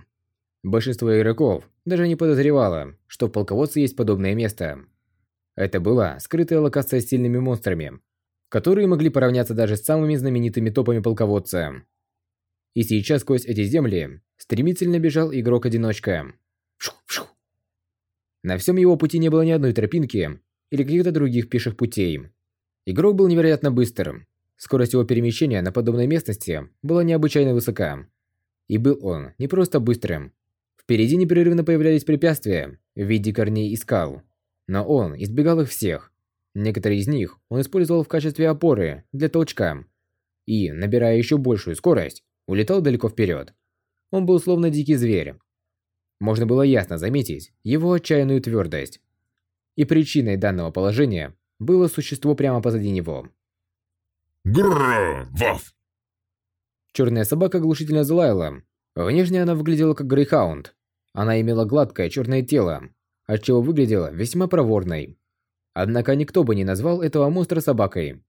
Большинство игроков даже не подозревало, что в полководце есть подобное место. Это была скрытая локация с сильными монстрами, которые могли поравняться даже с самыми знаменитыми топами полководца. И сейчас сквозь эти земли стремительно бежал игрок-одиночка. На всем его пути не было ни одной тропинки или каких-то других пеших путей. Игрок был невероятно быстрым. Скорость его перемещения на подобной местности была необычайно высока. И был он не просто быстрым. Впереди непрерывно появлялись препятствия в виде корней и скал. Но он избегал их всех. Некоторые из них он использовал в качестве опоры для толчка. И, набирая еще большую скорость, улетал далеко вперед. Он был словно дикий зверь. Можно было ясно заметить его отчаянную твердость. И причиной данного положения было существо прямо позади него. Грррр, ваф! Черная собака глушительно залаяла. Внешне она выглядела как грейхаунд. Она имела гладкое черное тело, отчего выглядела весьма проворной. Однако никто бы не назвал этого монстра собакой.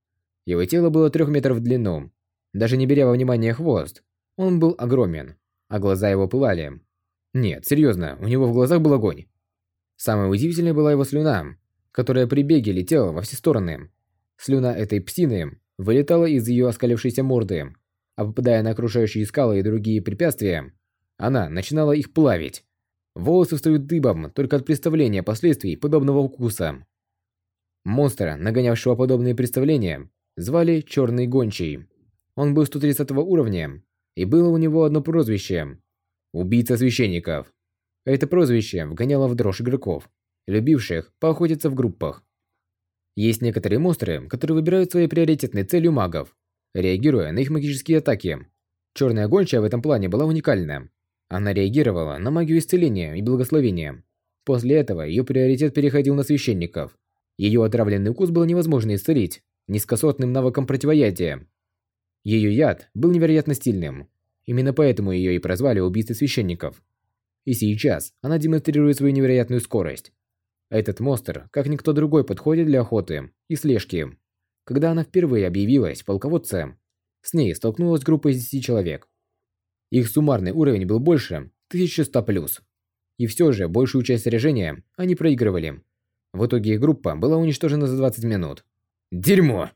Его тело было трех метров в длину. Даже не беря во внимание хвост, он был огромен, а глаза его пылали. Нет, серьезно, у него в глазах был огонь. Самой удивительной была его слюна, которая при беге летела во все стороны. Слюна этой псины вылетала из ее оскалившейся морды, а попадая на окружающие скалы и другие препятствия, она начинала их плавить. Волосы встают дыбом только от представления последствий подобного укуса. Монстра, нагонявшего подобные представления, звали Черный Гончий. Он был 130 уровня, и было у него одно прозвище – Убийца священников. Это прозвище вгоняло в дрожь игроков, любивших поохотиться в группах. Есть некоторые монстры, которые выбирают своей приоритетной целью магов, реагируя на их магические атаки. Черная гончая в этом плане была уникальна. Она реагировала на магию исцеления и благословения. После этого ее приоритет переходил на священников. Ее отравленный укус было невозможно исцелить низкосортным навыком противоядия. Ее яд был невероятно стильным. Именно поэтому ее и прозвали убийцей священников. И сейчас она демонстрирует свою невероятную скорость. Этот монстр, как никто другой, подходит для охоты и слежки. Когда она впервые объявилась полководцем, с ней столкнулась группа из 10 человек. Их суммарный уровень был больше 1100+. И все же большую часть сражения они проигрывали. В итоге их группа была уничтожена за 20 минут. Дерьмо!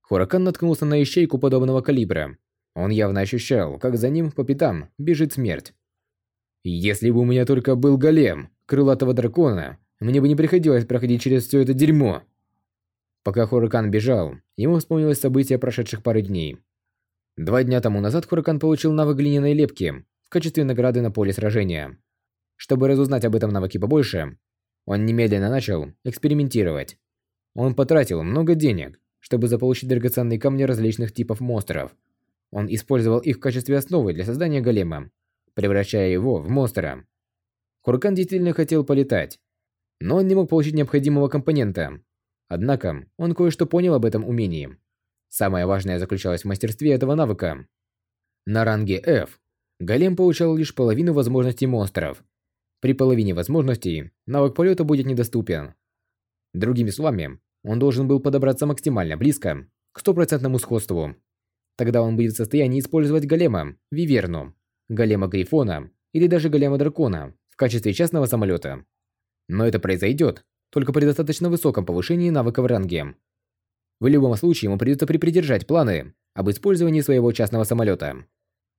Хуракан наткнулся на ищейку подобного калибра. Он явно ощущал, как за ним по пятам бежит смерть. Если бы у меня только был голем крылатого дракона, мне бы не приходилось проходить через все это дерьмо. Пока Хуракан бежал, ему вспомнилось события прошедших пары дней. Два дня тому назад Хуракан получил навык глиняной лепки в качестве награды на поле сражения. Чтобы разузнать об этом навыке побольше, он немедленно начал экспериментировать. Он потратил много денег, чтобы заполучить драгоценные камни различных типов монстров. Он использовал их в качестве основы для создания голема, превращая его в монстра. Хуракан действительно хотел полетать, но он не мог получить необходимого компонента. Однако, он кое-что понял об этом умении. Самое важное заключалось в мастерстве этого навыка. На ранге F голем получал лишь половину возможностей монстров. При половине возможностей навык полета будет недоступен. Другими словами, он должен был подобраться максимально близко к стопроцентному сходству. Тогда он будет в состоянии использовать голема, виверну, голема грифона или даже голема дракона в качестве частного самолета. Но это произойдет только при достаточно высоком повышении навыка в ранге. В любом случае ему придется припридержать планы об использовании своего частного самолета.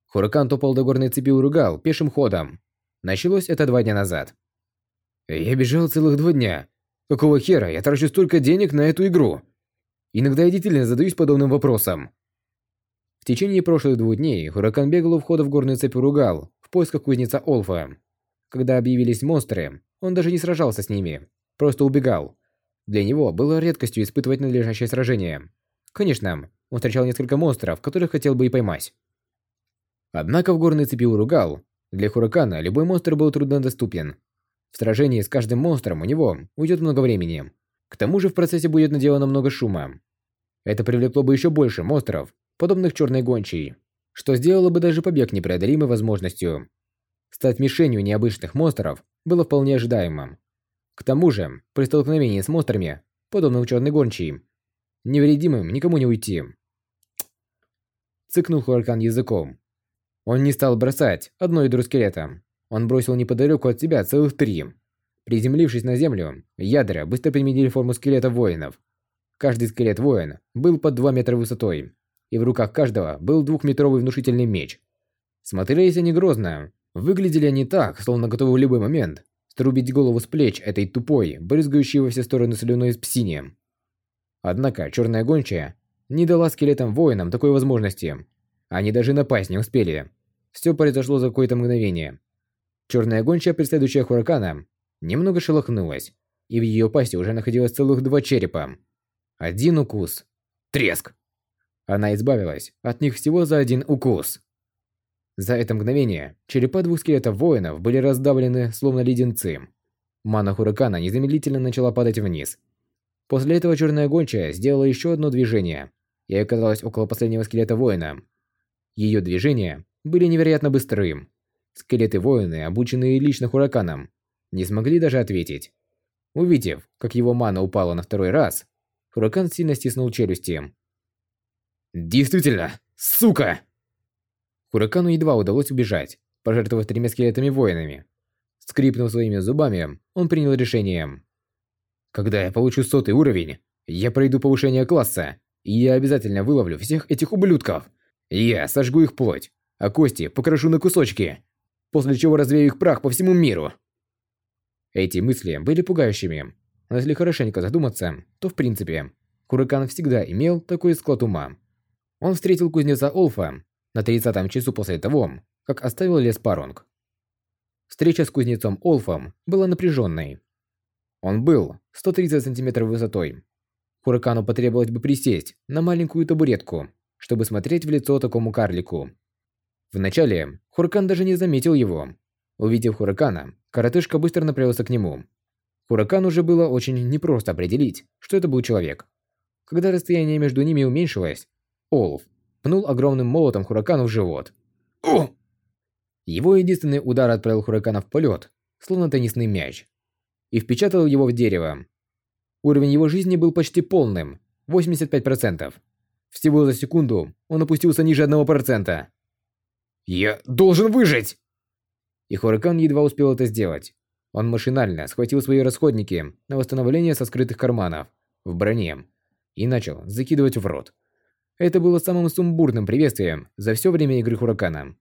Хуракан топал до горной цепи Уругал пешим ходом. Началось это два дня назад. Я бежал целых два дня. Какого хера я трачу столько денег на эту игру? Иногда я действительно задаюсь подобным вопросом. В течение прошлых двух дней Хуракан бегал у входа в горную цепь Уругал в поисках кузнеца Олфа. Когда объявились монстры, он даже не сражался с ними, просто убегал. Для него было редкостью испытывать надлежащее сражение. Конечно, он встречал несколько монстров, которых хотел бы и поймать. Однако в горной цепи Уругал для Хуракана любой монстр был труднодоступен. В сражении с каждым монстром у него уйдет много времени. К тому же в процессе будет наделано много шума. Это привлекло бы еще больше монстров, подобных черной гончей, что сделало бы даже побег непреодолимой возможностью. Стать мишенью необычных монстров было вполне ожидаемым. К тому же, при столкновении с монстрами, подобным черной гончей, невредимым никому не уйти. Цыкнул Хуракан языком. Он не стал бросать одно ядро скелета. Он бросил неподалеку от себя целых три. Приземлившись на землю, ядра быстро применили форму скелета воинов. Каждый скелет-воин был под 2 метра высотой, и в руках каждого был двухметровый внушительный меч. Смотрелись они грозно, выглядели они так, словно готовы в любой момент струбить голову с плеч этой тупой, брызгающей во все стороны слюной из псине. Однако черная гончая не дала скелетам-воинам такой возможности. Они даже напасть не успели. Все произошло за какое-то мгновение. Черная гончая, преследующая Хуракана, немного шелохнулась, и в ее пасти уже находилось целых два черепа. Один укус. Треск! Она избавилась от них всего за один укус. За это мгновение черепа двух скелетов воинов были раздавлены, словно леденцы. Мана Хуракана незамедлительно начала падать вниз. После этого черная гончая сделала еще одно движение и оказалась около последнего скелета воина. Ее движения были невероятно быстрым. Скелеты-воины, обученные лично Хураканом, не смогли даже ответить. Увидев, как его мана упала на второй раз, Хуракан сильно стиснул челюсти. Действительно, сука! Хуракану едва удалось убежать, пожертвовав тремя скелетами-воинами. Скрипнув своими зубами, он принял решение. Когда я получу сотый уровень, я пройду повышение класса, и я обязательно выловлю всех этих ублюдков. Я сожгу их плоть, а кости покрошу на кусочки, после чего развею их прах по всему миру. Эти мысли были пугающими, но если хорошенько задуматься, то в принципе, Хуракан всегда имел такой склад ума. Он встретил кузнеца Олфа на 30-м часу после того, как оставил лес Паронг. Встреча с кузнецом Олфом была напряженной. Он был 130 сантиметров высотой. Хуракану потребовалось бы присесть на маленькую табуретку, чтобы смотреть в лицо такому карлику. Вначале Хуракан даже не заметил его. Увидев Хуракана, коротышка быстро направился к нему. Хуракан уже было очень непросто определить, что это был человек. Когда расстояние между ними уменьшилось, Олф пнул огромным молотом Хуракану в живот. О! Его единственный удар отправил Хуракана в полет, словно теннисный мяч, и впечатал его в дерево. Уровень его жизни был почти полным, 85%. Всего за секунду он опустился ниже 1%. «Я должен выжить!» И Хуракан едва успел это сделать. Он машинально схватил свои расходники на восстановление со скрытых карманов в броне и начал закидывать в рот. Это было самым сумбурным приветствием за все время игры Хуракана.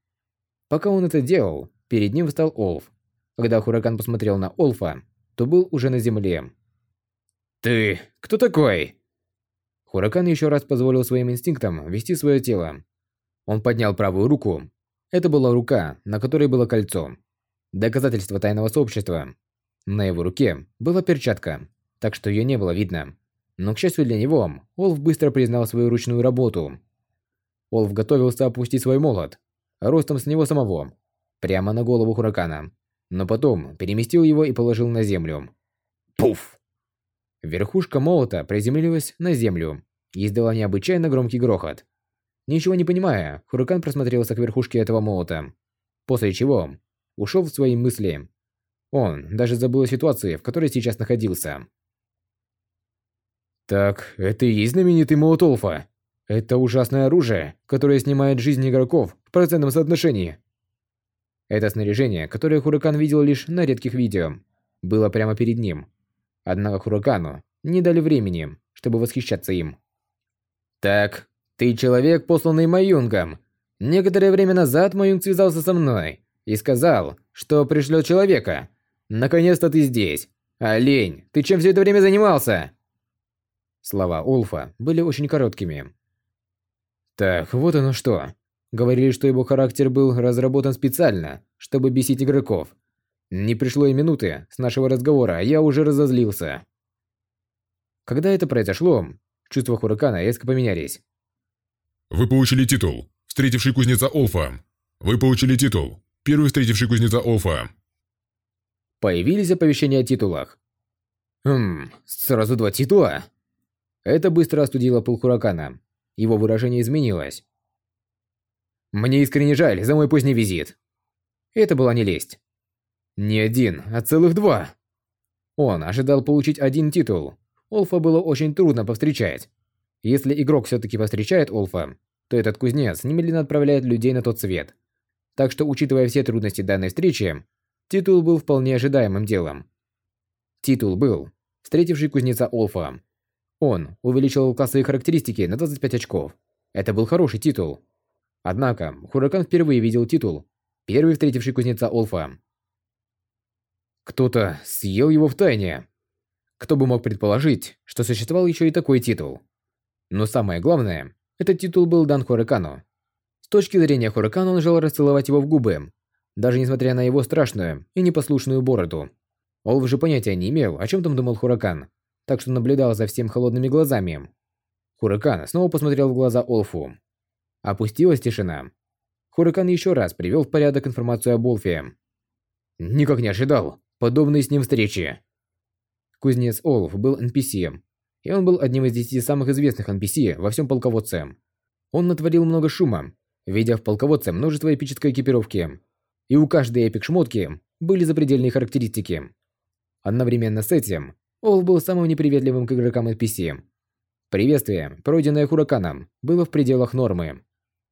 Пока он это делал, перед ним встал Олф. Когда Хуракан посмотрел на Олфа, то был уже на земле. «Ты кто такой?» Хуракан еще раз позволил своим инстинктам вести свое тело. Он поднял правую руку. Это была рука, на которой было кольцо. Доказательство тайного сообщества. На его руке была перчатка, так что ее не было видно. Но, к счастью для него, Олф быстро признал свою ручную работу. Олф готовился опустить свой молот, ростом с него самого, прямо на голову Хуракана, но потом переместил его и положил на землю. Пуф! Верхушка молота приземлилась на землю и издала необычайно громкий грохот. Ничего не понимая, Хуракан просмотрелся к верхушке этого молота, после чего ушел в свои мысли. Он даже забыл о ситуации, в которой сейчас находился. Так, это и есть знаменитый молот Олфа. Это ужасное оружие, которое снимает жизнь игроков в процентном соотношении. Это снаряжение, которое Хуракан видел лишь на редких видео, было прямо перед ним. Однако Хуракану не дали времени, чтобы восхищаться им. «Так, ты человек, посланный Маюнгом. Некоторое время назад Маюнг связался со мной и сказал, что пришлет человека. Наконец-то ты здесь. Олень, ты чем все это время занимался?» Слова Улфа были очень короткими. Так, вот оно что. Говорили, что его характер был разработан специально, чтобы бесить игроков. Не пришло и минуты с нашего разговора, а я уже разозлился. Когда это произошло, чувства Хуракана резко поменялись. Вы получили титул «Встретивший кузнеца Олфа». Вы получили титул «Первый встретивший кузнеца Олфа». Появились оповещения о титулах. Хм, сразу два титула? Это быстро остудило пыл Хуракана. Его выражение изменилось. Мне искренне жаль за мой поздний визит. Это была не лесть. Не один, а целых два. Он ожидал получить один титул. Олфа было очень трудно повстречать. Если игрок все-таки повстречает Олфа, то этот кузнец немедленно отправляет людей на тот свет. Так что, учитывая все трудности данной встречи, титул был вполне ожидаемым делом. Титул был «Встретивший кузнеца Олфа». Он увеличил классовые характеристики на 25 очков. Это был хороший титул. Однако, Хуракан впервые видел титул «Первый встретивший кузнеца Олфа». Кто-то съел его в тайне. Кто бы мог предположить, что существовал еще и такой титул. Но самое главное, этот титул был дан Хуракану. С точки зрения Хуракана он желал расцеловать его в губы, даже несмотря на его страшную и непослушную бороду. Олф же понятия не имел, о чем там думал Хуракан, так что наблюдал за всем холодными глазами. Хуракан снова посмотрел в глаза Олфу. Опустилась тишина. Хуракан еще раз привел в порядок информацию об Олфе. Никак не ожидал подобной с ним встречи. Кузнец Олф был NPC, и он был одним из десяти самых известных NPC во всем полководце. Он натворил много шума, видя в полководце множество эпической экипировки. И у каждой эпик-шмотки были запредельные характеристики. Одновременно с этим, Олф был самым неприветливым к игрокам NPC. Приветствие, пройденное Хураканом, было в пределах нормы.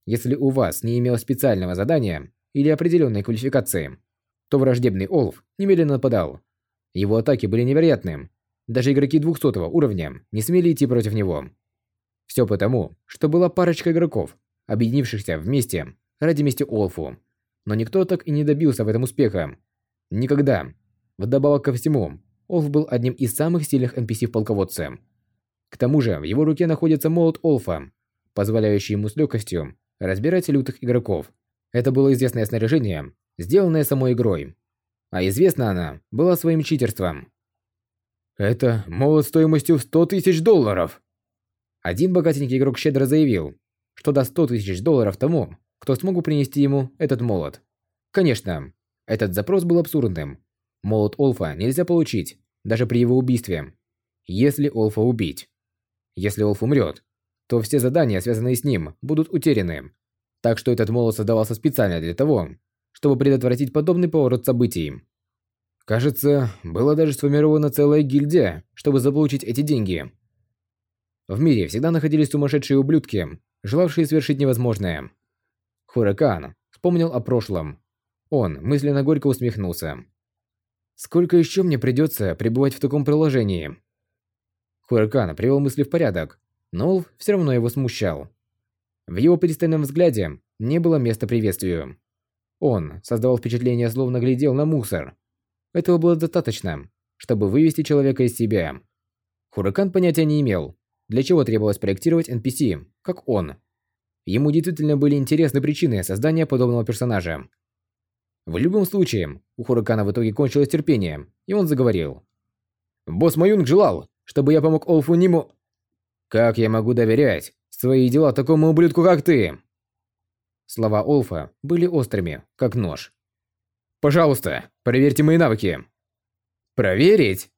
Если у вас не имелось специального задания или определенной квалификации, то враждебный Олф немедленно нападал. Его атаки были невероятны. Даже игроки 200 уровня не смели идти против него. Все потому, что была парочка игроков, объединившихся вместе ради мести Олфу. Но никто так и не добился в этом успеха. Никогда. Вдобавок ко всему, Олф был одним из самых сильных NPC в полководце. К тому же, в его руке находится молот Олфа, позволяющий ему с легкостью разбирать лютых игроков. Это было известное снаряжение, сделанное самой игрой. А известна она была своим читерством. Это молот стоимостью в 100 тысяч долларов. Один богатенький игрок щедро заявил, что даст 100 тысяч долларов тому, кто смог бы принести ему этот молот. Конечно, этот запрос был абсурдным. Молот Олфа нельзя получить, даже при его убийстве. Если Олфа убить. Если Олф умрет, то все задания, связанные с ним, будут утеряны. Так что этот молот создавался специально для того, чтобы предотвратить подобный поворот событий. Кажется, была даже сформирована целая гильдия, чтобы заполучить эти деньги. В мире всегда находились сумасшедшие ублюдки, желавшие совершить невозможное. Хуракан вспомнил о прошлом. Он мысленно горько усмехнулся. Сколько еще мне придется пребывать в таком положении? Хуракан привел мысли в порядок но все равно его смущал. В его пристальном взгляде не было места приветствию. Он создавал впечатление, словно глядел на мусор. Этого было достаточно, чтобы вывести человека из себя. Хуракан понятия не имел, для чего требовалось проектировать NPC, как он. Ему действительно были интересны причины создания подобного персонажа. В любом случае, у Хуракана в итоге кончилось терпение, и он заговорил. «Босс Маюнг желал, чтобы я помог Олфу Ниму...» Как я могу доверять свои дела такому ублюдку, как ты? Слова Олфа были острыми, как нож. Пожалуйста, проверьте мои навыки. Проверить?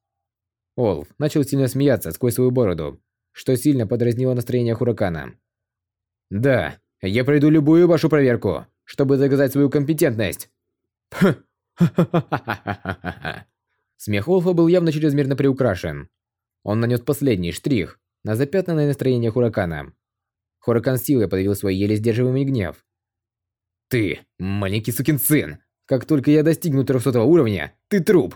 Олф начал сильно смеяться сквозь свою бороду, что сильно подразнило настроение Хуракана. «Да, я пройду любую вашу проверку, чтобы доказать свою компетентность!» Смех Олфа был явно чрезмерно приукрашен. Он нанес последний штрих на запятнанное настроение Хуракана. Хуракан силой подавил свой еле сдерживаемый гнев. «Ты, маленький сукин сын! Как только я достигну 300 уровня, ты труп!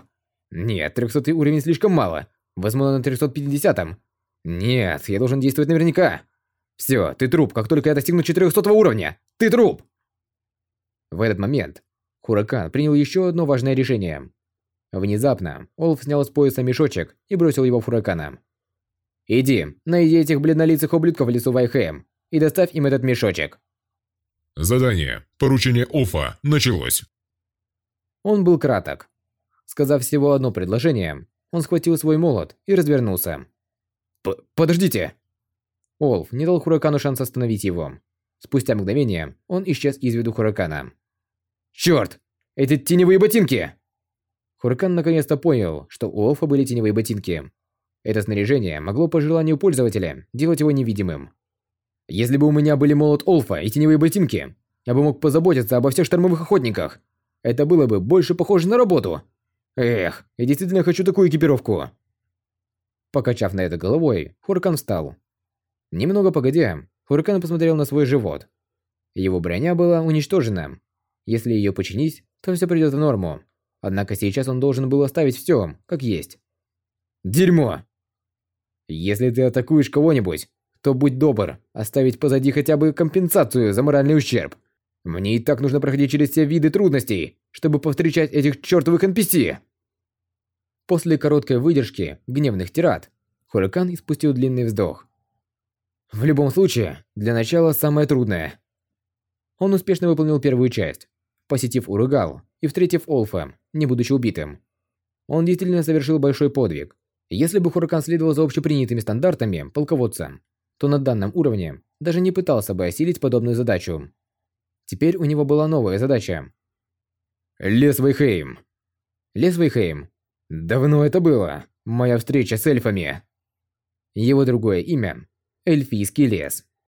Нет, 300 уровень слишком мало. Возможно, на 350-м. Нет, я должен действовать наверняка. Все, ты труп, как только я достигну 400 уровня. Ты труп! В этот момент Хуракан принял еще одно важное решение. Внезапно Олф снял с пояса мешочек и бросил его в Хуракана. «Иди, найди этих бледнолицых ублюдков в лесу Вайхэм и доставь им этот мешочек». Задание. Поручение Офа началось. Он был краток. Сказав всего одно предложение, он схватил свой молот и развернулся. П «Подождите!» Олф не дал Хуракану шанс остановить его. Спустя мгновение он исчез из виду Хуракана. «Чёрт! Эти теневые ботинки!» Хуракан наконец-то понял, что у Олфа были теневые ботинки. Это снаряжение могло по желанию пользователя делать его невидимым. Если бы у меня были молот Олфа и теневые ботинки, я бы мог позаботиться обо всех штормовых охотниках. Это было бы больше похоже на работу. Эх, я действительно хочу такую экипировку. Покачав на это головой, Хуракан встал. Немного погодя, Хуракан посмотрел на свой живот. Его броня была уничтожена. Если ее починить, то все придет в норму. Однако сейчас он должен был оставить все, как есть. Дерьмо! Если ты атакуешь кого-нибудь, то будь добр, оставить позади хотя бы компенсацию за моральный ущерб. Мне и так нужно проходить через все виды трудностей, чтобы повстречать этих чертовых NPC. После короткой выдержки гневных тират, Хуракан испустил длинный вздох. В любом случае, для начала самое трудное. Он успешно выполнил первую часть, посетив Уругал и встретив Олфа, не будучи убитым. Он действительно совершил большой подвиг. Если бы Хуракан следовал за общепринятыми стандартами полководца, то на данном уровне даже не пытался бы осилить подобную задачу. Теперь у него была новая задача. Лесвейхейм. Лесвейхейм. Давно это было. Моя встреча с эльфами. Его другое имя – Эльфийский лес.